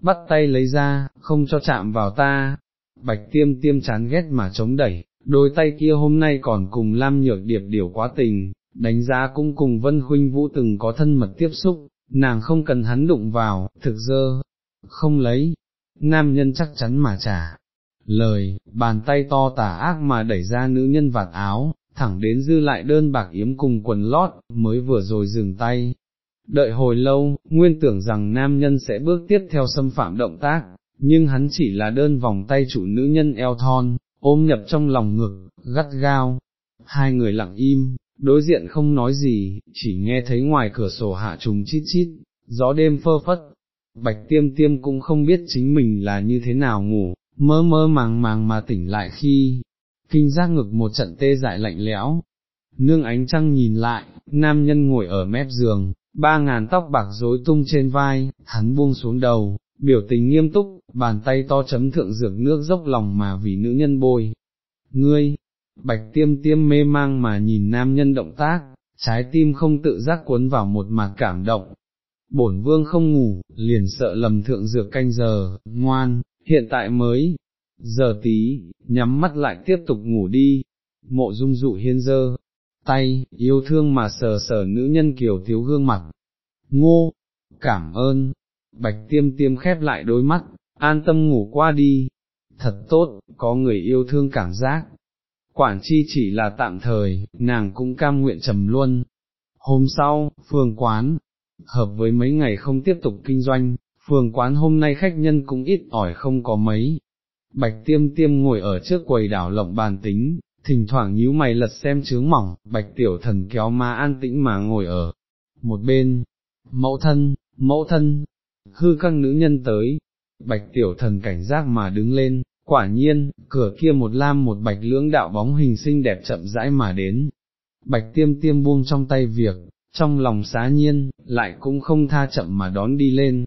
Bắt tay lấy ra, không cho chạm vào ta. Bạch tiêm tiêm chán ghét mà chống đẩy, đôi tay kia hôm nay còn cùng Lam Nhược Điệp điều quá tình, đánh giá cũng cùng Vân Huynh Vũ từng có thân mật tiếp xúc, nàng không cần hắn đụng vào, thực dơ, không lấy, nam nhân chắc chắn mà trả. Lời, bàn tay to tả ác mà đẩy ra nữ nhân vạt áo, thẳng đến dư lại đơn bạc yếm cùng quần lót, mới vừa rồi dừng tay. Đợi hồi lâu, nguyên tưởng rằng nam nhân sẽ bước tiếp theo xâm phạm động tác, nhưng hắn chỉ là đơn vòng tay chủ nữ nhân eo thon, ôm nhập trong lòng ngực, gắt gao. Hai người lặng im, đối diện không nói gì, chỉ nghe thấy ngoài cửa sổ hạ trùng chít chít, gió đêm phơ phất. Bạch tiêm tiêm cũng không biết chính mình là như thế nào ngủ, mơ mơ màng màng mà tỉnh lại khi, kinh giác ngực một trận tê dại lạnh lẽo. Nương ánh trăng nhìn lại, nam nhân ngồi ở mép giường, ba ngàn tóc bạc rối tung trên vai, hắn buông xuống đầu, biểu tình nghiêm túc, bàn tay to chấm thượng dược nước dốc lòng mà vì nữ nhân bôi. Ngươi, bạch tiêm tiêm mê mang mà nhìn nam nhân động tác, trái tim không tự giác cuốn vào một mặt cảm động. Bổn vương không ngủ, liền sợ lầm thượng dược canh giờ, ngoan, hiện tại mới, giờ tí, nhắm mắt lại tiếp tục ngủ đi, mộ dung dụ hiên dơ, tay, yêu thương mà sờ sờ nữ nhân kiều thiếu gương mặt, ngô, cảm ơn, bạch tiêm tiêm khép lại đôi mắt, an tâm ngủ qua đi, thật tốt, có người yêu thương cảm giác. Quản chi chỉ là tạm thời, nàng cũng cam nguyện trầm luôn. Hôm sau, phường quán, hợp với mấy ngày không tiếp tục kinh doanh, phường quán hôm nay khách nhân cũng ít ỏi không có mấy. Bạch tiêm tiêm ngồi ở trước quầy đảo lộng bàn tính, thỉnh thoảng nhíu mày lật xem chướng mỏng, bạch tiểu thần kéo má an tĩnh mà ngồi ở một bên. Mẫu thân, mẫu thân, hư căng nữ nhân tới, bạch tiểu thần cảnh giác mà đứng lên, quả nhiên, cửa kia một lam một bạch lưỡng đạo bóng hình xinh đẹp chậm rãi mà đến. Bạch tiêm tiêm buông trong tay việc, trong lòng xá nhiên, lại cũng không tha chậm mà đón đi lên.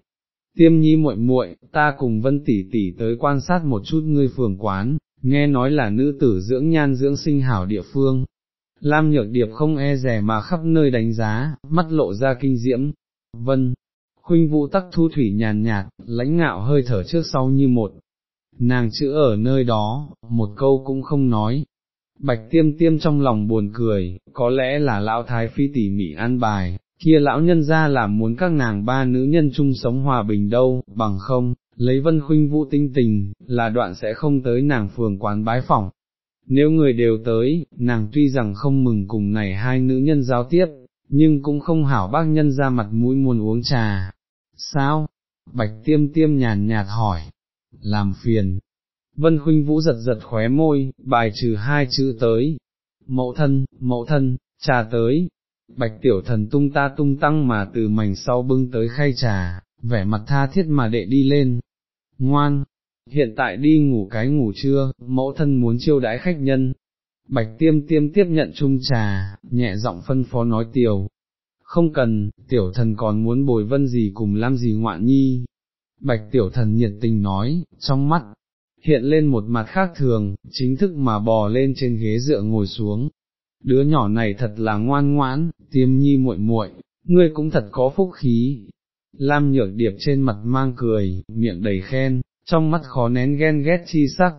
Tiêm nhi muội muội, ta cùng vân tỷ tỷ tới quan sát một chút ngươi phường quán, nghe nói là nữ tử dưỡng nhan dưỡng sinh hảo địa phương. Lam nhược điệp không e rè mà khắp nơi đánh giá, mắt lộ ra kinh diễm. Vân, khuynh vũ tắc thu thủy nhàn nhạt, lãnh ngạo hơi thở trước sau như một. Nàng chữ ở nơi đó, một câu cũng không nói. Bạch tiêm tiêm trong lòng buồn cười, có lẽ là lão thái phi tỉ mỉ an bài, kia lão nhân ra là muốn các nàng ba nữ nhân chung sống hòa bình đâu, bằng không, lấy vân khuynh vũ tinh tình, là đoạn sẽ không tới nàng phường quán bái phỏng. Nếu người đều tới, nàng tuy rằng không mừng cùng này hai nữ nhân giao tiếp, nhưng cũng không hảo bác nhân ra mặt mũi muốn uống trà, sao? Bạch tiêm tiêm nhàn nhạt hỏi, làm phiền. Vân Khuynh Vũ giật giật khóe môi, bài trừ hai chữ tới. Mẫu thân, mẫu thân, trà tới. Bạch tiểu thần tung ta tung tăng mà từ mảnh sau bưng tới khay trà, vẻ mặt tha thiết mà đệ đi lên. Ngoan, hiện tại đi ngủ cái ngủ trưa, mẫu thân muốn chiêu đãi khách nhân. Bạch tiêm tiêm tiếp nhận chung trà, nhẹ giọng phân phó nói tiểu, không cần, tiểu thần còn muốn bồi vân gì cùng làm gì ngoạn nhi. Bạch tiểu thần nhiệt tình nói, trong mắt, hiện lên một mặt khác thường, chính thức mà bò lên trên ghế dựa ngồi xuống. Đứa nhỏ này thật là ngoan ngoãn, tiêm nhi muội muội, ngươi cũng thật có phúc khí. Lam nhược điệp trên mặt mang cười, miệng đầy khen, trong mắt khó nén ghen ghét chi sắc.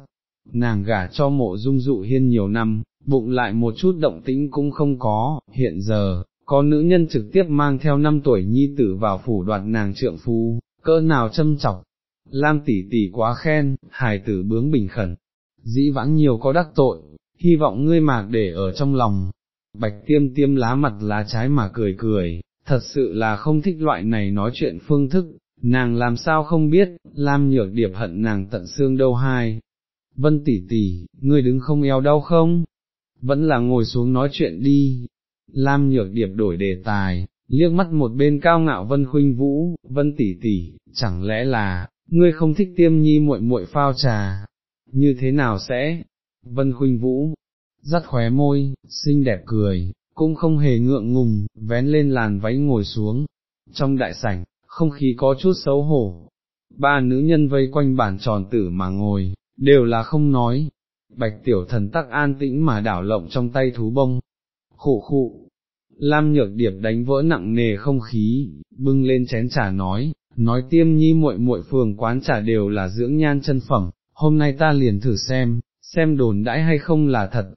nàng gả cho mộ dung dụ hiên nhiều năm, bụng lại một chút động tĩnh cũng không có, hiện giờ, có nữ nhân trực tiếp mang theo năm tuổi nhi tử vào phủ đoạt nàng trượng phu, cỡ nào châm chọc. Lam tỷ tỷ quá khen, hài tử bướng bình khẩn, dĩ vãng nhiều có đắc tội, hy vọng ngươi mạc để ở trong lòng. Bạch tiêm tiêm lá mặt lá trái mà cười cười, thật sự là không thích loại này nói chuyện phương thức, nàng làm sao không biết, Lam nhược điệp hận nàng tận xương đâu hai. Vân tỷ tỷ, ngươi đứng không eo đau không? Vẫn là ngồi xuống nói chuyện đi. Lam nhược điệp đổi đề tài, liếc mắt một bên cao ngạo Vân Khuynh Vũ, Vân tỷ tỷ, chẳng lẽ là, ngươi không thích tiêm nhi muội muội phao trà, như thế nào sẽ? Vân Khuynh Vũ, dắt khóe môi, xinh đẹp cười, cũng không hề ngượng ngùng, vén lên làn váy ngồi xuống. Trong đại sảnh, không khí có chút xấu hổ. Ba nữ nhân vây quanh bàn tròn tử mà ngồi, đều là không nói. Bạch tiểu thần tắc an tĩnh mà đảo lộng trong tay thú bông. Khụ khụ. Lam nhược điệp đánh vỡ nặng nề không khí, bưng lên chén trà nói, nói tiêm nhi muội muội phường quán trà đều là dưỡng nhan chân phẩm, hôm nay ta liền thử xem, xem đồn đãi hay không là thật.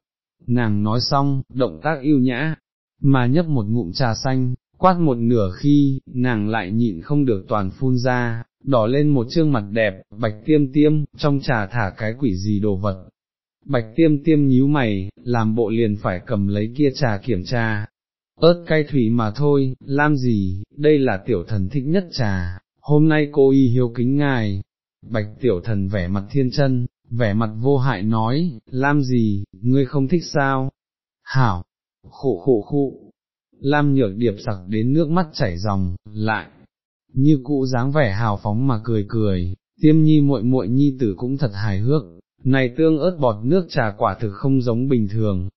Nàng nói xong, động tác yêu nhã, mà nhấp một ngụm trà xanh, quát một nửa khi, nàng lại nhịn không được toàn phun ra, đỏ lên một trương mặt đẹp, bạch tiêm tiêm, trong trà thả cái quỷ gì đồ vật. Bạch tiêm tiêm nhíu mày, làm bộ liền phải cầm lấy kia trà kiểm tra. ớt cay thủy mà thôi, làm gì, đây là tiểu thần thích nhất trà, hôm nay cô y hiếu kính ngài. Bạch tiểu thần vẻ mặt thiên chân, vẻ mặt vô hại nói, làm gì, ngươi không thích sao? Hảo, khổ khổ khụ, Lam nhược điệp sặc đến nước mắt chảy ròng, lại, như cụ dáng vẻ hào phóng mà cười cười, tiêm nhi muội muội nhi tử cũng thật hài hước, này tương ớt bọt nước trà quả thực không giống bình thường.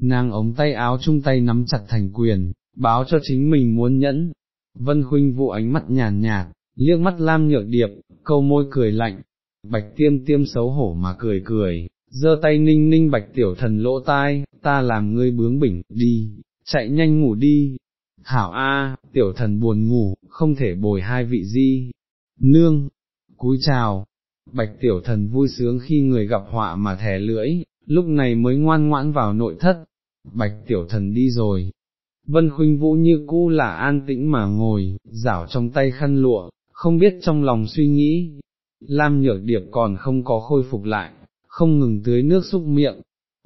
Nàng ống tay áo chung tay nắm chặt thành quyền, báo cho chính mình muốn nhẫn. Vân huynh vụ ánh mắt nhàn nhạt, liếc mắt lam nhược điệp, câu môi cười lạnh, bạch tiêm tiêm xấu hổ mà cười cười, giơ tay ninh ninh bạch tiểu thần lỗ tai, ta làm ngươi bướng bỉnh, đi, chạy nhanh ngủ đi. Hảo A, tiểu thần buồn ngủ, không thể bồi hai vị di. Nương, cúi chào, bạch tiểu thần vui sướng khi người gặp họa mà thẻ lưỡi, lúc này mới ngoan ngoãn vào nội thất. Bạch tiểu thần đi rồi. Vân khuynh vũ như cũ là an tĩnh mà ngồi, rảo trong tay khăn lụa, không biết trong lòng suy nghĩ. Lam nhược điệp còn không có khôi phục lại, không ngừng tưới nước xúc miệng.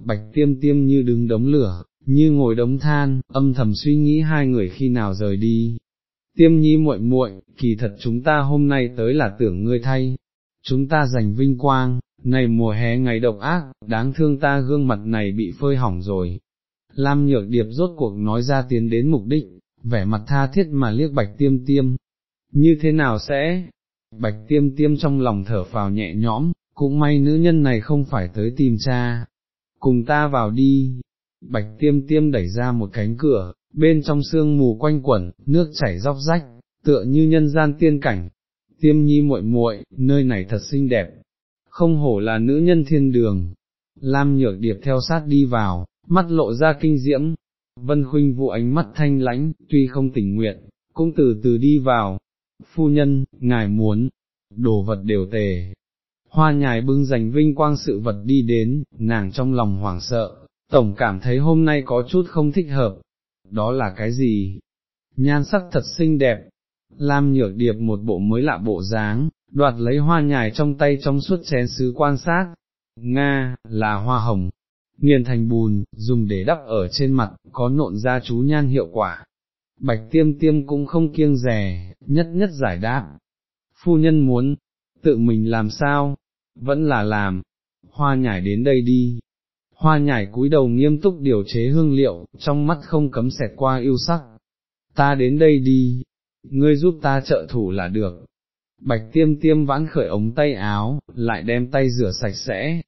Bạch tiêm tiêm như đứng đống lửa, như ngồi đống than, âm thầm suy nghĩ hai người khi nào rời đi. Tiêm nhi muội muội, kỳ thật chúng ta hôm nay tới là tưởng ngươi thay, chúng ta giành vinh quang, này mùa hè ngày độc ác, đáng thương ta gương mặt này bị phơi hỏng rồi. Lam nhược điệp rốt cuộc nói ra tiến đến mục đích, vẻ mặt tha thiết mà liếc bạch tiêm tiêm, như thế nào sẽ? Bạch tiêm tiêm trong lòng thở phào nhẹ nhõm, cũng may nữ nhân này không phải tới tìm cha, cùng ta vào đi, bạch tiêm tiêm đẩy ra một cánh cửa, bên trong sương mù quanh quẩn, nước chảy róc rách, tựa như nhân gian tiên cảnh, tiêm nhi muội muội, nơi này thật xinh đẹp, không hổ là nữ nhân thiên đường, Lam nhược điệp theo sát đi vào, mắt lộ ra kinh diễm, vân khuynh vụ ánh mắt thanh lãnh, tuy không tình nguyện, cũng từ từ đi vào, phu nhân, ngài muốn, đồ vật đều tề. Hoa nhài bưng dành vinh quang sự vật đi đến, nàng trong lòng hoảng sợ, tổng cảm thấy hôm nay có chút không thích hợp, đó là cái gì? Nhan sắc thật xinh đẹp, Lam nhược điệp một bộ mới lạ bộ dáng, đoạt lấy hoa nhài trong tay trong suốt chén sứ quan sát, Nga, là hoa hồng, nghiền thành bùn, dùng để đắp ở trên mặt, có nộn ra chú nhan hiệu quả. Bạch tiêm tiêm cũng không kiêng rè, nhất nhất giải đáp. Phu nhân muốn, tự mình làm sao, vẫn là làm, hoa nhải đến đây đi, hoa nhải cúi đầu nghiêm túc điều chế hương liệu, trong mắt không cấm xẹt qua yêu sắc. Ta đến đây đi, ngươi giúp ta trợ thủ là được. Bạch tiêm tiêm vãn khởi ống tay áo, lại đem tay rửa sạch sẽ.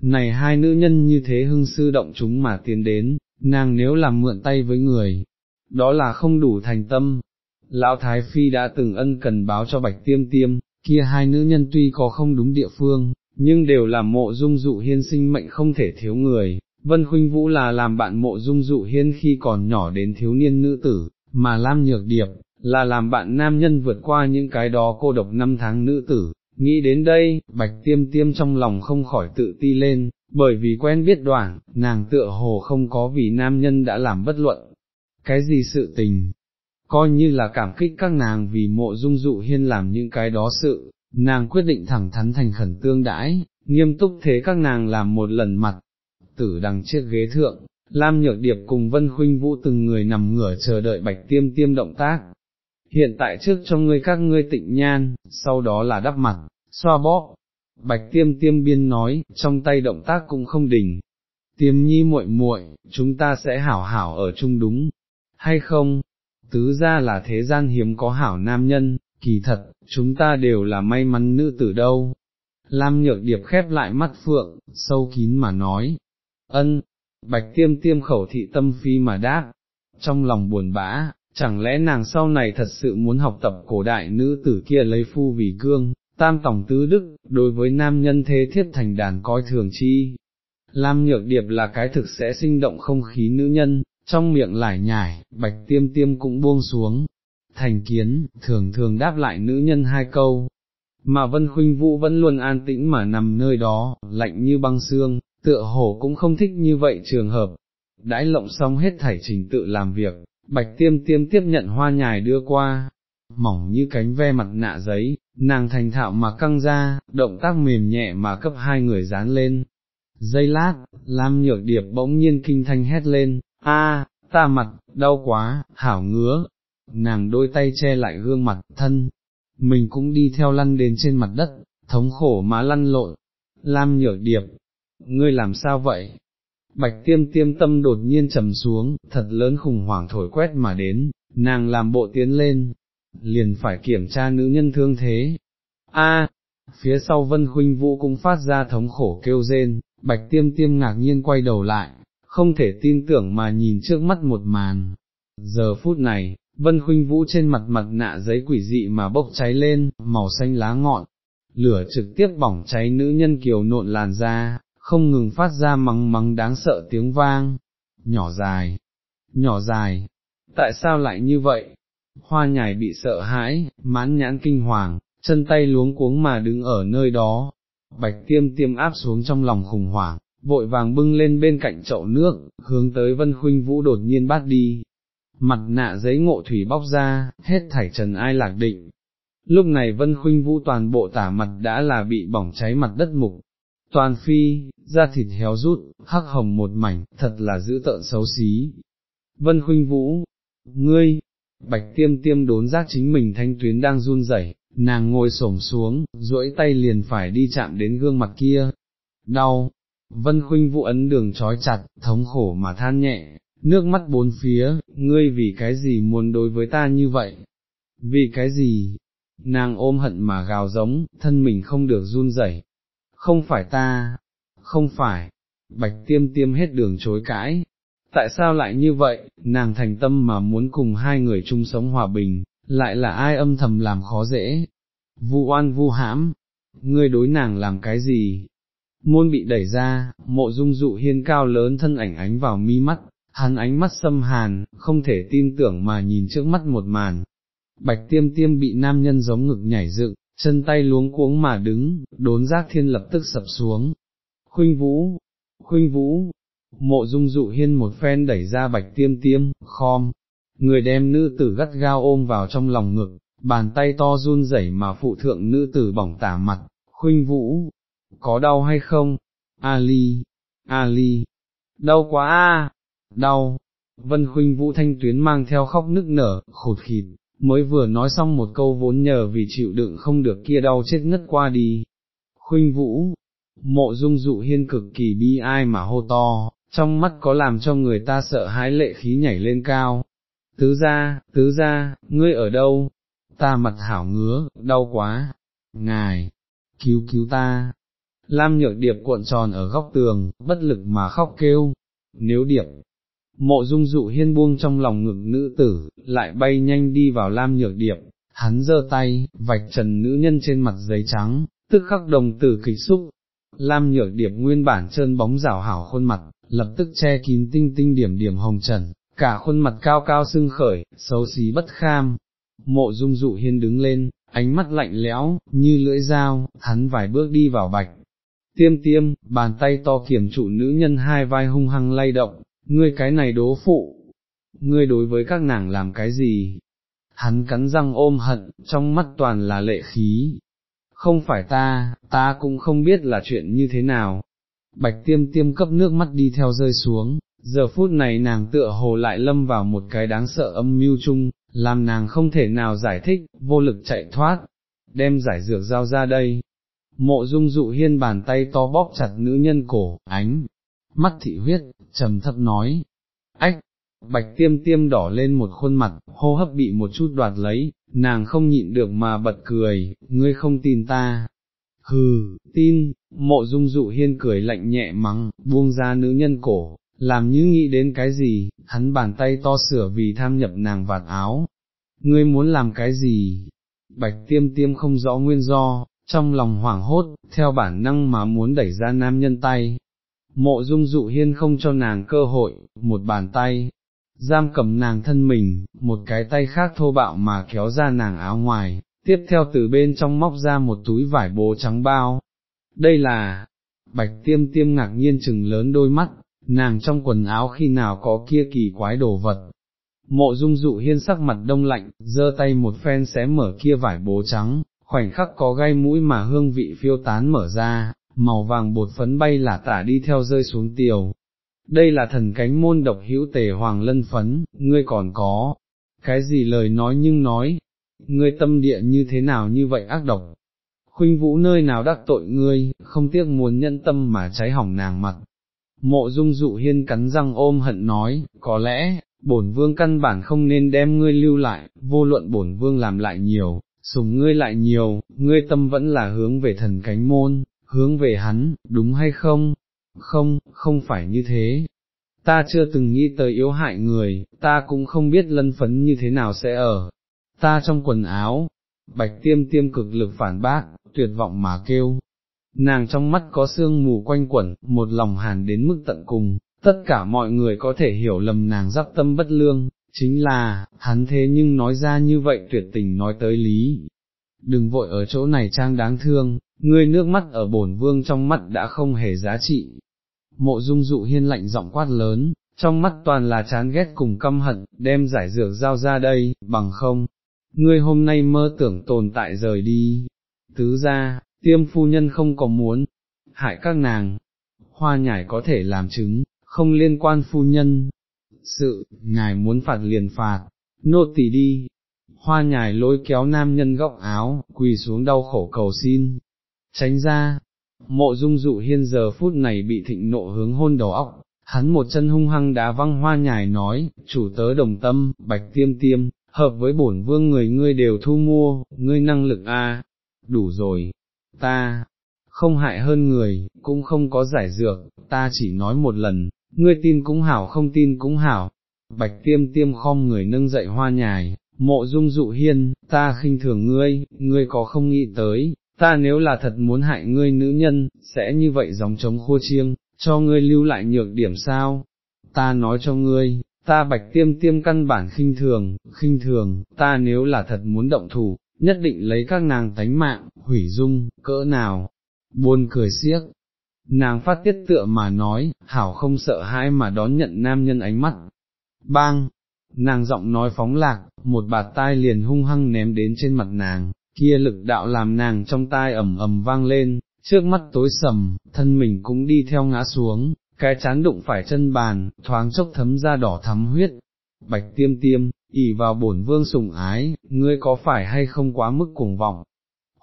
Này hai nữ nhân như thế hưng sư động chúng mà tiến đến, nàng nếu làm mượn tay với người, đó là không đủ thành tâm. Lão Thái Phi đã từng ân cần báo cho bạch tiêm tiêm, kia hai nữ nhân tuy có không đúng địa phương, nhưng đều là mộ dung dụ hiên sinh mệnh không thể thiếu người. Vân Khuynh Vũ là làm bạn mộ dung dụ hiên khi còn nhỏ đến thiếu niên nữ tử, mà Lam Nhược Điệp, là làm bạn nam nhân vượt qua những cái đó cô độc năm tháng nữ tử, Nghĩ đến đây, bạch tiêm tiêm trong lòng không khỏi tự ti lên, bởi vì quen biết đoạn, nàng tựa hồ không có vì nam nhân đã làm bất luận. Cái gì sự tình, coi như là cảm kích các nàng vì mộ dung dụ hiên làm những cái đó sự, nàng quyết định thẳng thắn thành khẩn tương đãi, nghiêm túc thế các nàng làm một lần mặt, tử đằng chiếc ghế thượng, Lam Nhược Điệp cùng Vân Khuynh Vũ từng người nằm ngửa chờ đợi bạch tiêm tiêm động tác. Hiện tại trước cho ngươi các ngươi tịnh nhan, sau đó là đắp mặt, xoa bóp. Bạch tiêm tiêm biên nói, trong tay động tác cũng không đình. Tiêm nhi muội muội, chúng ta sẽ hảo hảo ở chung đúng, hay không? Tứ ra là thế gian hiếm có hảo nam nhân, kỳ thật, chúng ta đều là may mắn nữ tử đâu. Lam nhược điệp khép lại mắt phượng, sâu kín mà nói, ân, bạch tiêm tiêm khẩu thị tâm phi mà đáp, trong lòng buồn bã, chẳng lẽ nàng sau này thật sự muốn học tập cổ đại nữ tử kia lấy phu vì cương, tam tổng tứ đức, đối với nam nhân thế thiết thành đàn coi thường chi. Lam nhược điệp là cái thực sẽ sinh động không khí nữ nhân, trong miệng lải nhải, bạch tiêm tiêm cũng buông xuống, thành kiến, thường thường đáp lại nữ nhân hai câu, mà Vân Khuynh Vũ vẫn luôn an tĩnh mà nằm nơi đó, lạnh như băng xương, tựa hồ cũng không thích như vậy trường hợp. Đãi lộng xong hết thảy trình tự làm việc, bạch tiêm tiêm tiếp nhận hoa nhài đưa qua, mỏng như cánh ve mặt nạ giấy, nàng thành thạo mà căng ra, động tác mềm nhẹ mà cấp hai người dán lên. Giây lát, Lam nhược điệp bỗng nhiên kinh thanh hét lên, a, ta mặt, đau quá, hảo ngứa, nàng đôi tay che lại gương mặt, thân, mình cũng đi theo lăn đến trên mặt đất, thống khổ má lăn lộn, Lam Nhở điệp, ngươi làm sao vậy? Bạch tiêm tiêm tâm đột nhiên trầm xuống, thật lớn khủng hoảng thổi quét mà đến, nàng làm bộ tiến lên, liền phải kiểm tra nữ nhân thương thế. A, phía sau vân khuynh vũ cũng phát ra thống khổ kêu rên, bạch tiêm tiêm ngạc nhiên quay đầu lại, không thể tin tưởng mà nhìn trước mắt một màn. Giờ phút này, vân khuynh vũ trên mặt mặt nạ giấy quỷ dị mà bốc cháy lên, màu xanh lá ngọn, lửa trực tiếp bỏng cháy nữ nhân kiều nộn làn da, không ngừng phát ra mắng mắng đáng sợ tiếng vang, nhỏ dài, nhỏ dài, tại sao lại như vậy? Hoa nhài bị sợ hãi, mãn nhãn kinh hoàng, chân tay luống cuống mà đứng ở nơi đó, bạch tiêm tiêm áp xuống trong lòng khủng hoảng, vội vàng bưng lên bên cạnh chậu nước, hướng tới vân khuynh vũ đột nhiên bắt đi. Mặt nạ giấy ngộ thủy bóc ra, hết thảy trần ai lạc định. Lúc này vân khuynh vũ toàn bộ tả mặt đã là bị bỏng cháy mặt đất mục, toàn phi, da thịt héo rút, hắc hồng một mảnh, thật là dữ tợn xấu xí. Vân khuynh vũ, ngươi, bạch tiêm tiêm đốn giác chính mình thanh tuyến đang run rẩy, nàng ngồi xổm xuống, duỗi tay liền phải đi chạm đến gương mặt kia. Đau, vân khuynh vũ ấn đường trói chặt, thống khổ mà than nhẹ, nước mắt bốn phía, ngươi vì cái gì muốn đối với ta như vậy? Vì cái gì? Nàng ôm hận mà gào giống, thân mình không được run rẩy. Không phải ta, không phải, bạch tiêm tiêm hết đường chối cãi, tại sao lại như vậy, nàng thành tâm mà muốn cùng hai người chung sống hòa bình, lại là ai âm thầm làm khó dễ, vu oan vu hãm, ngươi đối nàng làm cái gì? Môn bị đẩy ra, mộ dung dụ hiên cao lớn thân ảnh ánh vào mi mắt, hắn ánh mắt xâm hàn, không thể tin tưởng mà nhìn trước mắt một màn. Bạch tiêm tiêm bị nam nhân giống ngực nhảy dựng, chân tay luống cuống mà đứng, đốn giác thiên lập tức sập xuống. Khuynh vũ, khuynh vũ, mộ dung dụ hiên một phen đẩy ra bạch tiêm tiêm, khom, người đem nữ tử gắt gao ôm vào trong lòng ngực, bàn tay to run rẩy mà phụ thượng nữ tử bỏng tả mặt, khuynh vũ, có đau hay không? Ali, Ali, đau quá a, đau, vân khuynh vũ thanh tuyến mang theo khóc nức nở, khột khịt, mới vừa nói xong một câu vốn nhờ vì chịu đựng không được kia đau chết ngất qua đi. Khuynh vũ, mộ dung dụ hiên cực kỳ bi ai mà hô to, trong mắt có làm cho người ta sợ hãi lệ khí nhảy lên cao. Tứ ra, tứ ra, ngươi ở đâu? Ta mặt hảo ngứa, đau quá. Ngài, cứu cứu ta. Lam nhược điệp cuộn tròn ở góc tường, bất lực mà khóc kêu. Nếu điệp, mộ dung dụ hiên buông trong lòng ngực nữ tử, lại bay nhanh đi vào lam nhược điệp, hắn giơ tay, vạch trần nữ nhân trên mặt giấy trắng, tức khắc đồng tử kịch xúc. Lam nhược điệp nguyên bản trơn bóng rảo hảo khuôn mặt, lập tức che kín tinh tinh điểm điểm hồng trần, cả khuôn mặt cao cao sưng khởi, xấu xí bất kham. mộ dung dụ hiên đứng lên, ánh mắt lạnh lẽo, như lưỡi dao, hắn vài bước đi vào bạch. Tiêm tiêm, bàn tay to kiểm trụ nữ nhân hai vai hung hăng lay động, ngươi cái này đố phụ, ngươi đối với các nàng làm cái gì? Hắn cắn răng ôm hận, trong mắt toàn là lệ khí. Không phải ta, ta cũng không biết là chuyện như thế nào. Bạch tiêm tiêm cấp nước mắt đi theo rơi xuống, giờ phút này nàng tựa hồ lại lâm vào một cái đáng sợ âm mưu chung, làm nàng không thể nào giải thích, vô lực chạy thoát, đem giải dược giao ra đây. Mộ dung dụ hiên bàn tay to bóp chặt nữ nhân cổ, ánh, mắt thị huyết, trầm thấp nói, ách, bạch tiêm tiêm đỏ lên một khuôn mặt, hô hấp bị một chút đoạt lấy, nàng không nhịn được mà bật cười, ngươi không tin ta. Hừ, tin, mộ dung dụ hiên cười lạnh nhẹ mắng, buông ra nữ nhân cổ, làm như nghĩ đến cái gì, hắn bàn tay to sửa vì tham nhập nàng vạt áo. Ngươi muốn làm cái gì? Bạch tiêm tiêm không rõ nguyên do, trong lòng hoảng hốt, theo bản năng mà muốn đẩy ra nam nhân tay. Mộ dung dụ hiên không cho nàng cơ hội, một bàn tay, giam cầm nàng thân mình, một cái tay khác thô bạo mà kéo ra nàng áo ngoài, tiếp theo từ bên trong móc ra một túi vải bố trắng bao. Đây là, bạch tiêm tiêm ngạc nhiên chừng lớn đôi mắt, nàng trong quần áo khi nào có kia kỳ quái đồ vật. Mộ dung dụ hiên sắc mặt đông lạnh, giơ tay một phen xé mở kia vải bố trắng, khoảnh khắc có gai mũi mà hương vị phiêu tán mở ra, màu vàng bột phấn bay là tả đi theo rơi xuống tiều. Đây là thần cánh môn độc hữu tề hoàng lân phấn, ngươi còn có, cái gì lời nói nhưng nói, ngươi tâm địa như thế nào như vậy ác độc. Khuynh vũ nơi nào đắc tội ngươi, không tiếc muốn nhân tâm mà cháy hỏng nàng mặt, Mộ dung dụ hiên cắn răng ôm hận nói, có lẽ, bổn vương căn bản không nên đem ngươi lưu lại, vô luận bổn vương làm lại nhiều, sùng ngươi lại nhiều, ngươi tâm vẫn là hướng về thần cánh môn, hướng về hắn, đúng hay không? Không, không phải như thế. Ta chưa từng nghĩ tới yếu hại người, ta cũng không biết lân phấn như thế nào sẽ ở. Ta trong quần áo, bạch tiêm tiêm cực lực phản bác, tuyệt vọng mà kêu, nàng trong mắt có sương mù quanh quẩn, một lòng hàn đến mức tận cùng, tất cả mọi người có thể hiểu lầm nàng giáp tâm bất lương, chính là, hắn thế nhưng nói ra như vậy tuyệt tình nói tới lý. Đừng vội ở chỗ này trang đáng thương, ngươi nước mắt ở bổn vương trong mắt đã không hề giá trị. Mộ dung dụ hiên lạnh giọng quát lớn, trong mắt toàn là chán ghét cùng căm hận, đem giải dược giao ra đây, bằng không, ngươi hôm nay mơ tưởng tồn tại rời đi. Tứ ra, tiêm phu nhân không có muốn, hại các nàng, hoa nhải có thể làm chứng, không liên quan phu nhân, sự, ngài muốn phạt liền phạt, nô tỳ đi, hoa nhài lôi kéo nam nhân góc áo, quỳ xuống đau khổ cầu xin, tránh ra, mộ dung dụ hiên giờ phút này bị thịnh nộ hướng hôn đầu óc, hắn một chân hung hăng đá văng hoa nhài nói, chủ tớ đồng tâm, bạch tiêm tiêm, hợp với bổn vương người ngươi đều thu mua, ngươi năng lực a, đủ rồi, ta, không hại hơn người, cũng không có giải dược, ta chỉ nói một lần, ngươi tin cũng hảo không tin cũng hảo. Bạch tiêm tiêm khom người nâng dậy hoa nhài, mộ dung dụ hiên, ta khinh thường ngươi, ngươi có không nghĩ tới, ta nếu là thật muốn hại ngươi nữ nhân, sẽ như vậy giống chống khô chiêng, cho ngươi lưu lại nhược điểm sao? Ta nói cho ngươi, ta bạch tiêm tiêm căn bản khinh thường, khinh thường, ta nếu là thật muốn động thủ, nhất định lấy các nàng tánh mạng, hủy dung, cỡ nào, buồn cười siếc. Nàng phát tiết tựa mà nói, hảo không sợ hãi mà đón nhận nam nhân ánh mắt. Bang! Nàng giọng nói phóng lạc, một bạt tai liền hung hăng ném đến trên mặt nàng, kia lực đạo làm nàng trong tai ầm ầm vang lên, trước mắt tối sầm, thân mình cũng đi theo ngã xuống, cái chán đụng phải chân bàn, thoáng chốc thấm ra đỏ thắm huyết. Bạch tiêm tiêm, ỉ vào bổn vương sủng ái, ngươi có phải hay không quá mức cuồng vọng,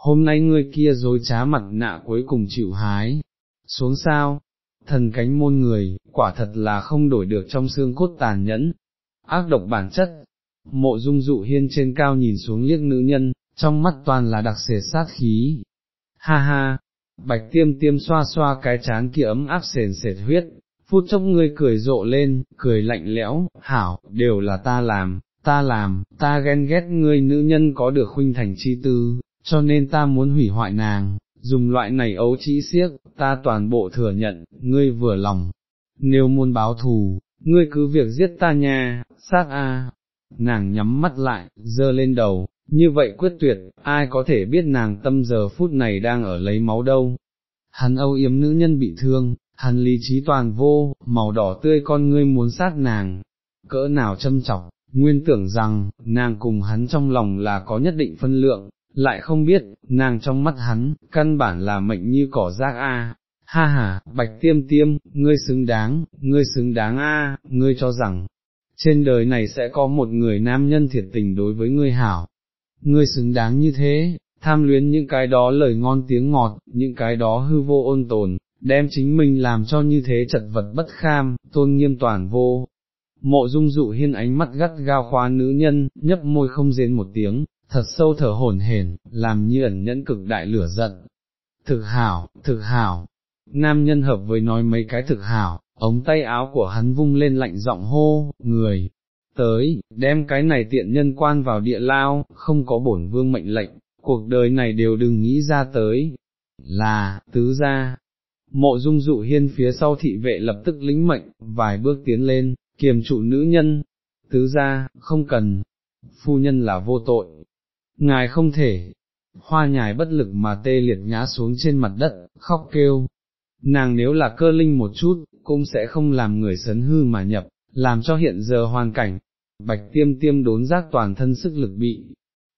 hôm nay ngươi kia dối trá mặt nạ cuối cùng chịu hái, xuống sao, thần cánh môn người, quả thật là không đổi được trong xương cốt tàn nhẫn, ác độc bản chất, mộ dung dụ hiên trên cao nhìn xuống liếc nữ nhân, trong mắt toàn là đặc sề sát khí, ha ha, bạch tiêm tiêm xoa xoa cái chán kia ấm áp sền sệt huyết, phút chốc ngươi cười rộ lên, cười lạnh lẽo, hảo, đều là ta làm, ta làm, ta ghen ghét ngươi nữ nhân có được khuynh thành chi tư, cho nên ta muốn hủy hoại nàng, dùng loại này ấu trĩ siếc, ta toàn bộ thừa nhận, ngươi vừa lòng, nếu muốn báo thù, ngươi cứ việc giết ta nha, sát a. Nàng nhắm mắt lại, dơ lên đầu, như vậy quyết tuyệt, ai có thể biết nàng tâm giờ phút này đang ở lấy máu đâu. Hắn âu yếm nữ nhân bị thương, hắn lý trí toàn vô, màu đỏ tươi con ngươi muốn sát nàng, cỡ nào châm chọc, nguyên tưởng rằng, nàng cùng hắn trong lòng là có nhất định phân lượng, lại không biết, nàng trong mắt hắn, căn bản là mệnh như cỏ rác a. Ha ha, bạch tiêm tiêm, ngươi xứng đáng, ngươi xứng đáng a, ngươi cho rằng, trên đời này sẽ có một người nam nhân thiệt tình đối với ngươi hảo, ngươi xứng đáng như thế, tham luyến những cái đó lời ngon tiếng ngọt, những cái đó hư vô ôn tồn, đem chính mình làm cho như thế chật vật bất kham, tôn nghiêm toàn vô. Mộ dung dụ hiên ánh mắt gắt gao khóa nữ nhân, nhấp môi không rên một tiếng, thật sâu thở hổn hển, làm như ẩn nhẫn cực đại lửa giận. Thực hảo, thực hảo, nam nhân hợp với nói mấy cái thực hảo, ống tay áo của hắn vung lên lạnh giọng hô, người, tới, đem cái này tiện nhân quan vào địa lao, không có bổn vương mệnh lệnh, cuộc đời này đều đừng nghĩ ra tới, là, tứ gia. Mộ dung dụ hiên phía sau thị vệ lập tức lĩnh mệnh, vài bước tiến lên, kiềm trụ nữ nhân, tứ gia, không cần, phu nhân là vô tội, ngài không thể, hoa nhài bất lực mà tê liệt ngã xuống trên mặt đất, khóc kêu, nàng nếu là cơ linh một chút, cũng sẽ không làm người sấn hư mà nhập, làm cho hiện giờ hoàn cảnh, bạch tiêm tiêm đốn giác toàn thân sức lực bị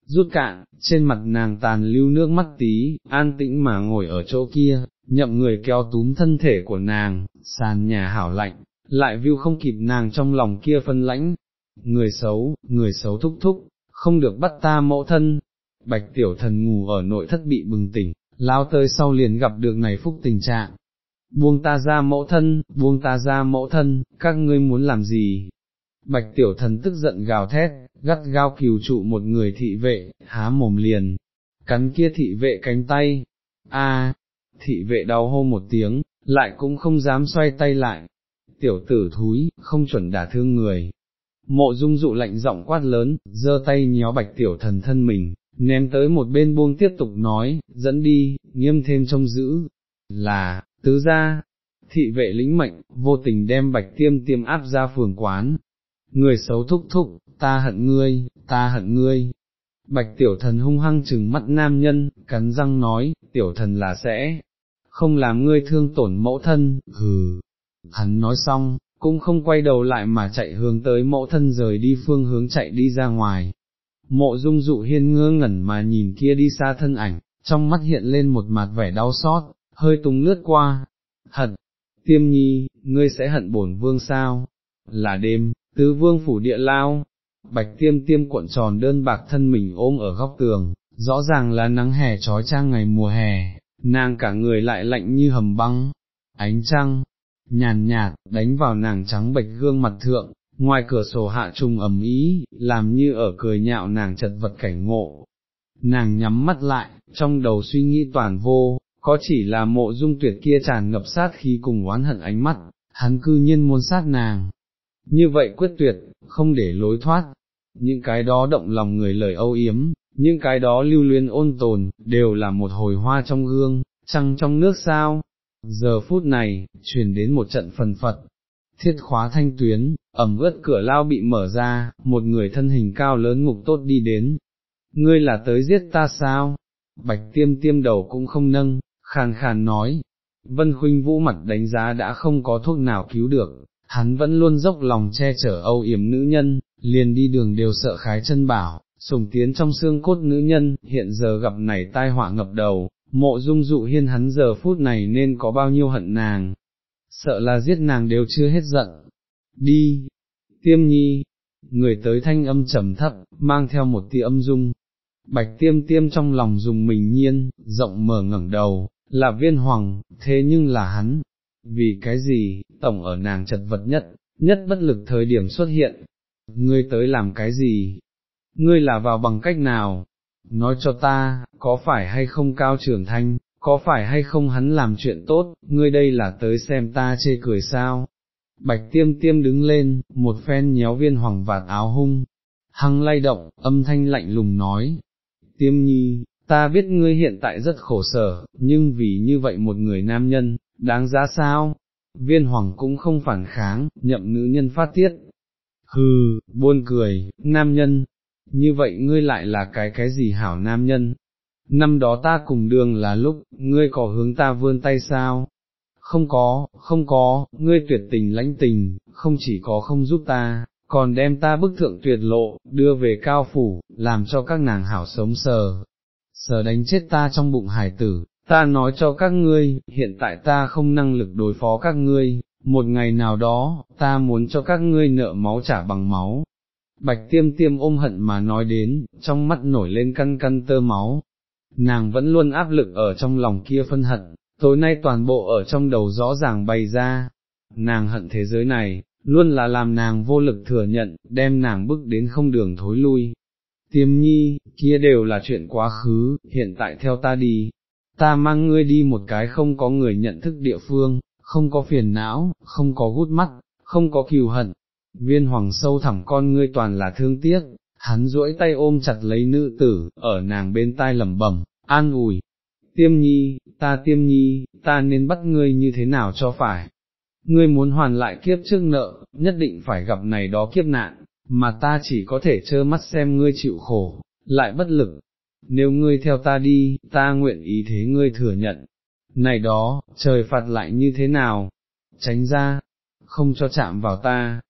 rút cạn, trên mặt nàng tàn lưu nước mắt tí, an tĩnh mà ngồi ở chỗ kia, nhậm người kéo túm thân thể của nàng, sàn nhà hảo lạnh, lại view không kịp nàng trong lòng kia phân lãnh, người xấu, người xấu thúc thúc, không được bắt ta mẫu thân, bạch tiểu thần ngủ ở nội thất bị bừng tỉnh, lao tới sau liền gặp được này phúc tình trạng. Buông ta ra mẫu thân, buông ta ra mẫu thân, các ngươi muốn làm gì? Bạch tiểu thần tức giận gào thét, gắt gao kiều trụ một người thị vệ, há mồm liền, cắn kia thị vệ cánh tay, a, thị vệ đau hô một tiếng, lại cũng không dám xoay tay lại, tiểu tử thúi, không chuẩn đả thương người. Mộ dung dụ lạnh giọng quát lớn, giơ tay nhéo bạch tiểu thần thân mình, ném tới một bên buông tiếp tục nói, dẫn đi, nghiêm thêm trông giữ, là, tứ ra, thị vệ lĩnh mệnh, vô tình đem bạch tiêm tiêm áp ra phường quán, người xấu thúc thúc, ta hận ngươi, ta hận ngươi. Bạch tiểu thần hung hăng chừng mắt nam nhân, cắn răng nói, tiểu thần là sẽ, không làm ngươi thương tổn mẫu thân, hừ. Hắn nói xong, cũng không quay đầu lại mà chạy hướng tới mẫu thân rời đi phương hướng chạy đi ra ngoài. Mộ dung dụ hiên ngơ ngẩn mà nhìn kia đi xa thân ảnh, trong mắt hiện lên một mặt vẻ đau xót, hơi tung lướt qua, hận, tiêm nhi, ngươi sẽ hận bổn vương sao, là đêm, tứ vương phủ địa lao, bạch tiêm tiêm cuộn tròn đơn bạc thân mình ôm ở góc tường, rõ ràng là nắng hè trói trang ngày mùa hè, nàng cả người lại lạnh như hầm băng, ánh trăng, nhàn nhạt, đánh vào nàng trắng bệch gương mặt thượng, ngoài cửa sổ hạ trùng ẩm ý, làm như ở cười nhạo nàng chật vật cảnh ngộ. Nàng nhắm mắt lại, trong đầu suy nghĩ toàn vô, có chỉ là mộ dung tuyệt kia tràn ngập sát khi cùng oán hận ánh mắt, hắn cư nhiên muốn sát nàng. Như vậy quyết tuyệt, không để lối thoát, những cái đó động lòng người lời âu yếm, những cái đó lưu luyến ôn tồn, đều là một hồi hoa trong gương, trăng trong nước sao. Giờ phút này, truyền đến một trận phần phật, thiết khóa thanh tuyến, ẩm ướt cửa lao bị mở ra, một người thân hình cao lớn ngục tốt đi đến. Ngươi là tới giết ta sao? Bạch tiêm tiêm đầu cũng không nâng, khàn khàn nói. Vân khuynh vũ mặt đánh giá đã không có thuốc nào cứu được, hắn vẫn luôn dốc lòng che chở âu yểm nữ nhân, liền đi đường đều sợ khái chân bảo, sùng tiến trong xương cốt nữ nhân, hiện giờ gặp này tai họa ngập đầu, mộ dung dụ hiên hắn giờ phút này nên có bao nhiêu hận nàng, sợ là giết nàng đều chưa hết giận. Đi, tiêm nhi, người tới thanh âm trầm thấp, mang theo một tia âm dung. Bạch tiêm tiêm trong lòng dùng mình nhiên, rộng mở ngẩng đầu, là viên hoàng, thế nhưng là hắn. Vì cái gì, tổng ở nàng chật vật nhất, nhất bất lực thời điểm xuất hiện. Ngươi tới làm cái gì? Ngươi là vào bằng cách nào? Nói cho ta, có phải hay không cao trưởng thanh, có phải hay không hắn làm chuyện tốt, ngươi đây là tới xem ta chê cười sao? Bạch tiêm tiêm đứng lên, một phen nhéo viên hoàng vạt áo hung, hăng lay động, âm thanh lạnh lùng nói, tiêm nhi, ta biết ngươi hiện tại rất khổ sở, nhưng vì như vậy một người nam nhân, đáng giá sao? Viên hoàng cũng không phản kháng, nhậm nữ nhân phát tiết. Hừ, buôn cười, nam nhân, như vậy ngươi lại là cái cái gì hảo nam nhân, năm đó ta cùng đường là lúc, ngươi có hướng ta vươn tay sao? Không có, không có, ngươi tuyệt tình lãnh tình, không chỉ có không giúp ta, còn đem ta bức thượng tuyệt lộ, đưa về cao phủ, làm cho các nàng hảo sống sờ, sờ đánh chết ta trong bụng hải tử, ta nói cho các ngươi, hiện tại ta không năng lực đối phó các ngươi, một ngày nào đó, ta muốn cho các ngươi nợ máu trả bằng máu. Bạch tiêm tiêm ôm hận mà nói đến, trong mắt nổi lên căn căn tơ máu, nàng vẫn luôn áp lực ở trong lòng kia phân hận, tối nay toàn bộ ở trong đầu rõ ràng bày ra, nàng hận thế giới này, luôn là làm nàng vô lực thừa nhận, đem nàng bước đến không đường thối lui. Tiêm nhi, kia đều là chuyện quá khứ, hiện tại theo ta đi, ta mang ngươi đi một cái không có người nhận thức địa phương, không có phiền não, không có gút mắt, không có kiều hận. Viên hoàng sâu thẳm con ngươi toàn là thương tiếc, hắn duỗi tay ôm chặt lấy nữ tử, ở nàng bên tai lẩm bẩm, an ủi, tiêm nhi, ta tiêm nhi, ta nên bắt ngươi như thế nào cho phải. Ngươi muốn hoàn lại kiếp trước nợ, nhất định phải gặp này đó kiếp nạn, mà ta chỉ có thể trơ mắt xem ngươi chịu khổ, lại bất lực. Nếu ngươi theo ta đi, ta nguyện ý thế ngươi thừa nhận. Này đó, trời phạt lại như thế nào? Tránh ra, không cho chạm vào ta.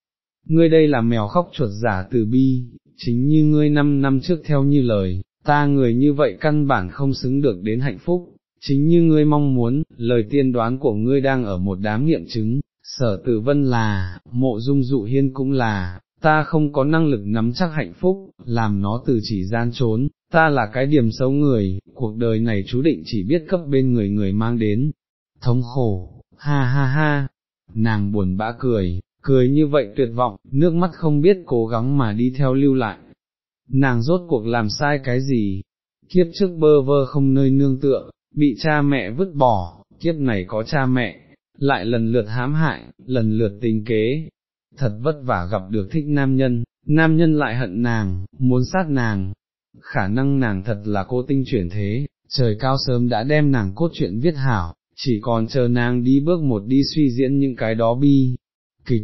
Ngươi đây là mèo khóc chuột giả từ bi, chính như ngươi năm năm trước theo như lời, ta người như vậy căn bản không xứng được đến hạnh phúc, chính như ngươi mong muốn, lời tiên đoán của ngươi đang ở một đám nghiệm chứng, sở tử vân là, mộ dung dụ hiên cũng là, ta không có năng lực nắm chắc hạnh phúc, làm nó từ chỉ gian trốn, ta là cái điểm xấu người, cuộc đời này chú định chỉ biết cấp bên người người mang đến, thống khổ, ha ha ha, nàng buồn bã cười, cười như vậy tuyệt vọng, nước mắt không biết cố gắng mà đi theo lưu lại. Nàng rốt cuộc làm sai cái gì? Kiếp trước bơ vơ không nơi nương tựa, bị cha mẹ vứt bỏ, kiếp này có cha mẹ, lại lần lượt hãm hại, lần lượt tình kế, thật vất vả gặp được thích nam nhân, nam nhân lại hận nàng, muốn sát nàng, khả năng nàng thật là cô tinh chuyển thế, trời cao sớm đã đem nàng cốt truyện viết hảo, chỉ còn chờ nàng đi bước một đi suy diễn những cái đó bi, kịch,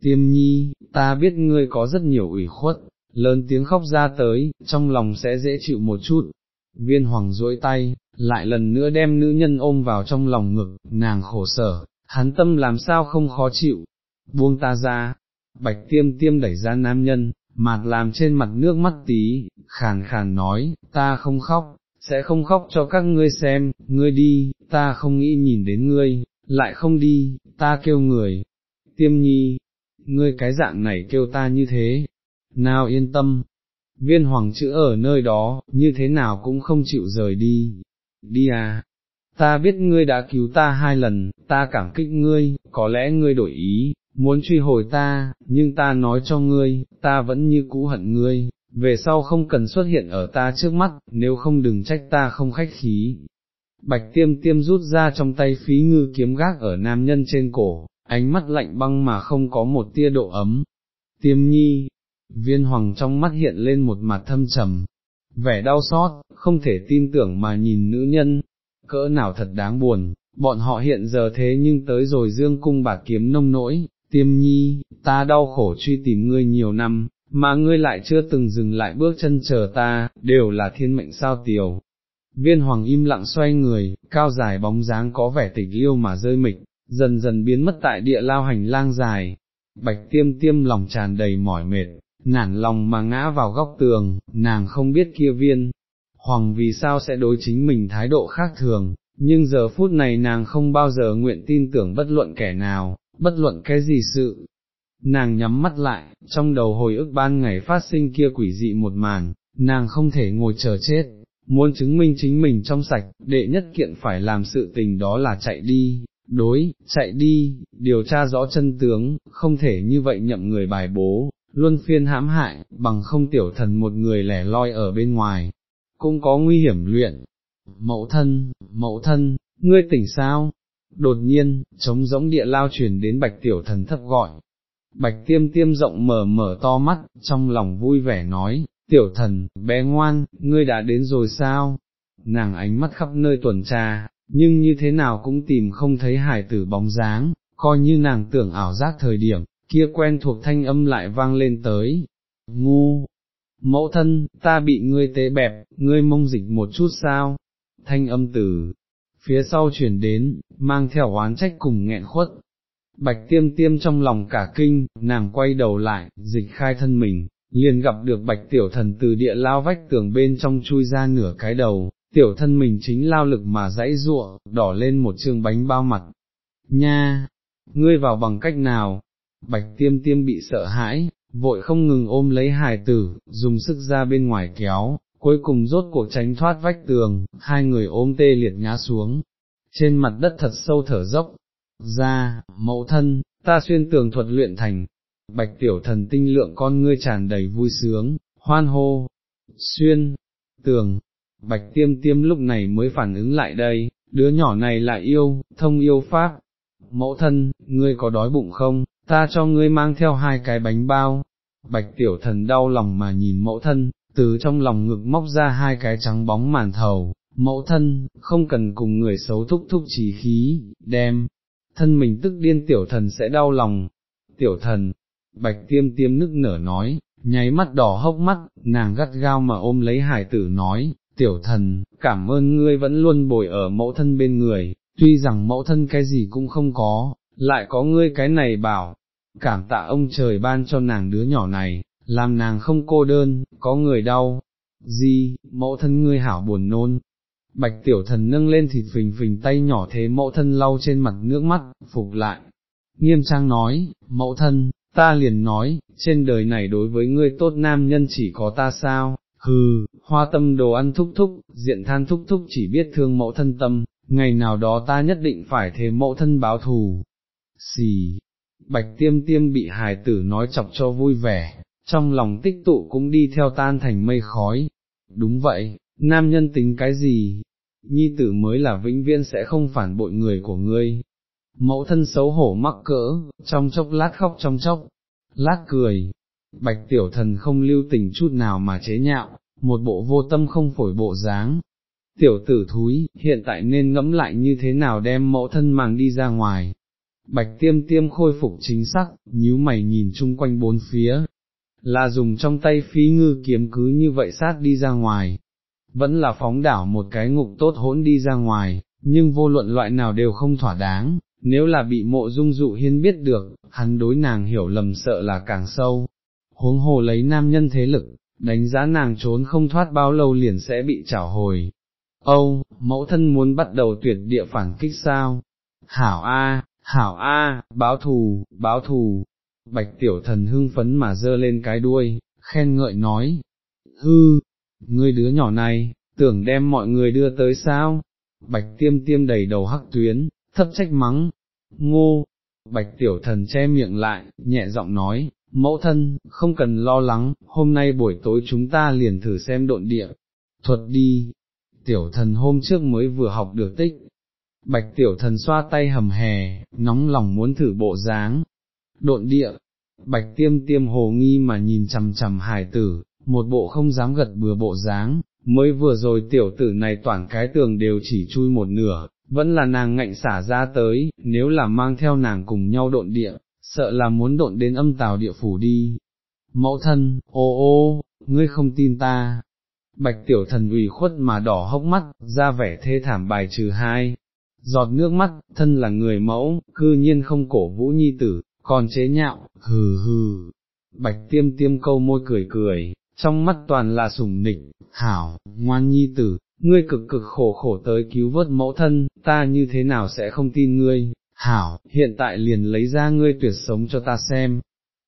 tiêm nhi, ta biết ngươi có rất nhiều ủy khuất, lớn tiếng khóc ra tới, trong lòng sẽ dễ chịu một chút. Viên hoàng duỗi tay, lại lần nữa đem nữ nhân ôm vào trong lòng ngực, nàng khổ sở, hắn tâm làm sao không khó chịu, buông ta ra, bạch tiêm tiêm đẩy ra nam nhân, mặt làm trên mặt nước mắt tí, khàn khàn nói, ta không khóc, sẽ không khóc cho các ngươi xem, ngươi đi, ta không nghĩ nhìn đến ngươi, lại không đi, ta kêu người, tiêm nhi, ngươi cái dạng này kêu ta như thế, nào yên tâm, viên hoàng chữ ở nơi đó, như thế nào cũng không chịu rời đi, đi à, ta biết ngươi đã cứu ta hai lần, ta cảm kích ngươi, có lẽ ngươi đổi ý, muốn truy hồi ta, nhưng ta nói cho ngươi, ta vẫn như cũ hận ngươi, về sau không cần xuất hiện ở ta trước mắt, nếu không đừng trách ta không khách khí. Bạch tiêm tiêm rút ra trong tay phí ngư kiếm gác ở nam nhân trên cổ, ánh mắt lạnh băng mà không có một tia độ ấm. Tiêm nhi, viên hoàng trong mắt hiện lên một mặt thâm trầm, vẻ đau xót, không thể tin tưởng mà nhìn nữ nhân, cỡ nào thật đáng buồn, bọn họ hiện giờ thế nhưng tới rồi dương cung bạc kiếm nông nỗi, tiêm nhi, ta đau khổ truy tìm ngươi nhiều năm, mà ngươi lại chưa từng dừng lại bước chân chờ ta, đều là thiên mệnh sao tiểu. Viên hoàng im lặng xoay người, cao dài bóng dáng có vẻ tịch liêu mà rơi mịch, dần dần biến mất tại địa lao hành lang dài, bạch tiêm tiêm lòng tràn đầy mỏi mệt, nản lòng mà ngã vào góc tường, nàng không biết kia viên, hoàng vì sao sẽ đối chính mình thái độ khác thường, nhưng giờ phút này nàng không bao giờ nguyện tin tưởng bất luận kẻ nào, bất luận cái gì sự. Nàng nhắm mắt lại, trong đầu hồi ức ban ngày phát sinh kia quỷ dị một màn, nàng không thể ngồi chờ chết, muốn chứng minh chính mình trong sạch, đệ nhất kiện phải làm sự tình đó là chạy đi, đối, chạy đi, điều tra rõ chân tướng, không thể như vậy nhậm người bài bố, luân phiên hãm hại, bằng không tiểu thần một người lẻ loi ở bên ngoài, cũng có nguy hiểm luyện. Mẫu thân, mẫu thân, ngươi tỉnh sao? Đột nhiên, trống rỗng địa lao truyền đến bạch tiểu thần thấp gọi. Bạch tiêm tiêm rộng mở mở to mắt, trong lòng vui vẻ nói, tiểu thần, bé ngoan, ngươi đã đến rồi sao? Nàng ánh mắt khắp nơi tuần tra, nhưng như thế nào cũng tìm không thấy hải tử bóng dáng, coi như nàng tưởng ảo giác thời điểm, kia quen thuộc thanh âm lại vang lên tới, ngu, mẫu thân, ta bị ngươi tế bẹp, ngươi mông dịch một chút sao, thanh âm tử, phía sau chuyển đến, mang theo oán trách cùng nghẹn khuất. Bạch tiêm tiêm trong lòng cả kinh, nàng quay đầu lại, dịch khai thân mình, liền gặp được bạch tiểu thần từ địa lao vách tường bên trong chui ra nửa cái đầu, tiểu thân mình chính lao lực mà dãy ruộng, đỏ lên một chương bánh bao mặt. Nha, ngươi vào bằng cách nào? Bạch tiêm tiêm bị sợ hãi, vội không ngừng ôm lấy hài tử, dùng sức ra bên ngoài kéo, cuối cùng rốt cuộc tránh thoát vách tường, hai người ôm tê liệt ngã xuống, trên mặt đất thật sâu thở dốc, ra, mẫu thân, ta xuyên tường thuật luyện thành, bạch tiểu thần tinh lượng con ngươi tràn đầy vui sướng, hoan hô, xuyên, tường, bạch tiêm tiêm lúc này mới phản ứng lại đây, đứa nhỏ này lại yêu, thông yêu pháp, mẫu thân, ngươi có đói bụng không, ta cho ngươi mang theo hai cái bánh bao, bạch tiểu thần đau lòng mà nhìn mẫu thân, từ trong lòng ngực móc ra hai cái trắng bóng màn thầu, mẫu thân, không cần cùng người xấu thúc thúc chỉ khí, đem, thân mình tức điên tiểu thần sẽ đau lòng, tiểu thần, bạch tiêm tiêm nức nở nói, nháy mắt đỏ hốc mắt, nàng gắt gao mà ôm lấy hải tử nói, tiểu thần, cảm ơn ngươi vẫn luôn bồi ở mẫu thân bên người, tuy rằng mẫu thân cái gì cũng không có, lại có ngươi cái này bảo, cảm tạ ông trời ban cho nàng đứa nhỏ này, làm nàng không cô đơn, có người đau, gì, mẫu thân ngươi hảo buồn nôn. Bạch tiểu thần nâng lên thịt phình phình tay nhỏ thế mẫu thân lau trên mặt nước mắt, phục lại. Nghiêm trang nói, mẫu thân, ta liền nói, trên đời này đối với ngươi tốt nam nhân chỉ có ta sao, hừ, hoa tâm đồ ăn thúc thúc, diện than thúc thúc chỉ biết thương mẫu thân tâm, ngày nào đó ta nhất định phải thế mẫu thân báo thù. Xì, bạch tiêm tiêm bị hài tử nói chọc cho vui vẻ, trong lòng tích tụ cũng đi theo tan thành mây khói. Đúng vậy, nam nhân tính cái gì? Nhi tử mới là vĩnh viên sẽ không phản bội người của ngươi. Mẫu thân xấu hổ mắc cỡ, trong chốc lát khóc trong chốc, lát cười. Bạch tiểu thần không lưu tình chút nào mà chế nhạo, một bộ vô tâm không phổi bộ dáng. Tiểu tử thúi, hiện tại nên ngẫm lại như thế nào đem mẫu thân màng đi ra ngoài. Bạch tiêm tiêm khôi phục chính xác, nhíu mày nhìn chung quanh bốn phía, là dùng trong tay phí ngư kiếm cứ như vậy sát đi ra ngoài, vẫn là phóng đảo một cái ngục tốt hỗn đi ra ngoài, nhưng vô luận loại nào đều không thỏa đáng, nếu là bị mộ dung dụ hiên biết được, hắn đối nàng hiểu lầm sợ là càng sâu, huống hồ lấy nam nhân thế lực, đánh giá nàng trốn không thoát bao lâu liền sẽ bị trảo hồi. Âu, mẫu thân muốn bắt đầu tuyệt địa phản kích sao? Hảo A, Hảo A, báo thù, báo thù, bạch tiểu thần hưng phấn mà dơ lên cái đuôi, khen ngợi nói, hư, ngươi đứa nhỏ này, tưởng đem mọi người đưa tới sao, bạch tiêm tiêm đầy đầu hắc tuyến, thấp trách mắng, ngô, bạch tiểu thần che miệng lại, nhẹ giọng nói, mẫu thân, không cần lo lắng, hôm nay buổi tối chúng ta liền thử xem độn địa, thuật đi, tiểu thần hôm trước mới vừa học được tích. Bạch tiểu thần xoa tay hầm hè, nóng lòng muốn thử bộ dáng, độn địa, bạch tiêm tiêm hồ nghi mà nhìn chằm chằm hài tử, một bộ không dám gật bừa bộ dáng, mới vừa rồi tiểu tử này toàn cái tường đều chỉ chui một nửa, vẫn là nàng ngạnh xả ra tới, nếu là mang theo nàng cùng nhau độn địa, sợ là muốn độn đến âm tào địa phủ đi. Mẫu thân, ô ô, ngươi không tin ta. Bạch tiểu thần ủy khuất mà đỏ hốc mắt, ra vẻ thê thảm bài trừ hai, giọt nước mắt, thân là người mẫu, cư nhiên không cổ vũ nhi tử, còn chế nhạo, hừ hừ, bạch tiêm tiêm câu môi cười cười, trong mắt toàn là sủng nịch, hảo, ngoan nhi tử, ngươi cực cực khổ khổ tới cứu vớt mẫu thân, ta như thế nào sẽ không tin ngươi, hảo, hiện tại liền lấy ra ngươi tuyệt sống cho ta xem,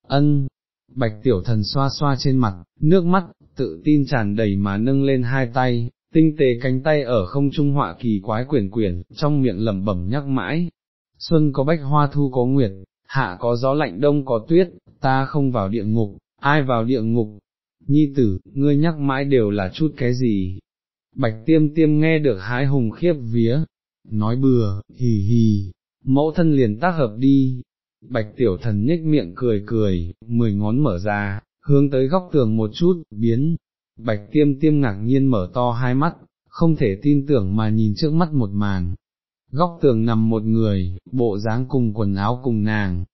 ân, bạch tiểu thần xoa xoa trên mặt, nước mắt, tự tin tràn đầy mà nâng lên hai tay, tinh tế cánh tay ở không trung họa kỳ quái quyển quyển, trong miệng lẩm bẩm nhắc mãi, xuân có bách hoa thu có nguyệt, hạ có gió lạnh đông có tuyết, ta không vào địa ngục, ai vào địa ngục, nhi tử, ngươi nhắc mãi đều là chút cái gì. Bạch tiêm tiêm nghe được hái hùng khiếp vía, nói bừa, hì hì, mẫu thân liền tác hợp đi. Bạch tiểu thần nhếch miệng cười cười, mười ngón mở ra, hướng tới góc tường một chút, biến. Bạch tiêm tiêm ngạc nhiên mở to hai mắt, không thể tin tưởng mà nhìn trước mắt một màn, góc tường nằm một người, bộ dáng cùng quần áo cùng nàng,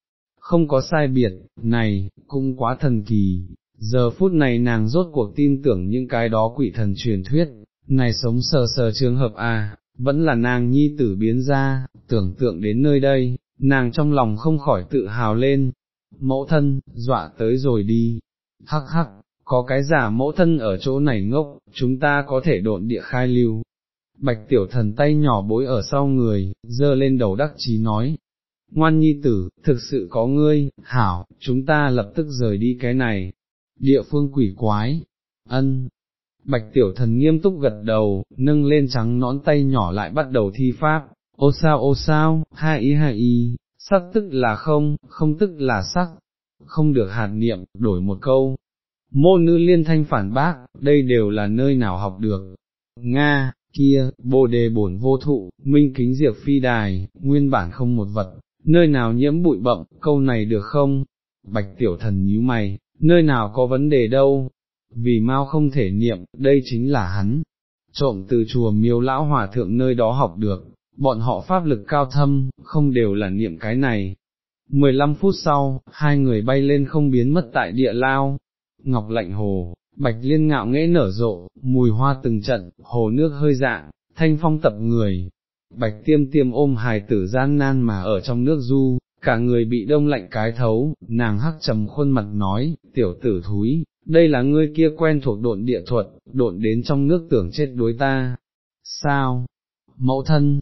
không có sai biệt, này, cũng quá thần kỳ, Giờ phút này nàng rốt cuộc tin tưởng những cái đó quỷ thần truyền thuyết, này sống sờ sờ trường hợp à, vẫn là nàng nhi tử biến ra, tưởng tượng đến nơi đây, nàng trong lòng không khỏi tự hào lên. Mẫu thân, dọa tới rồi đi. Hắc hắc, có cái giả mẫu thân ở chỗ này ngốc, chúng ta có thể độn địa khai lưu. Bạch tiểu thần tay nhỏ bối ở sau người, dơ lên đầu đắc chí nói. Ngoan nhi tử, thực sự có ngươi, hảo, chúng ta lập tức rời đi cái này. Địa phương quỷ quái, ân, Bạch tiểu thần nghiêm túc gật đầu, nâng lên trắng nõn tay nhỏ lại bắt đầu thi pháp, ô sao ô sao, hai ý hai ý, sắc tức là không, không tức là sắc, không được hạt niệm, đổi một câu. Mô nữ liên thanh phản bác, đây đều là nơi nào học được. Nga, kia, bồ đề bổn vô thụ, minh kính diệp phi đài, nguyên bản không một vật, nơi nào nhiễm bụi bậm, câu này được không? Bạch tiểu thần nhíu mày, nơi nào có vấn đề đâu, vì mau không thể niệm, đây chính là hắn, trộm từ chùa miêu lão hòa thượng nơi đó học được, bọn họ pháp lực cao thâm, không đều là niệm cái này. 15 phút sau, hai người bay lên không biến mất tại địa lao, ngọc lạnh hồ, bạch liên ngạo nghễ nở rộ, mùi hoa từng trận, hồ nước hơi dạng, thanh phong tập người, bạch tiêm tiêm ôm hài tử gian nan mà ở trong nước du, cả người bị đông lạnh cái thấu, nàng hắc trầm khuôn mặt nói, tiểu tử thúi, đây là ngươi kia quen thuộc độn địa thuật, độn đến trong nước tưởng chết đối ta. Sao? Mẫu thân?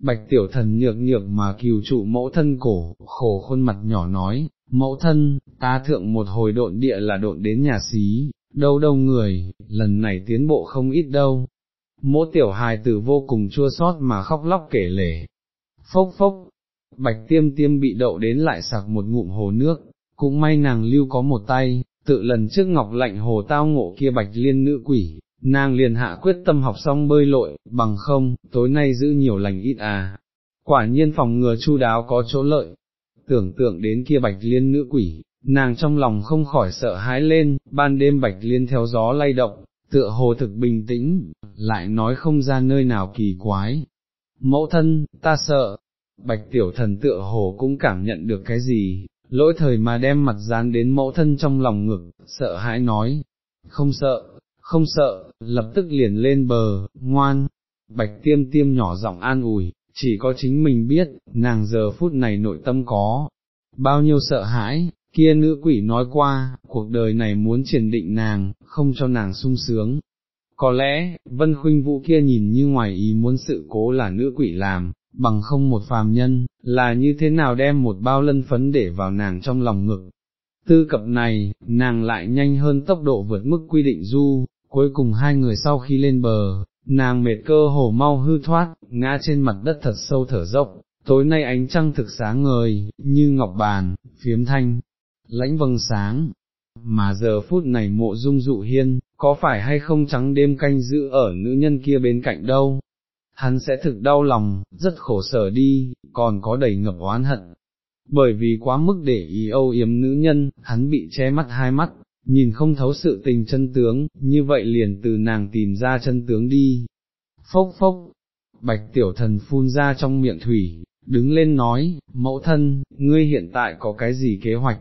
Bạch tiểu thần nhược nhược mà kiều trụ mẫu thân cổ, khổ khuôn mặt nhỏ nói, mẫu thân, ta thượng một hồi độn địa là độn đến nhà xí, đâu đâu người, lần này tiến bộ không ít đâu. Mỗ tiểu hài tử vô cùng chua sót mà khóc lóc kể lể. Phốc phốc, bạch tiêm tiêm bị đậu đến lại sặc một ngụm hồ nước, cũng may nàng lưu có một tay, tự lần trước ngọc lạnh hồ tao ngộ kia bạch liên nữ quỷ, nàng liền hạ quyết tâm học xong bơi lội, bằng không, tối nay giữ nhiều lành ít à. Quả nhiên phòng ngừa chu đáo có chỗ lợi, tưởng tượng đến kia bạch liên nữ quỷ, nàng trong lòng không khỏi sợ hãi lên, ban đêm bạch liên theo gió lay động, tựa hồ thực bình tĩnh, lại nói không ra nơi nào kỳ quái. Mẫu thân, ta sợ, bạch tiểu thần tựa hồ cũng cảm nhận được cái gì, lỗi thời mà đem mặt dán đến mẫu thân trong lòng ngực, sợ hãi nói, không sợ, không sợ, lập tức liền lên bờ, ngoan, bạch tiêm tiêm nhỏ giọng an ủi, chỉ có chính mình biết, nàng giờ phút này nội tâm có, bao nhiêu sợ hãi, kia nữ quỷ nói qua, cuộc đời này muốn triển định nàng, không cho nàng sung sướng. Có lẽ, Vân Khuynh Vũ kia nhìn như ngoài ý muốn sự cố là nữ quỷ làm, bằng không một phàm nhân, là như thế nào đem một bao lân phấn để vào nàng trong lòng ngực. Tư cập này, nàng lại nhanh hơn tốc độ vượt mức quy định du, cuối cùng hai người sau khi lên bờ, nàng mệt cơ hồ mau hư thoát, ngã trên mặt đất thật sâu thở dốc, tối nay ánh trăng thực sáng ngời, như ngọc bàn, phiếm thanh, lãnh vầng sáng. Mà giờ phút này mộ dung dụ hiên, có phải hay không trắng đêm canh giữ ở nữ nhân kia bên cạnh đâu, hắn sẽ thực đau lòng, rất khổ sở đi, còn có đầy ngập oán hận. Bởi vì quá mức để ý âu yếm nữ nhân, hắn bị che mắt hai mắt, nhìn không thấu sự tình chân tướng, như vậy liền từ nàng tìm ra chân tướng đi. Phốc phốc, bạch tiểu thần phun ra trong miệng thủy, đứng lên nói, mẫu thân, ngươi hiện tại có cái gì kế hoạch?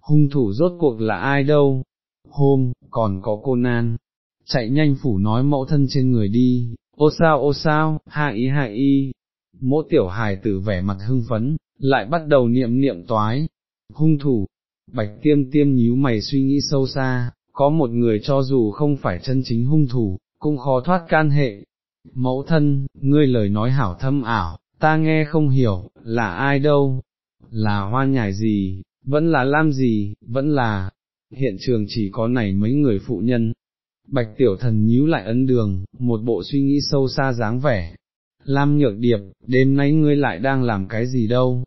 Hung thủ rốt cuộc là ai đâu? Hôm, còn có cô nan, chạy nhanh phủ nói mẫu thân trên người đi, ô sao ô sao, hạ ý hạ y, mỗi tiểu hài tử vẻ mặt hưng phấn, lại bắt đầu niệm niệm toái, hung thủ, bạch tiêm tiêm nhíu mày suy nghĩ sâu xa, có một người cho dù không phải chân chính hung thủ, cũng khó thoát can hệ. Mẫu thân, ngươi lời nói hảo thâm ảo, ta nghe không hiểu, là ai đâu, là hoa nhài gì, vẫn là lam gì, vẫn là, hiện trường chỉ có này mấy người phụ nhân, Bạch tiểu thần nhíu lại ấn đường, một bộ suy nghĩ sâu xa dáng vẻ. Lam nhược điệp, đêm nay ngươi lại đang làm cái gì đâu?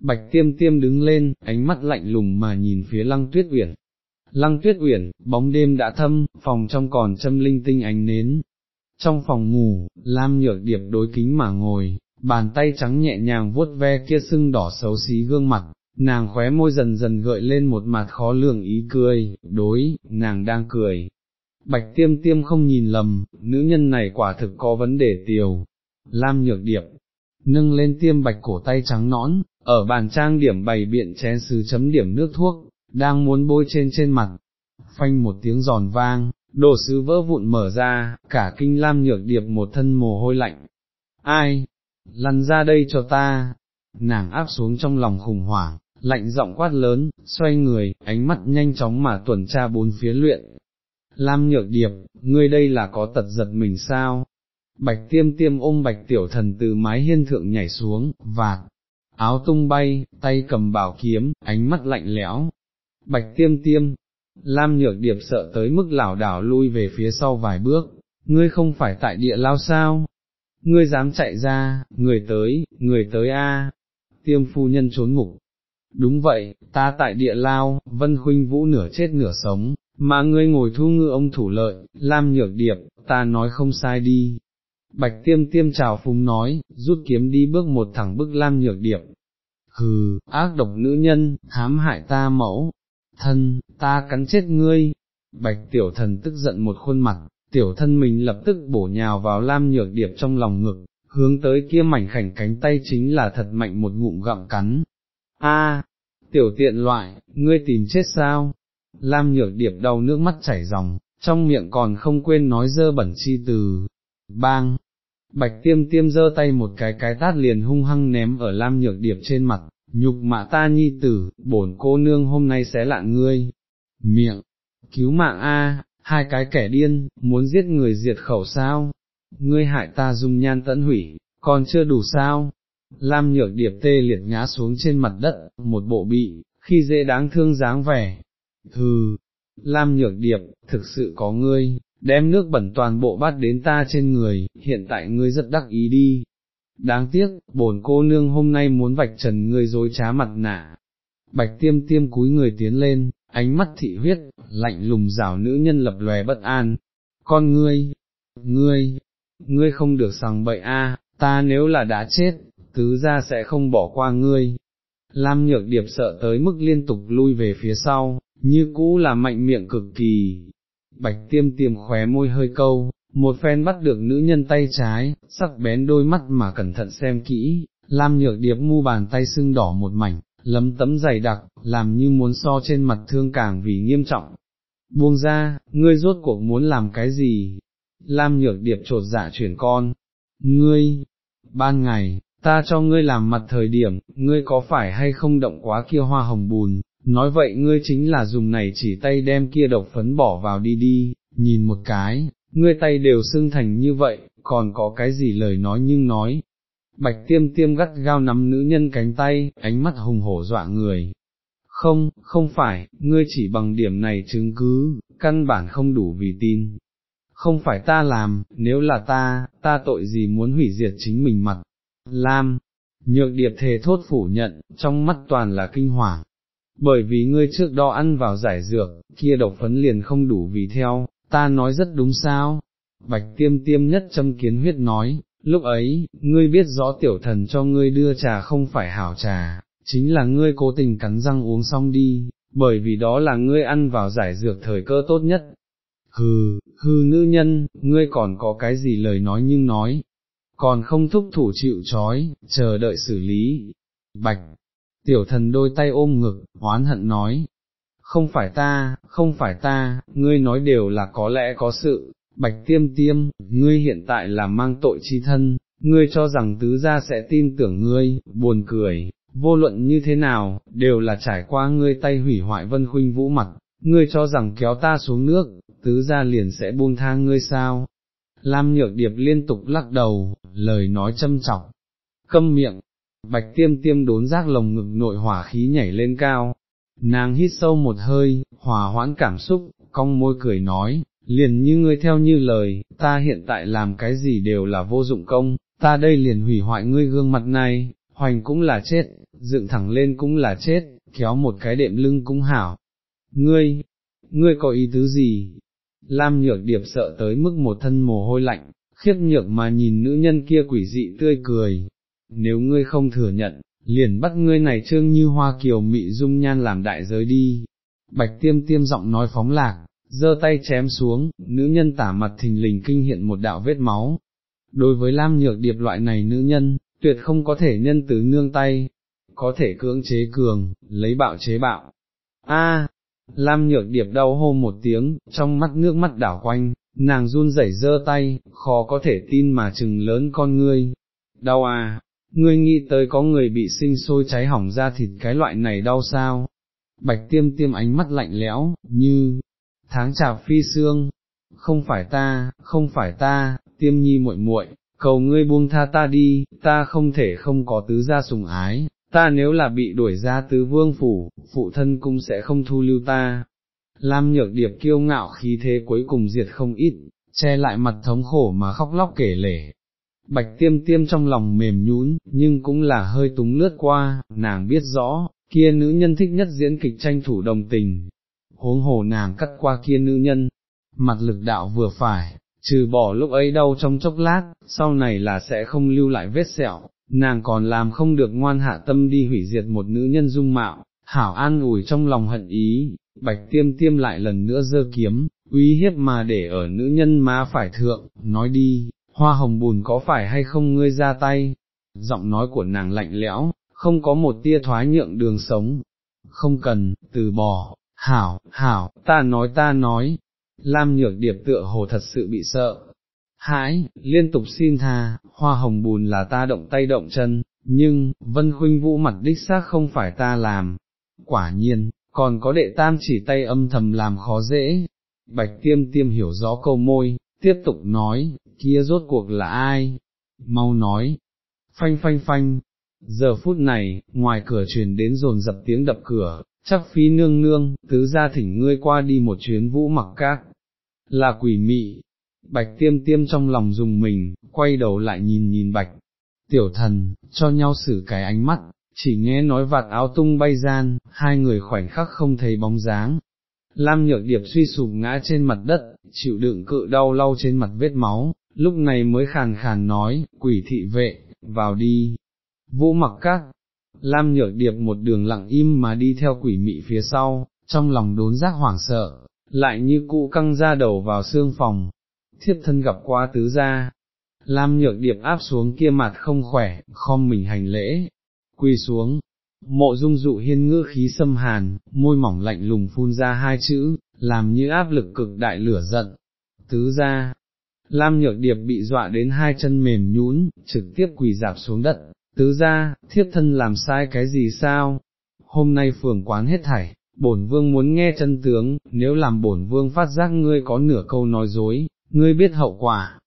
Bạch tiêm tiêm đứng lên, ánh mắt lạnh lùng mà nhìn phía lăng tuyết uyển. Lăng tuyết uyển, bóng đêm đã thâm, phòng trong còn châm linh tinh ánh nến. Trong phòng ngủ, Lam nhược điệp đối kính mà ngồi, bàn tay trắng nhẹ nhàng vuốt ve kia sưng đỏ xấu xí gương mặt, nàng khóe môi dần dần gợi lên một mặt khó lường ý cười, đối, nàng đang cười, Bạch tiêm tiêm không nhìn lầm, nữ nhân này quả thực có vấn đề tiều. Lam nhược điệp, nâng lên tiêm bạch cổ tay trắng nõn, ở bàn trang điểm bày biện chén sứ chấm điểm nước thuốc, đang muốn bôi trên trên mặt. phanh một tiếng giòn vang, đồ sứ vỡ vụn mở ra, cả kinh lam nhược điệp một thân mồ hôi lạnh. Ai? Lăn ra đây cho ta! Nàng áp xuống trong lòng khủng hoảng, lạnh giọng quát lớn, xoay người, ánh mắt nhanh chóng mà tuần tra bốn phía luyện. Lam nhược điệp, ngươi đây là có tật giật mình sao? Bạch tiêm tiêm ôm bạch tiểu thần từ mái hiên thượng nhảy xuống, vạt, áo tung bay, tay cầm bảo kiếm, ánh mắt lạnh lẽo. Bạch tiêm tiêm, Lam nhược điệp sợ tới mức lảo đảo lui về phía sau vài bước, ngươi không phải tại địa lao sao? Ngươi dám chạy ra, người tới, người tới a. Tiêm phu nhân trốn ngục. Đúng vậy, ta tại địa lao, vân khuynh vũ nửa chết nửa sống, mà ngươi ngồi thu ngư ông thủ lợi, Lam nhược điệp, ta nói không sai đi. Bạch tiêm tiêm chào phúng nói, rút kiếm đi bước một thẳng bức Lam nhược điệp. Hừ, ác độc nữ nhân, hám hại ta mẫu, thân, ta cắn chết ngươi, bạch tiểu thần tức giận một khuôn mặt, tiểu thân mình lập tức bổ nhào vào lam nhược điệp trong lòng ngực, hướng tới kia mảnh khảnh cánh tay chính là thật mạnh một ngụm gặm cắn. A, tiểu tiện loại, ngươi tìm chết sao? Lam nhược điệp đau nước mắt chảy ròng, trong miệng còn không quên nói dơ bẩn chi từ. Bang! Bạch tiêm tiêm dơ tay một cái cái tát liền hung hăng ném ở lam nhược điệp trên mặt, nhục mạ ta nhi tử, bổn cô nương hôm nay sẽ lạ ngươi, miệng, cứu mạng a, hai cái kẻ điên, muốn giết người diệt khẩu sao, ngươi hại ta dung nhan tận hủy, còn chưa đủ sao, Lam nhược điệp tê liệt ngã xuống trên mặt đất, một bộ bị, khi dễ đáng thương dáng vẻ, hừ, Lam nhược điệp, thực sự có ngươi, đem nước bẩn toàn bộ bát đến ta trên người, hiện tại ngươi rất đắc ý đi, Đáng tiếc, bổn cô nương hôm nay muốn vạch trần ngươi dối trá mặt nạ. Bạch tiêm tiêm cúi người tiến lên, ánh mắt thị huyết, lạnh lùng rảo nữ nhân lập lòe bất an. Con ngươi, ngươi, ngươi không được sằng bậy a, ta nếu là đã chết, tứ ra sẽ không bỏ qua ngươi. Lam nhược điệp sợ tới mức liên tục lui về phía sau, như cũ là mạnh miệng cực kỳ. Bạch tiêm tiêm khóe môi hơi câu, một phen bắt được nữ nhân tay trái, sắc bén đôi mắt mà cẩn thận xem kỹ, Lam nhược điệp mu bàn tay sưng đỏ một mảnh, lấm tấm dày đặc, làm như muốn so trên mặt thương càng vì nghiêm trọng. Buông ra, ngươi rốt cuộc muốn làm cái gì? Lam nhược điệp trột dạ chuyển con. Ngươi, ban ngày, ta cho ngươi làm mặt thời điểm, ngươi có phải hay không động quá kia hoa hồng bùn, nói vậy ngươi chính là dùng này chỉ tay đem kia độc phấn bỏ vào đi đi, nhìn một cái, ngươi tay đều xưng thành như vậy, còn có cái gì lời nói nhưng nói. Bạch tiêm tiêm gắt gao nắm nữ nhân cánh tay, ánh mắt hùng hổ dọa người. Không, không phải, ngươi chỉ bằng điểm này chứng cứ, căn bản không đủ vì tin. Không phải ta làm, nếu là ta, ta tội gì muốn hủy diệt chính mình mặt. Lam, nhược điệp thề thốt phủ nhận, trong mắt toàn là kinh hoàng. Bởi vì ngươi trước đó ăn vào giải dược, kia độc phấn liền không đủ vì theo, ta nói rất đúng sao? Bạch tiêm tiêm nhất châm kiến huyết nói, lúc ấy, ngươi biết rõ tiểu thần cho ngươi đưa trà không phải hảo trà, chính là ngươi cố tình cắn răng uống xong đi, bởi vì đó là ngươi ăn vào giải dược thời cơ tốt nhất. Hừ, hừ nữ nhân, ngươi còn có cái gì lời nói nhưng nói, còn không thúc thủ chịu trói, chờ đợi xử lý. Bạch, tiểu thần đôi tay ôm ngực, oán hận nói, không phải ta, không phải ta, ngươi nói đều là có lẽ có sự, bạch tiêm tiêm, ngươi hiện tại là mang tội chi thân, ngươi cho rằng tứ gia sẽ tin tưởng ngươi, buồn cười, vô luận như thế nào, đều là trải qua ngươi tay hủy hoại vân khuynh vũ mặt, ngươi cho rằng kéo ta xuống nước, tứ gia liền sẽ buông tha ngươi sao. Lam nhược điệp liên tục lắc đầu, lời nói châm trọng, câm miệng, bạch tiêm tiêm đốn giác lồng ngực nội hỏa khí nhảy lên cao, Nàng hít sâu một hơi, hòa hoãn cảm xúc, cong môi cười nói, liền như ngươi theo như lời, ta hiện tại làm cái gì đều là vô dụng công, ta đây liền hủy hoại ngươi gương mặt này, hoành cũng là chết, dựng thẳng lên cũng là chết, kéo một cái đệm lưng cũng hảo. Ngươi, ngươi có ý tứ gì? Lam nhược điệp sợ tới mức một thân mồ hôi lạnh, khiếp nhược mà nhìn nữ nhân kia quỷ dị tươi cười. Nếu ngươi không thừa nhận, liền bắt ngươi này trương như hoa kiều mị dung nhan làm đại giới đi. Bạch tiêm tiêm giọng nói phóng lạc, giơ tay chém xuống, nữ nhân tả mặt thình lình kinh hiện một đạo vết máu. Đối với Lam Nhược Điệp loại này nữ nhân, tuyệt không có thể nhân từ nương tay, có thể cưỡng chế cường, lấy bạo chế bạo. A, Lam nhược điệp đau hô một tiếng, trong mắt nước mắt đảo quanh, nàng run rẩy giơ tay, khó có thể tin mà chừng lớn con ngươi. Đau à, ngươi nghĩ tới có người bị sinh sôi cháy hỏng ra thịt cái loại này đau sao? Bạch tiêm tiêm ánh mắt lạnh lẽo, như, tháng chạp phi xương, không phải ta, không phải ta, tiêm nhi muội muội, cầu ngươi buông tha ta đi, ta không thể không có tứ gia sùng ái, ta nếu là bị đuổi ra tứ vương phủ, phụ thân cũng sẽ không thu lưu ta. Lam nhược điệp kiêu ngạo khí thế cuối cùng diệt không ít, che lại mặt thống khổ mà khóc lóc kể lể. Bạch tiêm tiêm trong lòng mềm nhún nhưng cũng là hơi túng lướt qua, nàng biết rõ, kia nữ nhân thích nhất diễn kịch tranh thủ đồng tình. Huống hồ nàng cắt qua kia nữ nhân, mặt lực đạo vừa phải, trừ bỏ lúc ấy đau trong chốc lát, sau này là sẽ không lưu lại vết sẹo, nàng còn làm không được ngoan hạ tâm đi hủy diệt một nữ nhân dung mạo, hảo an ủi trong lòng hận ý, bạch tiêm tiêm lại lần nữa dơ kiếm, uy hiếp mà để ở nữ nhân má phải thượng, nói đi, hoa hồng bùn có phải hay không ngươi ra tay, giọng nói của nàng lạnh lẽo, không có một tia thoái nhượng đường sống, không cần, từ bỏ, hảo, hảo, ta nói ta nói, Lam nhược điệp tựa hồ thật sự bị sợ, hãi, liên tục xin tha, hoa hồng bùn là ta động tay động chân, nhưng, vân khuynh vũ mặt đích xác không phải ta làm, quả nhiên, còn có đệ tam chỉ tay âm thầm làm khó dễ, bạch tiêm tiêm hiểu rõ câu môi, tiếp tục nói, kia rốt cuộc là ai, mau nói, phanh phanh phanh, giờ phút này, ngoài cửa truyền đến rồn dập tiếng đập cửa, chắc phi nương nương, tứ ra thỉnh ngươi qua đi một chuyến vũ mặc các, là quỷ mị, bạch tiêm tiêm trong lòng dùng mình, quay đầu lại nhìn nhìn bạch, tiểu thần, cho nhau xử cái ánh mắt, chỉ nghe nói vạt áo tung bay gian, hai người khoảnh khắc không thấy bóng dáng. Lam nhược điệp suy sụp ngã trên mặt đất, chịu đựng cự đau lau trên mặt vết máu, lúc này mới khàn khàn nói, quỷ thị vệ, vào đi. Vũ mặc các, Lam nhược điệp một đường lặng im mà đi theo quỷ mị phía sau, trong lòng đốn giác hoảng sợ, lại như cụ căng ra đầu vào xương phòng, thiếp thân gặp qua tứ gia. Lam nhược điệp áp xuống kia mặt không khỏe, khom mình hành lễ, quy xuống, mộ dung dụ hiên ngữ khí xâm hàn, môi mỏng lạnh lùng phun ra hai chữ, làm như áp lực cực đại lửa giận. Tứ gia, Lam nhược điệp bị dọa đến hai chân mềm nhún, trực tiếp quỳ dạp xuống đất, tứ gia, thiếp thân làm sai cái gì sao? Hôm nay phường quán hết thảy, bổn vương muốn nghe chân tướng, nếu làm bổn vương phát giác ngươi có nửa câu nói dối, ngươi biết hậu quả.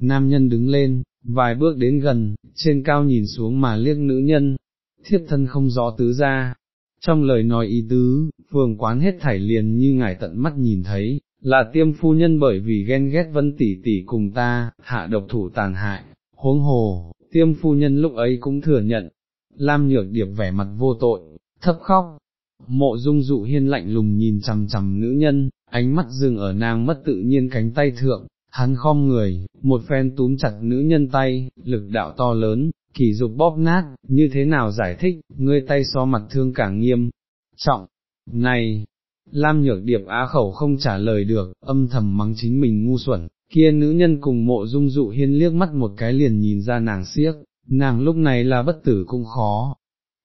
Nam nhân đứng lên, vài bước đến gần, trên cao nhìn xuống mà liếc nữ nhân, thiếp thân không rõ tứ ra. Trong lời nói ý tứ, phường quán hết thảy liền như ngài tận mắt nhìn thấy, là tiêm phu nhân bởi vì ghen ghét vân tỷ tỷ cùng ta, hạ độc thủ tàn hại, huống hồ, tiêm phu nhân lúc ấy cũng thừa nhận, Lam nhược điệp vẻ mặt vô tội, thấp khóc, mộ dung dụ hiên lạnh lùng nhìn chằm chằm nữ nhân, ánh mắt dừng ở nàng mất tự nhiên cánh tay thượng, hắn khom người, một phen túm chặt nữ nhân tay, lực đạo to lớn, kỳ dục bóp nát, như thế nào giải thích, ngươi tay so mặt thương càng nghiêm, trọng, này, Lam nhược điệp á khẩu không trả lời được, âm thầm mắng chính mình ngu xuẩn, kia nữ nhân cùng mộ dung dụ hiên liếc mắt một cái liền nhìn ra nàng siếc, nàng lúc này là bất tử cũng khó.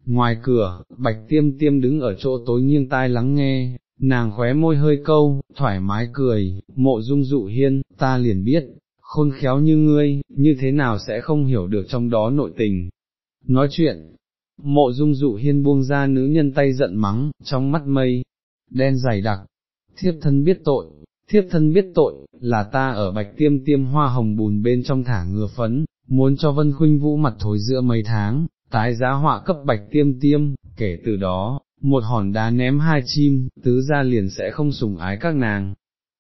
Ngoài cửa, bạch tiêm tiêm đứng ở chỗ tối nghiêng tai lắng nghe, nàng khóe môi hơi câu, thoải mái cười, mộ dung dụ hiên, ta liền biết, khôn khéo như ngươi, như thế nào sẽ không hiểu được trong đó nội tình. Nói chuyện, mộ dung dụ hiên buông ra nữ nhân tay giận mắng, trong mắt mây, đen dày đặc, thiếp thân biết tội, thiếp thân biết tội, là ta ở bạch tiêm tiêm hoa hồng bùn bên trong thả ngừa phấn, muốn cho vân khuynh vũ mặt thối giữa mấy tháng, tái giá họa cấp bạch tiêm tiêm, kể từ đó, một hòn đá ném hai chim, tứ ra liền sẽ không sủng ái các nàng.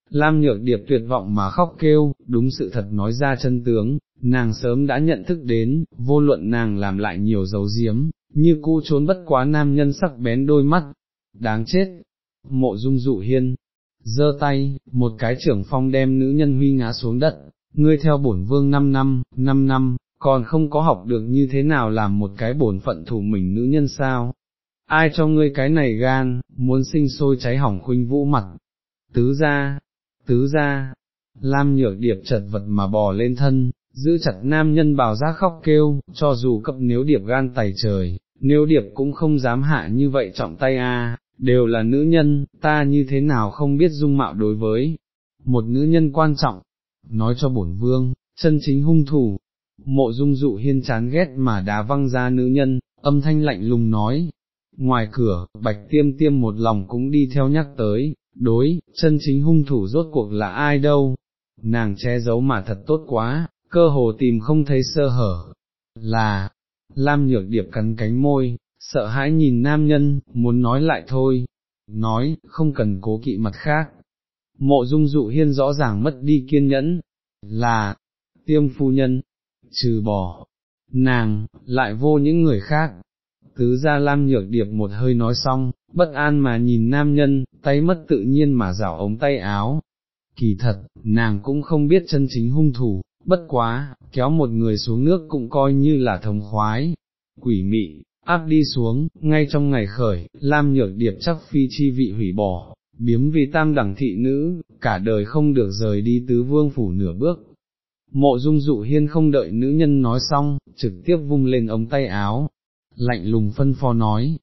Lam nhược điệp tuyệt vọng mà khóc kêu, đúng sự thật nói ra chân tướng, nàng sớm đã nhận thức đến, vô luận nàng làm lại nhiều dấu diếm, như cu trốn bất quá nam nhân sắc bén đôi mắt, đáng chết, mộ dung dụ hiên, giơ tay, một cái trưởng phong đem nữ nhân huy ngã xuống đất, ngươi theo bổn vương 5 năm, 5 năm, còn không có học được như thế nào làm một cái bổn phận thủ mình nữ nhân sao, ai cho ngươi cái này gan, muốn sinh sôi cháy hỏng khuynh vũ mặt, tứ ra, tứ ra, Lam nhược điệp chật vật mà bò lên thân, giữ chặt nam nhân bào giác khóc kêu, cho dù cấp nếu điệp gan tày trời, nếu điệp cũng không dám hạ như vậy trọng tay a đều là nữ nhân, ta như thế nào không biết dung mạo đối với một nữ nhân quan trọng, nói cho bổn vương, chân chính hung thủ, mộ dung dụ hiên chán ghét mà đá văng ra nữ nhân, âm thanh lạnh lùng nói, ngoài cửa, bạch tiêm tiêm một lòng cũng đi theo nhắc tới, đối, chân chính hung thủ rốt cuộc là ai đâu, nàng che giấu mà thật tốt quá, cơ hồ tìm không thấy sơ hở, là, Lam nhược điệp cắn cánh môi, sợ hãi nhìn nam nhân, muốn nói lại thôi, nói, không cần cố kỵ mặt khác. Mộ dung dụ hiên rõ ràng mất đi kiên nhẫn, là, tiêm phu nhân, trừ bỏ, nàng, lại vô những người khác. Tứ ra Lam nhược điệp một hơi nói xong, bất an mà nhìn nam nhân, tay mất tự nhiên mà rảo ống tay áo. Kỳ thật, nàng cũng không biết chân chính hung thủ, bất quá, kéo một người xuống nước cũng coi như là thống khoái. Quỷ mị, áp đi xuống, ngay trong ngày khởi, Lam nhược điệp chắc phi chi vị hủy bỏ, biếm vì tam đẳng thị nữ, cả đời không được rời đi tứ vương phủ nửa bước. Mộ dung dụ hiên không đợi nữ nhân nói xong, trực tiếp vung lên ống tay áo, lạnh lùng phân phó nói,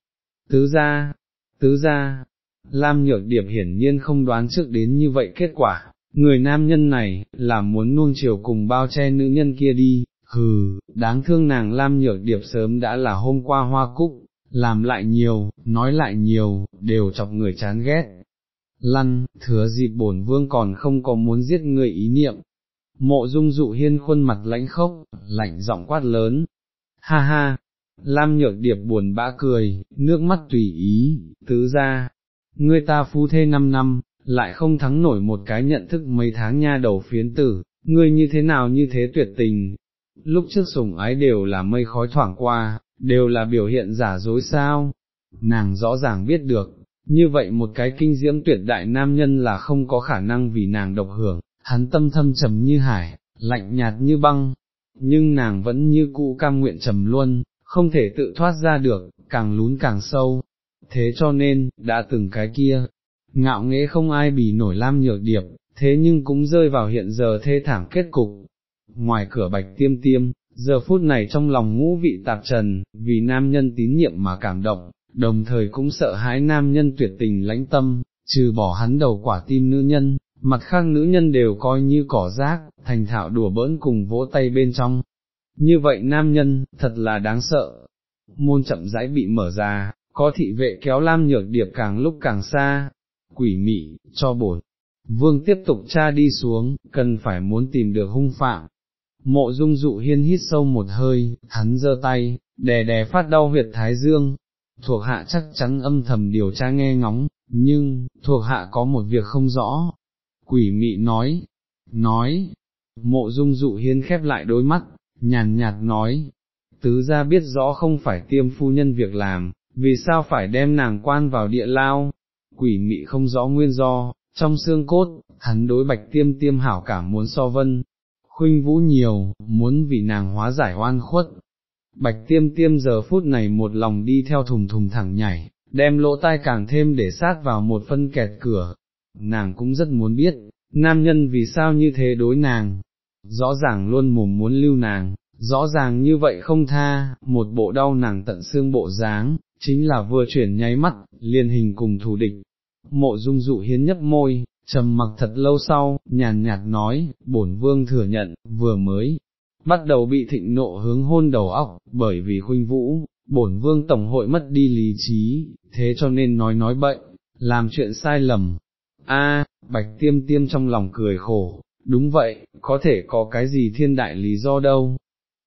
tứ ra, tứ ra, Lam nhược điệp hiển nhiên không đoán trước đến như vậy kết quả, người nam nhân này, là muốn nuông chiều cùng bao che nữ nhân kia đi, hừ, đáng thương nàng Lam nhược điệp sớm đã là hôm qua hoa cúc, làm lại nhiều, nói lại nhiều, đều chọc người chán ghét. Lăn, thừa dịp bổn vương còn không có muốn giết người ý niệm. Mộ dung dụ hiên khuôn mặt lãnh khốc, lạnh giọng quát lớn. Ha ha, Lam nhược điệp buồn bã cười, nước mắt tùy ý, tứ ra, ngươi ta phu thê năm năm, lại không thắng nổi một cái nhận thức mấy tháng nha đầu phiến tử, ngươi như thế nào như thế tuyệt tình. Lúc trước sủng ái đều là mây khói thoảng qua, đều là biểu hiện giả dối sao, nàng rõ ràng biết được, như vậy một cái kinh diễm tuyệt đại nam nhân là không có khả năng vì nàng độc hưởng, hắn tâm thâm trầm như hải, lạnh nhạt như băng, nhưng nàng vẫn như cũ cam nguyện trầm luôn, không thể tự thoát ra được, càng lún càng sâu, thế cho nên, đã từng cái kia, ngạo nghễ không ai bì nổi lam nhược điệp, thế nhưng cũng rơi vào hiện giờ thê thảm kết cục. Ngoài cửa bạch tiêm tiêm, giờ phút này trong lòng ngũ vị tạp trần, vì nam nhân tín nhiệm mà cảm động, đồng thời cũng sợ hãi nam nhân tuyệt tình lãnh tâm, trừ bỏ hắn đầu quả tim nữ nhân, mặt khác nữ nhân đều coi như cỏ rác, thành thạo đùa bỡn cùng vỗ tay bên trong. Như vậy nam nhân, thật là đáng sợ. Môn chậm rãi bị mở ra, có thị vệ kéo lam nhược điệp càng lúc càng xa, quỷ mị, cho bổn. Vương tiếp tục tra đi xuống, cần phải muốn tìm được hung phạm. Mộ dung dụ hiên hít sâu một hơi, hắn giơ tay, đè đè phát đau huyệt thái dương. Thuộc hạ chắc chắn âm thầm điều tra nghe ngóng, nhưng, thuộc hạ có một việc không rõ. Quỷ mị nói, nói, mộ dung dụ hiên khép lại đôi mắt, nhàn nhạt nói, tứ ra biết rõ không phải tiêm phu nhân việc làm, vì sao phải đem nàng quan vào địa lao, quỷ mị không rõ nguyên do, trong xương cốt, hắn đối bạch tiêm tiêm hảo cảm muốn so vân, khuynh vũ nhiều, muốn vì nàng hóa giải oan khuất. Bạch tiêm tiêm giờ phút này một lòng đi theo thùng thùng thẳng nhảy, đem lỗ tai càng thêm để sát vào một phân kẹt cửa, nàng cũng rất muốn biết, nam nhân vì sao như thế đối nàng, rõ ràng luôn mồm muốn lưu nàng, rõ ràng như vậy không tha, một bộ đau nàng tận xương bộ dáng, chính là vừa chuyển nháy mắt, liền hình cùng thù địch. Mộ dung dụ hiến nhấp môi, trầm mặc thật lâu sau, nhàn nhạt nói, bổn vương thừa nhận, vừa mới, bắt đầu bị thịnh nộ hướng hôn đầu óc, bởi vì khuynh vũ, bổn vương tổng hội mất đi lý trí, thế cho nên nói nói bậy, làm chuyện sai lầm. A, bạch tiêm tiêm trong lòng cười khổ, đúng vậy, có thể có cái gì thiên đại lý do đâu.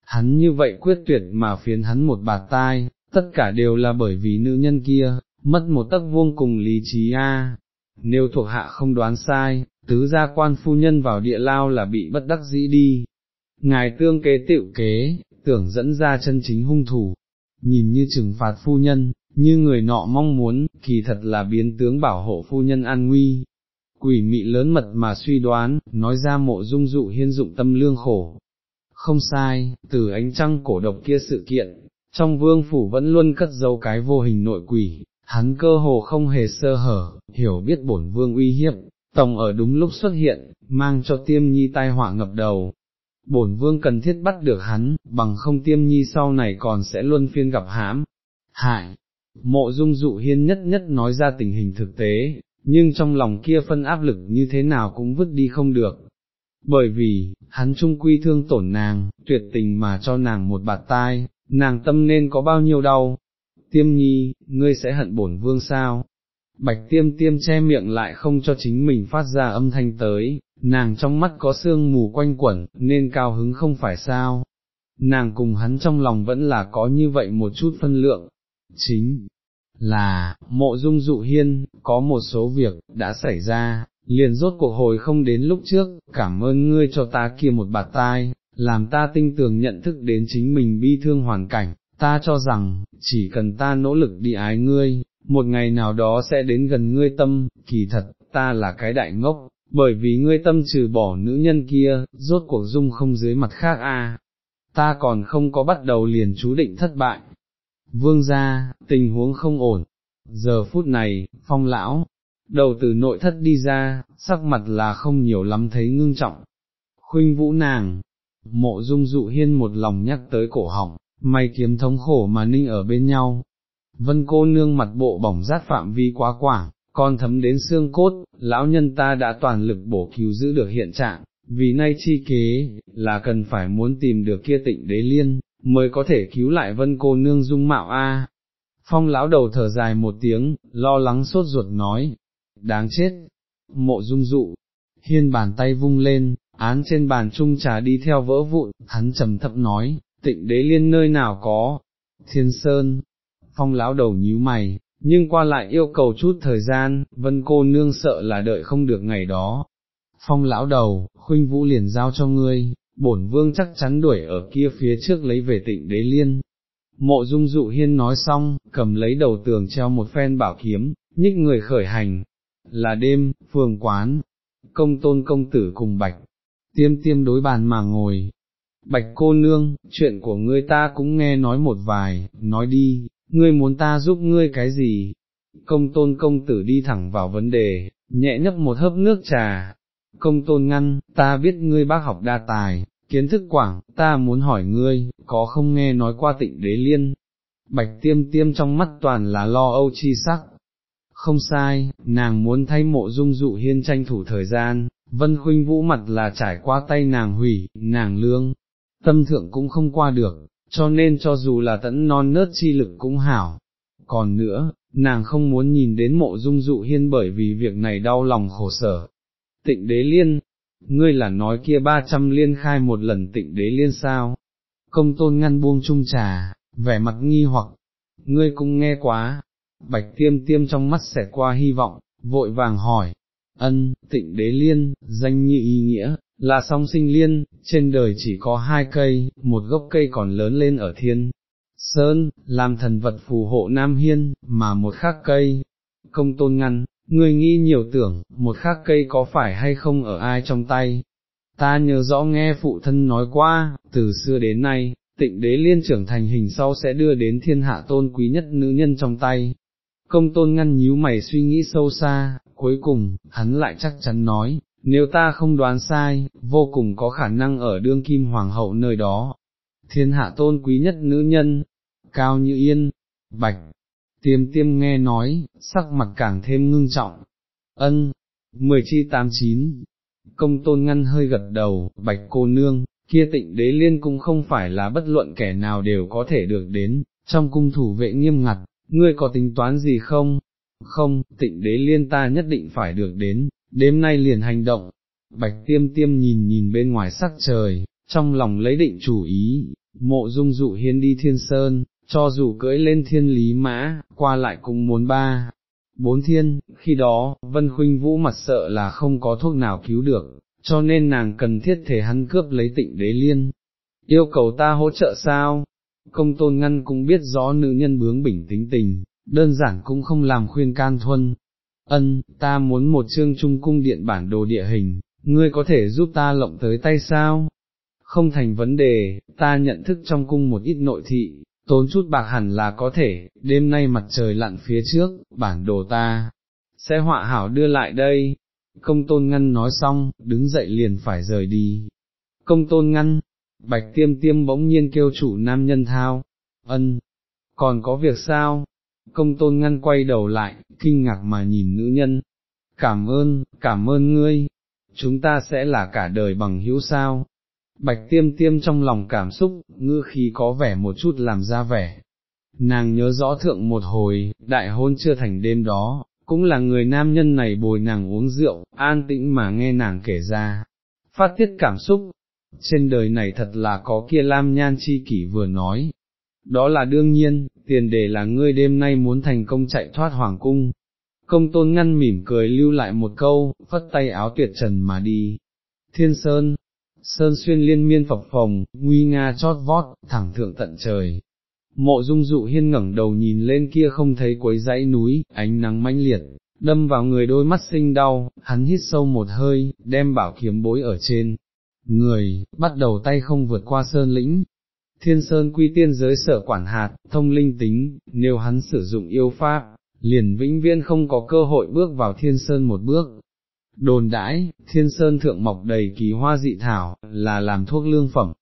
Hắn như vậy quyết tuyệt mà phiến hắn một bạt tai, tất cả đều là bởi vì nữ nhân kia, mất một tấc vuông cùng lý trí a. Nếu thuộc hạ không đoán sai, tứ gia quan phu nhân vào địa lao là bị bất đắc dĩ đi. Ngài tương kế tiệu kế, tưởng dẫn ra chân chính hung thủ, nhìn như trừng phạt phu nhân, như người nọ mong muốn, kỳ thật là biến tướng bảo hộ phu nhân an nguy. Quỷ mị lớn mật mà suy đoán, nói ra mộ dung dụ hiên dụng tâm lương khổ. Không sai, từ ánh trăng cổ độc kia sự kiện, trong vương phủ vẫn luôn cất dấu cái vô hình nội quỷ, hắn cơ hồ không hề sơ hở, hiểu biết bổn vương uy hiếp, tổng ở đúng lúc xuất hiện, mang cho tiêm nhi tai họa ngập đầu. Bổn vương cần thiết bắt được hắn, bằng không tiêm nhi sau này còn sẽ luôn phiên gặp hãm, hại, Mộ dung dụ hiên nhất nhất nói ra tình hình thực tế, nhưng trong lòng kia phân áp lực như thế nào cũng vứt đi không được. Bởi vì, hắn trung quy thương tổn nàng, tuyệt tình mà cho nàng một bạt tai, nàng tâm nên có bao nhiêu đau. Tiêm nhi, ngươi sẽ hận bổn vương sao? Bạch tiêm tiêm che miệng lại không cho chính mình phát ra âm thanh tới, nàng trong mắt có sương mù quanh quẩn, nên cao hứng không phải sao. Nàng cùng hắn trong lòng vẫn là có như vậy một chút phân lượng, chính là, mộ dung dụ hiên, có một số việc, đã xảy ra, liền rốt cuộc hồi không đến lúc trước, cảm ơn ngươi cho ta kia một bạt tai, làm ta tinh tường nhận thức đến chính mình bi thương hoàn cảnh, ta cho rằng, chỉ cần ta nỗ lực đi ái ngươi, một ngày nào đó sẽ đến gần ngươi tâm, kỳ thật, ta là cái đại ngốc, bởi vì ngươi tâm trừ bỏ nữ nhân kia, rốt cuộc dung không dưới mặt khác a. Ta còn không có bắt đầu liền chú định thất bại. Vương gia, tình huống không ổn. Giờ phút này, phong lão, đầu từ nội thất đi ra, sắc mặt là không nhiều lắm thấy ngưng trọng. Khuynh vũ nàng, mộ dung dụ hiên một lòng nhắc tới cổ họng, may kiếm thống khổ mà ninh ở bên nhau. Vân cô nương mặt bộ bỏng rát phạm vi quá quảng, con thấm đến xương cốt, lão nhân ta đã toàn lực bổ cứu giữ được hiện trạng, vì nay chi kế, là cần phải muốn tìm được kia tịnh đế liên, mới có thể cứu lại vân cô nương dung mạo a. Phong lão đầu thở dài một tiếng, lo lắng sốt ruột nói, đáng chết, mộ dung dụ, hiên bàn tay vung lên, án trên bàn trung trà đi theo vỡ vụn, hắn trầm thấp nói, tịnh đế liên nơi nào có, thiên sơn, phong lão đầu nhíu mày, nhưng qua lại yêu cầu chút thời gian, vân cô nương sợ là đợi không được ngày đó. Phong lão đầu, khuynh vũ liền giao cho ngươi, bổn vương chắc chắn đuổi ở kia phía trước lấy về tịnh đế liên. Mộ dung dụ hiên nói xong, cầm lấy đầu tường treo một phen bảo kiếm, nhích người khởi hành. Là đêm, phường quán, công tôn công tử cùng bạch, tiêm tiêm đối bàn mà ngồi. Bạch cô nương, chuyện của ngươi ta cũng nghe nói một vài, nói đi, ngươi muốn ta giúp ngươi cái gì? Công tôn công tử đi thẳng vào vấn đề, nhẹ nhấp một hớp nước trà. Công tôn ngăn, ta biết ngươi bác học đa tài, kiến thức quảng, ta muốn hỏi ngươi, có không nghe nói qua tịnh đế liên? Bạch tiêm tiêm trong mắt toàn là lo âu chi sắc. Không sai, nàng muốn thay mộ dung dụ hiên tranh thủ thời gian, vân khuynh vũ mặt là trải qua tay nàng hủy, nàng lương, tâm thượng cũng không qua được, cho nên cho dù là tẫn non nớt chi lực cũng hảo. Còn nữa, nàng không muốn nhìn đến mộ dung dụ hiên bởi vì việc này đau lòng khổ sở. Tịnh đế liên, ngươi là nói kia ba trăm liên khai một lần tịnh đế liên sao? Công tôn ngăn buông chung trà, vẻ mặt nghi hoặc, ngươi cũng nghe quá, bạch tiêm tiêm trong mắt xẹt qua hy vọng, vội vàng hỏi, ân, tịnh đế liên, danh như ý nghĩa, là song sinh liên, trên đời chỉ có hai cây, một gốc cây còn lớn lên ở thiên. Sơn, làm thần vật phù hộ Nam Hiên, mà một khác cây, công tôn ngăn, người nghĩ nhiều tưởng, một khác cây có phải hay không ở ai trong tay. Ta nhớ rõ nghe phụ thân nói qua, từ xưa đến nay, tịnh đế liên trưởng thành hình sau sẽ đưa đến thiên hạ tôn quý nhất nữ nhân trong tay. Công tôn ngăn nhíu mày suy nghĩ sâu xa, cuối cùng, hắn lại chắc chắn nói, nếu ta không đoán sai, vô cùng có khả năng ở đương kim hoàng hậu nơi đó. Thiên hạ tôn quý nhất nữ nhân, cao như yên, bạch, tiêm tiêm nghe nói, sắc mặt càng thêm ngưng trọng. Ân, mười chi tám chín, công tôn ngăn hơi gật đầu, bạch cô nương, kia tịnh đế liên cũng không phải là bất luận kẻ nào đều có thể được đến, trong cung thủ vệ nghiêm ngặt, ngươi có tính toán gì không? Không, tịnh đế liên ta nhất định phải được đến, đêm nay liền hành động, bạch tiêm tiêm nhìn nhìn bên ngoài sắc trời, trong lòng lấy định chủ ý, mộ dung dụ hiên đi thiên sơn, cho dù cưỡi lên thiên lý mã, qua lại cũng muốn ba, bốn thiên, khi đó, vân khuynh vũ mặt sợ là không có thuốc nào cứu được, cho nên nàng cần thiết thể hắn cướp lấy tịnh đế liên. Yêu cầu ta hỗ trợ sao? Công tôn ngăn cũng biết rõ nữ nhân bướng bỉnh tính tình, đơn giản cũng không làm khuyên can thuân, ân, ta muốn một chương trung cung điện bản đồ địa hình, ngươi có thể giúp ta lộng tới tay sao? Không thành vấn đề, ta nhận thức trong cung một ít nội thị, tốn chút bạc hẳn là có thể, đêm nay mặt trời lặn phía trước, bản đồ ta, sẽ họa hảo đưa lại đây. Công tôn ngăn nói xong, đứng dậy liền phải rời đi. Công tôn ngăn, bạch tiêm tiêm bỗng nhiên kêu chủ nam nhân thao, ân, còn có việc sao? Công tôn ngăn quay đầu lại, kinh ngạc mà nhìn nữ nhân. Cảm ơn, cảm ơn ngươi, chúng ta sẽ là cả đời bằng hữu sao. Bạch tiêm tiêm trong lòng cảm xúc, ngư khí có vẻ một chút làm ra vẻ. Nàng nhớ rõ thượng một hồi, đại hôn chưa thành đêm đó, cũng là người nam nhân này bồi nàng uống rượu, an tĩnh mà nghe nàng kể ra, phát tiết cảm xúc, trên đời này thật là có kia lam nhan chi kỷ vừa nói, đó là đương nhiên, tiền đề là ngươi đêm nay muốn thành công chạy thoát hoàng cung. Công tôn ngăn mỉm cười lưu lại một câu, phất tay áo tuyệt trần mà đi. Thiên Sơn, Sơn xuyên liên miên phập phồng, nguy nga chót vót, thẳng thượng tận trời. Mộ dung dụ hiên ngẩng đầu nhìn lên kia không thấy quấy dãy núi, ánh nắng mãnh liệt, đâm vào người đôi mắt sinh đau, hắn hít sâu một hơi, đem bảo kiếm bối ở trên. Người, bắt đầu tay không vượt qua sơn lĩnh, thiên sơn quy tiên giới sở quản hạt, thông linh tính, nếu hắn sử dụng yêu pháp, liền vĩnh viễn không có cơ hội bước vào thiên sơn một bước. Đồn đãi, thiên sơn thượng mọc đầy kỳ hoa dị thảo, là làm thuốc lương phẩm.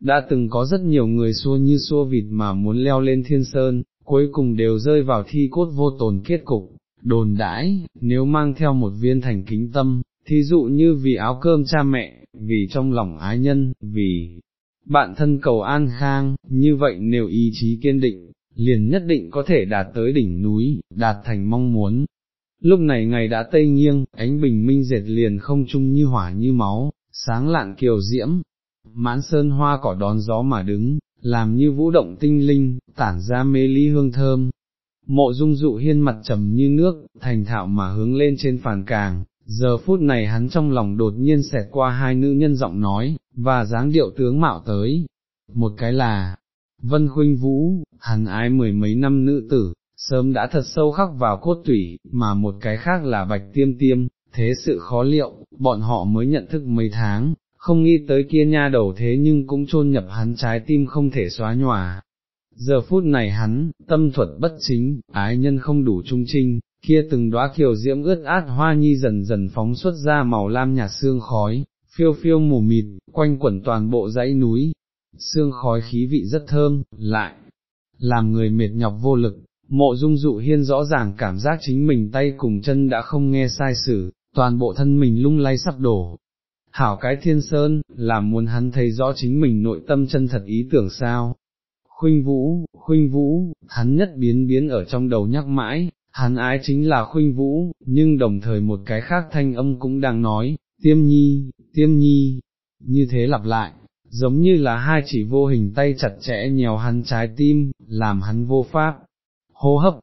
Đã từng có rất nhiều người xua như xua vịt mà muốn leo lên thiên sơn, cuối cùng đều rơi vào thi cốt vô tồn kết cục. Đồn đãi, nếu mang theo một viên thành kính tâm, thí dụ như vì áo cơm cha mẹ, vì trong lòng ái nhân, vì bạn thân cầu an khang, như vậy nếu ý chí kiên định, liền nhất định có thể đạt tới đỉnh núi, đạt thành mong muốn. Lúc này ngày đã tây nghiêng, ánh bình minh dệt liền không chung như hỏa như máu, sáng lạn kiều diễm, mãn sơn hoa cỏ đón gió mà đứng, làm như vũ động tinh linh, tản ra mê ly hương thơm. Mộ dung dụ hiên mặt trầm như nước, thành thạo mà hướng lên trên phàn càng, giờ phút này hắn trong lòng đột nhiên xẹt qua hai nữ nhân giọng nói, và dáng điệu tướng mạo tới, một cái là, Vân Khuynh Vũ, hắn ái mười mấy năm nữ tử, sớm đã thật sâu khắc vào cốt tủy, mà một cái khác là Bạch Tiêm Tiêm, thế sự khó liệu, bọn họ mới nhận thức mấy tháng, không nghĩ tới kia nha đầu thế nhưng cũng chôn nhập hắn trái tim không thể xóa nhòa. Giờ phút này hắn, tâm thuật bất chính, ái nhân không đủ trung trinh, kia từng đóa kiều diễm ướt át hoa nhi dần dần phóng xuất ra màu lam nhạt xương khói, phiêu phiêu mù mịt, quanh quẩn toàn bộ dãy núi, xương khói khí vị rất thơm, lại, làm người mệt nhọc vô lực, mộ dung dụ hiên rõ ràng cảm giác chính mình tay cùng chân đã không nghe sai sử, toàn bộ thân mình lung lay sắp đổ. Hảo cái thiên sơn, làm muốn hắn thấy rõ chính mình nội tâm chân thật ý tưởng sao. Khuynh vũ, khuynh vũ, hắn nhất biến biến ở trong đầu nhắc mãi, hắn ái chính là khuynh vũ, nhưng đồng thời một cái khác thanh âm cũng đang nói, tiêm nhi, tiêm nhi, như thế lặp lại, giống như là hai chỉ vô hình tay chặt chẽ nhèo hắn trái tim, làm hắn vô pháp, hô hấp,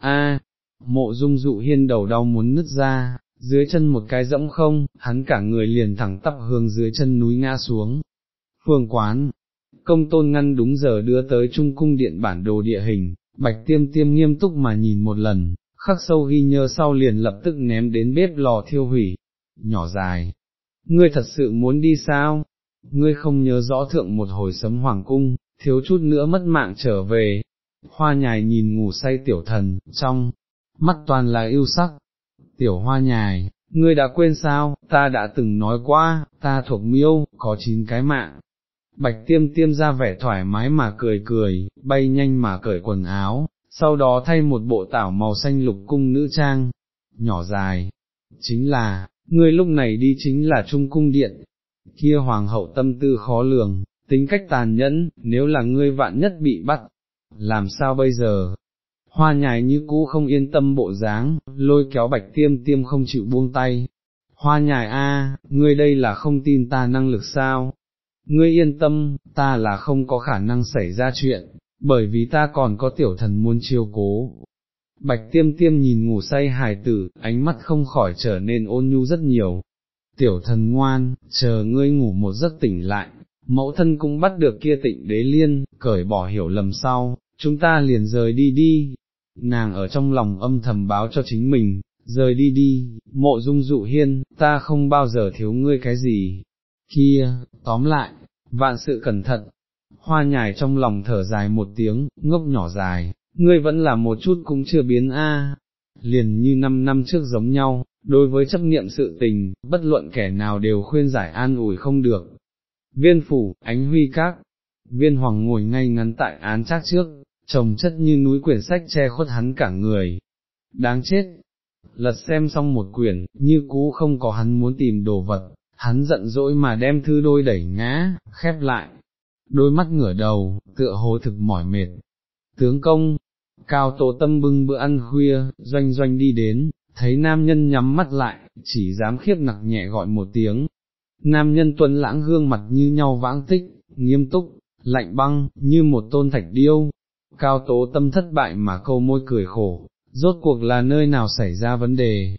a, mộ dung dụ hiên đầu đau muốn nứt ra, dưới chân một cái rỗng không, hắn cả người liền thẳng tắp hướng dưới chân núi ngã xuống. Phương quán, công tôn ngăn đúng giờ đưa tới trung cung điện bản đồ địa hình, bạch tiêm tiêm nghiêm túc mà nhìn một lần, khắc sâu ghi nhớ sau liền lập tức ném đến bếp lò thiêu hủy, nhỏ dài, ngươi thật sự muốn đi sao, ngươi không nhớ rõ thượng một hồi sấm hoàng cung, thiếu chút nữa mất mạng trở về, hoa nhài nhìn ngủ say tiểu thần, trong, mắt toàn là yêu sắc, tiểu hoa nhài, ngươi đã quên sao, ta đã từng nói qua, ta thuộc miêu, có chín cái mạng. Bạch tiêm tiêm ra vẻ thoải mái mà cười cười, bay nhanh mà cởi quần áo, sau đó thay một bộ tảo màu xanh lục cung nữ trang, nhỏ dài, chính là, ngươi lúc này đi chính là trung cung điện, kia hoàng hậu tâm tư khó lường, tính cách tàn nhẫn, nếu là ngươi vạn nhất bị bắt, làm sao bây giờ? Hoa nhài như cũ không yên tâm bộ dáng, lôi kéo bạch tiêm tiêm không chịu buông tay. Hoa nhài a, ngươi đây là không tin ta năng lực sao? Ngươi yên tâm, ta là không có khả năng xảy ra chuyện, bởi vì ta còn có tiểu thần muốn chiêu cố. Bạch tiêm tiêm nhìn ngủ say hài tử, ánh mắt không khỏi trở nên ôn nhu rất nhiều. Tiểu thần ngoan, chờ ngươi ngủ một giấc tỉnh lại, mẫu thân cũng bắt được kia tịnh đế liên, cởi bỏ hiểu lầm sau, chúng ta liền rời đi đi. Nàng ở trong lòng âm thầm báo cho chính mình, rời đi đi, mộ dung dụ hiên, ta không bao giờ thiếu ngươi cái gì. Kia, tóm lại, vạn sự cẩn thận, hoa nhài trong lòng thở dài một tiếng, ngốc nhỏ dài, ngươi vẫn là một chút cũng chưa biến a. liền như năm năm trước giống nhau, đối với chấp niệm sự tình, bất luận kẻ nào đều khuyên giải an ủi không được. Viên phủ, ánh huy các, viên hoàng ngồi ngay ngắn tại án chắc trước, trồng chất như núi quyển sách che khuất hắn cả người. Đáng chết! Lật xem xong một quyển, như cũ không có hắn muốn tìm đồ vật, hắn giận dỗi mà đem thư đôi đẩy ngã, khép lại, đôi mắt ngửa đầu, tựa hồ thực mỏi mệt. Tướng công, cao tổ tâm bưng bữa ăn khuya, doanh doanh đi đến, thấy nam nhân nhắm mắt lại, chỉ dám khiếp nặc nhẹ gọi một tiếng. Nam nhân tuấn lãng gương mặt như nhau vãng tích, nghiêm túc, lạnh băng, như một tôn thạch điêu. Cao tố tâm thất bại mà câu môi cười khổ, rốt cuộc là nơi nào xảy ra vấn đề.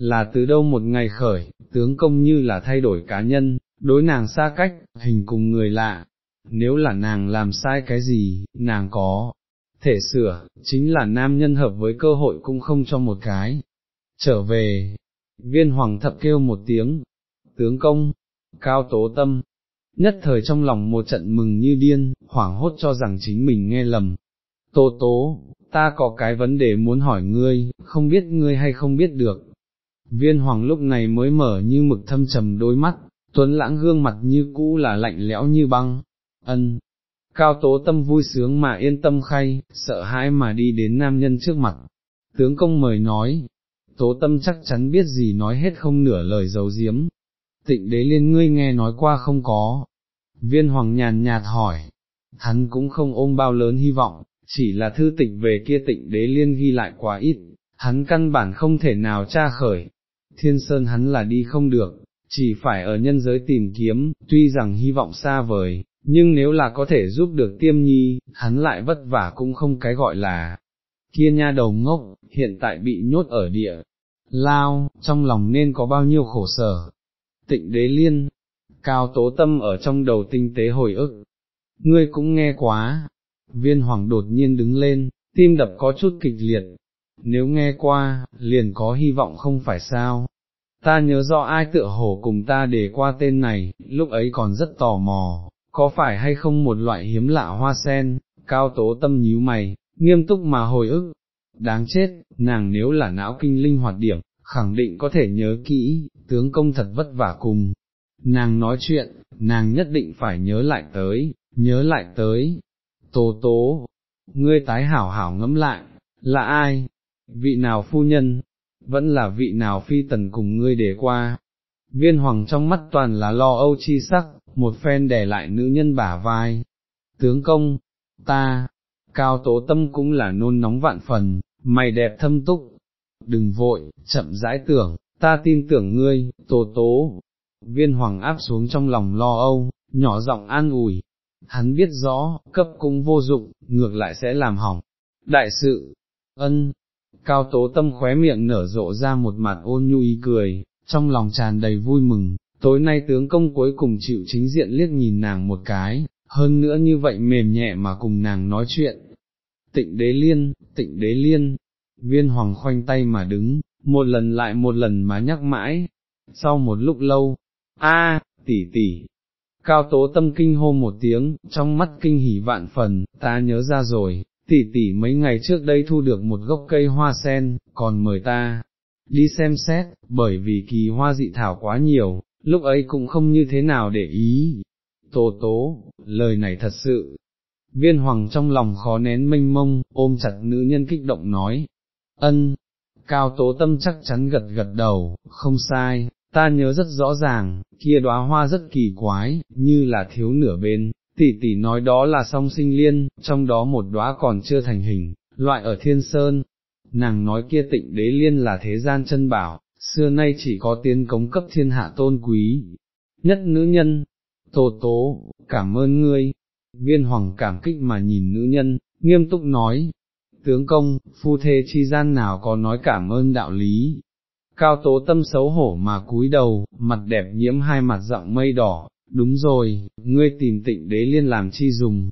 Là từ đâu một ngày khởi, tướng công như là thay đổi cá nhân, đối nàng xa cách, hình cùng người lạ. Nếu là nàng làm sai cái gì, nàng có thể sửa, chính là nam nhân hợp với cơ hội cũng không cho một cái. Trở về, viên hoàng thập kêu một tiếng, tướng công, cao tố tâm, nhất thời trong lòng một trận mừng như điên, hoảng hốt cho rằng chính mình nghe lầm. Tố tố, ta có cái vấn đề muốn hỏi ngươi, không biết ngươi hay không biết được. Viên hoàng lúc này mới mở như mực thâm trầm đôi mắt, tuấn lãng gương mặt như cũ là lạnh lẽo như băng, ân. Cao tố tâm vui sướng mà yên tâm khay, sợ hãi mà đi đến nam nhân trước mặt. Tướng công mời nói, tố tâm chắc chắn biết gì nói hết không nửa lời giấu diếm. Tịnh đế liên ngươi nghe nói qua không có. Viên hoàng nhàn nhạt hỏi, hắn cũng không ôm bao lớn hy vọng, chỉ là thư tịch về kia tịnh đế liên ghi lại quá ít, hắn căn bản không thể nào tra khởi. Thiên sơn hắn là đi không được, chỉ phải ở nhân giới tìm kiếm, tuy rằng hy vọng xa vời, nhưng nếu là có thể giúp được tiêm nhi, hắn lại vất vả cũng không cái gọi là, kia nha đầu ngốc, hiện tại bị nhốt ở địa, lao, trong lòng nên có bao nhiêu khổ sở. Tịnh đế liên, cao tố tâm ở trong đầu tinh tế hồi ức, ngươi cũng nghe quá, viên hoàng đột nhiên đứng lên, tim đập có chút kịch liệt, nếu nghe qua, liền có hy vọng không phải sao. Ta nhớ rõ ai tựa hồ cùng ta để qua tên này, lúc ấy còn rất tò mò, có phải hay không một loại hiếm lạ hoa sen, cao tố tâm nhíu mày, nghiêm túc mà hồi ức, đáng chết, nàng nếu là não kinh linh hoạt điểm, khẳng định có thể nhớ kỹ, tướng công thật vất vả cùng. Nàng nói chuyện, nàng nhất định phải nhớ lại tới, nhớ lại tới. Tố tố, ngươi tái hảo hảo ngẫm lại, là ai? Vị nào phu nhân? Vẫn là vị nào phi tần cùng ngươi để qua? Viên hoàng trong mắt toàn là lo âu chi sắc, một phen đè lại nữ nhân bả vai. Tướng công, ta, cao tố tâm cũng là nôn nóng vạn phần, mày đẹp thâm túc, đừng vội, chậm rãi tưởng, ta tin tưởng ngươi, tố tố. Viên hoàng áp xuống trong lòng lo âu, nhỏ giọng an ủi, hắn biết rõ, cấp cũng vô dụng, ngược lại sẽ làm hỏng. Đại sự, ân, cao tố tâm khóe miệng nở rộ ra một mặt ôn nhu ý cười, trong lòng tràn đầy vui mừng, tối nay tướng công cuối cùng chịu chính diện liếc nhìn nàng một cái, hơn nữa như vậy mềm nhẹ mà cùng nàng nói chuyện. Tịnh đế liên, tịnh đế liên, viên hoàng khoanh tay mà đứng, một lần lại một lần mà nhắc mãi, sau một lúc lâu, a tỷ tỷ, cao tố tâm kinh hô một tiếng, trong mắt kinh hỉ vạn phần, ta nhớ ra rồi, tỷ tỷ mấy ngày trước đây thu được một gốc cây hoa sen, còn mời ta, đi xem xét, bởi vì kỳ hoa dị thảo quá nhiều, lúc ấy cũng không như thế nào để ý. Tố tố, lời này thật sự, viên hoàng trong lòng khó nén mênh mông, ôm chặt nữ nhân kích động nói, ân, cao tố tâm chắc chắn gật gật đầu, không sai, ta nhớ rất rõ ràng, kia đóa hoa rất kỳ quái, như là thiếu nửa bên, tỷ tỷ nói đó là song sinh liên, trong đó một đóa còn chưa thành hình, loại ở thiên sơn, nàng nói kia tịnh đế liên là thế gian chân bảo, xưa nay chỉ có tiến cống cấp thiên hạ tôn quý, nhất nữ nhân, tố tố, cảm ơn ngươi, viên hoàng cảm kích mà nhìn nữ nhân, nghiêm túc nói, tướng công, phu thê chi gian nào có nói cảm ơn đạo lý. Cao tố tâm xấu hổ mà cúi đầu, mặt đẹp nhiễm hai mặt giọng mây đỏ, đúng rồi, ngươi tìm tịnh đế liên làm chi dùng.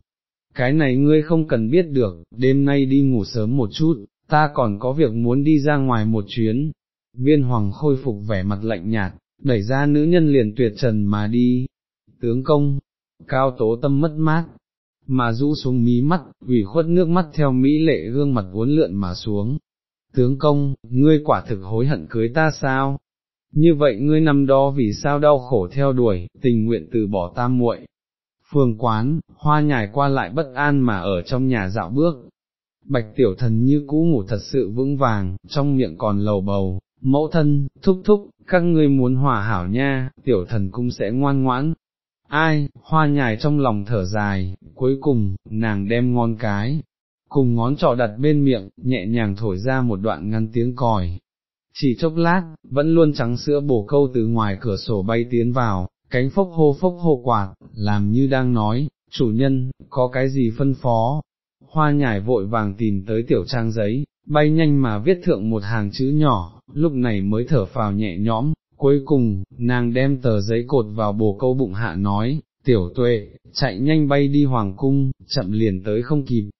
Cái này ngươi không cần biết được, đêm nay đi ngủ sớm một chút, ta còn có việc muốn đi ra ngoài một chuyến. Viên hoàng khôi phục vẻ mặt lạnh nhạt, đẩy ra nữ nhân liền tuyệt trần mà đi. Tướng công, cao tố tâm mất mát, mà rũ xuống mí mắt, ủy khuất nước mắt theo mỹ lệ gương mặt uốn lượn mà xuống. Tướng công, ngươi quả thực hối hận cưới ta sao? Như vậy ngươi năm đó vì sao đau khổ theo đuổi, tình nguyện từ bỏ tam muội. Phương quán, hoa nhài qua lại bất an mà ở trong nhà dạo bước. Bạch tiểu thần như cũ ngủ thật sự vững vàng, trong miệng còn lầu bầu, mẫu thân, thúc thúc, các ngươi muốn hòa hảo nha, tiểu thần cũng sẽ ngoan ngoãn. Ai, hoa nhài trong lòng thở dài, cuối cùng, nàng đem ngon cái, cùng ngón trỏ đặt bên miệng, nhẹ nhàng thổi ra một đoạn ngăn tiếng còi. Chỉ chốc lát, vẫn luôn trắng sữa bổ câu từ ngoài cửa sổ bay tiến vào, cánh phốc hô phốc hô quạt, làm như đang nói, chủ nhân, có cái gì phân phó. Hoa nhải vội vàng tìm tới tiểu trang giấy, bay nhanh mà viết thượng một hàng chữ nhỏ, lúc này mới thở phào nhẹ nhõm, cuối cùng, nàng đem tờ giấy cột vào bồ câu bụng hạ nói, tiểu tuệ, chạy nhanh bay đi hoàng cung, chậm liền tới không kịp,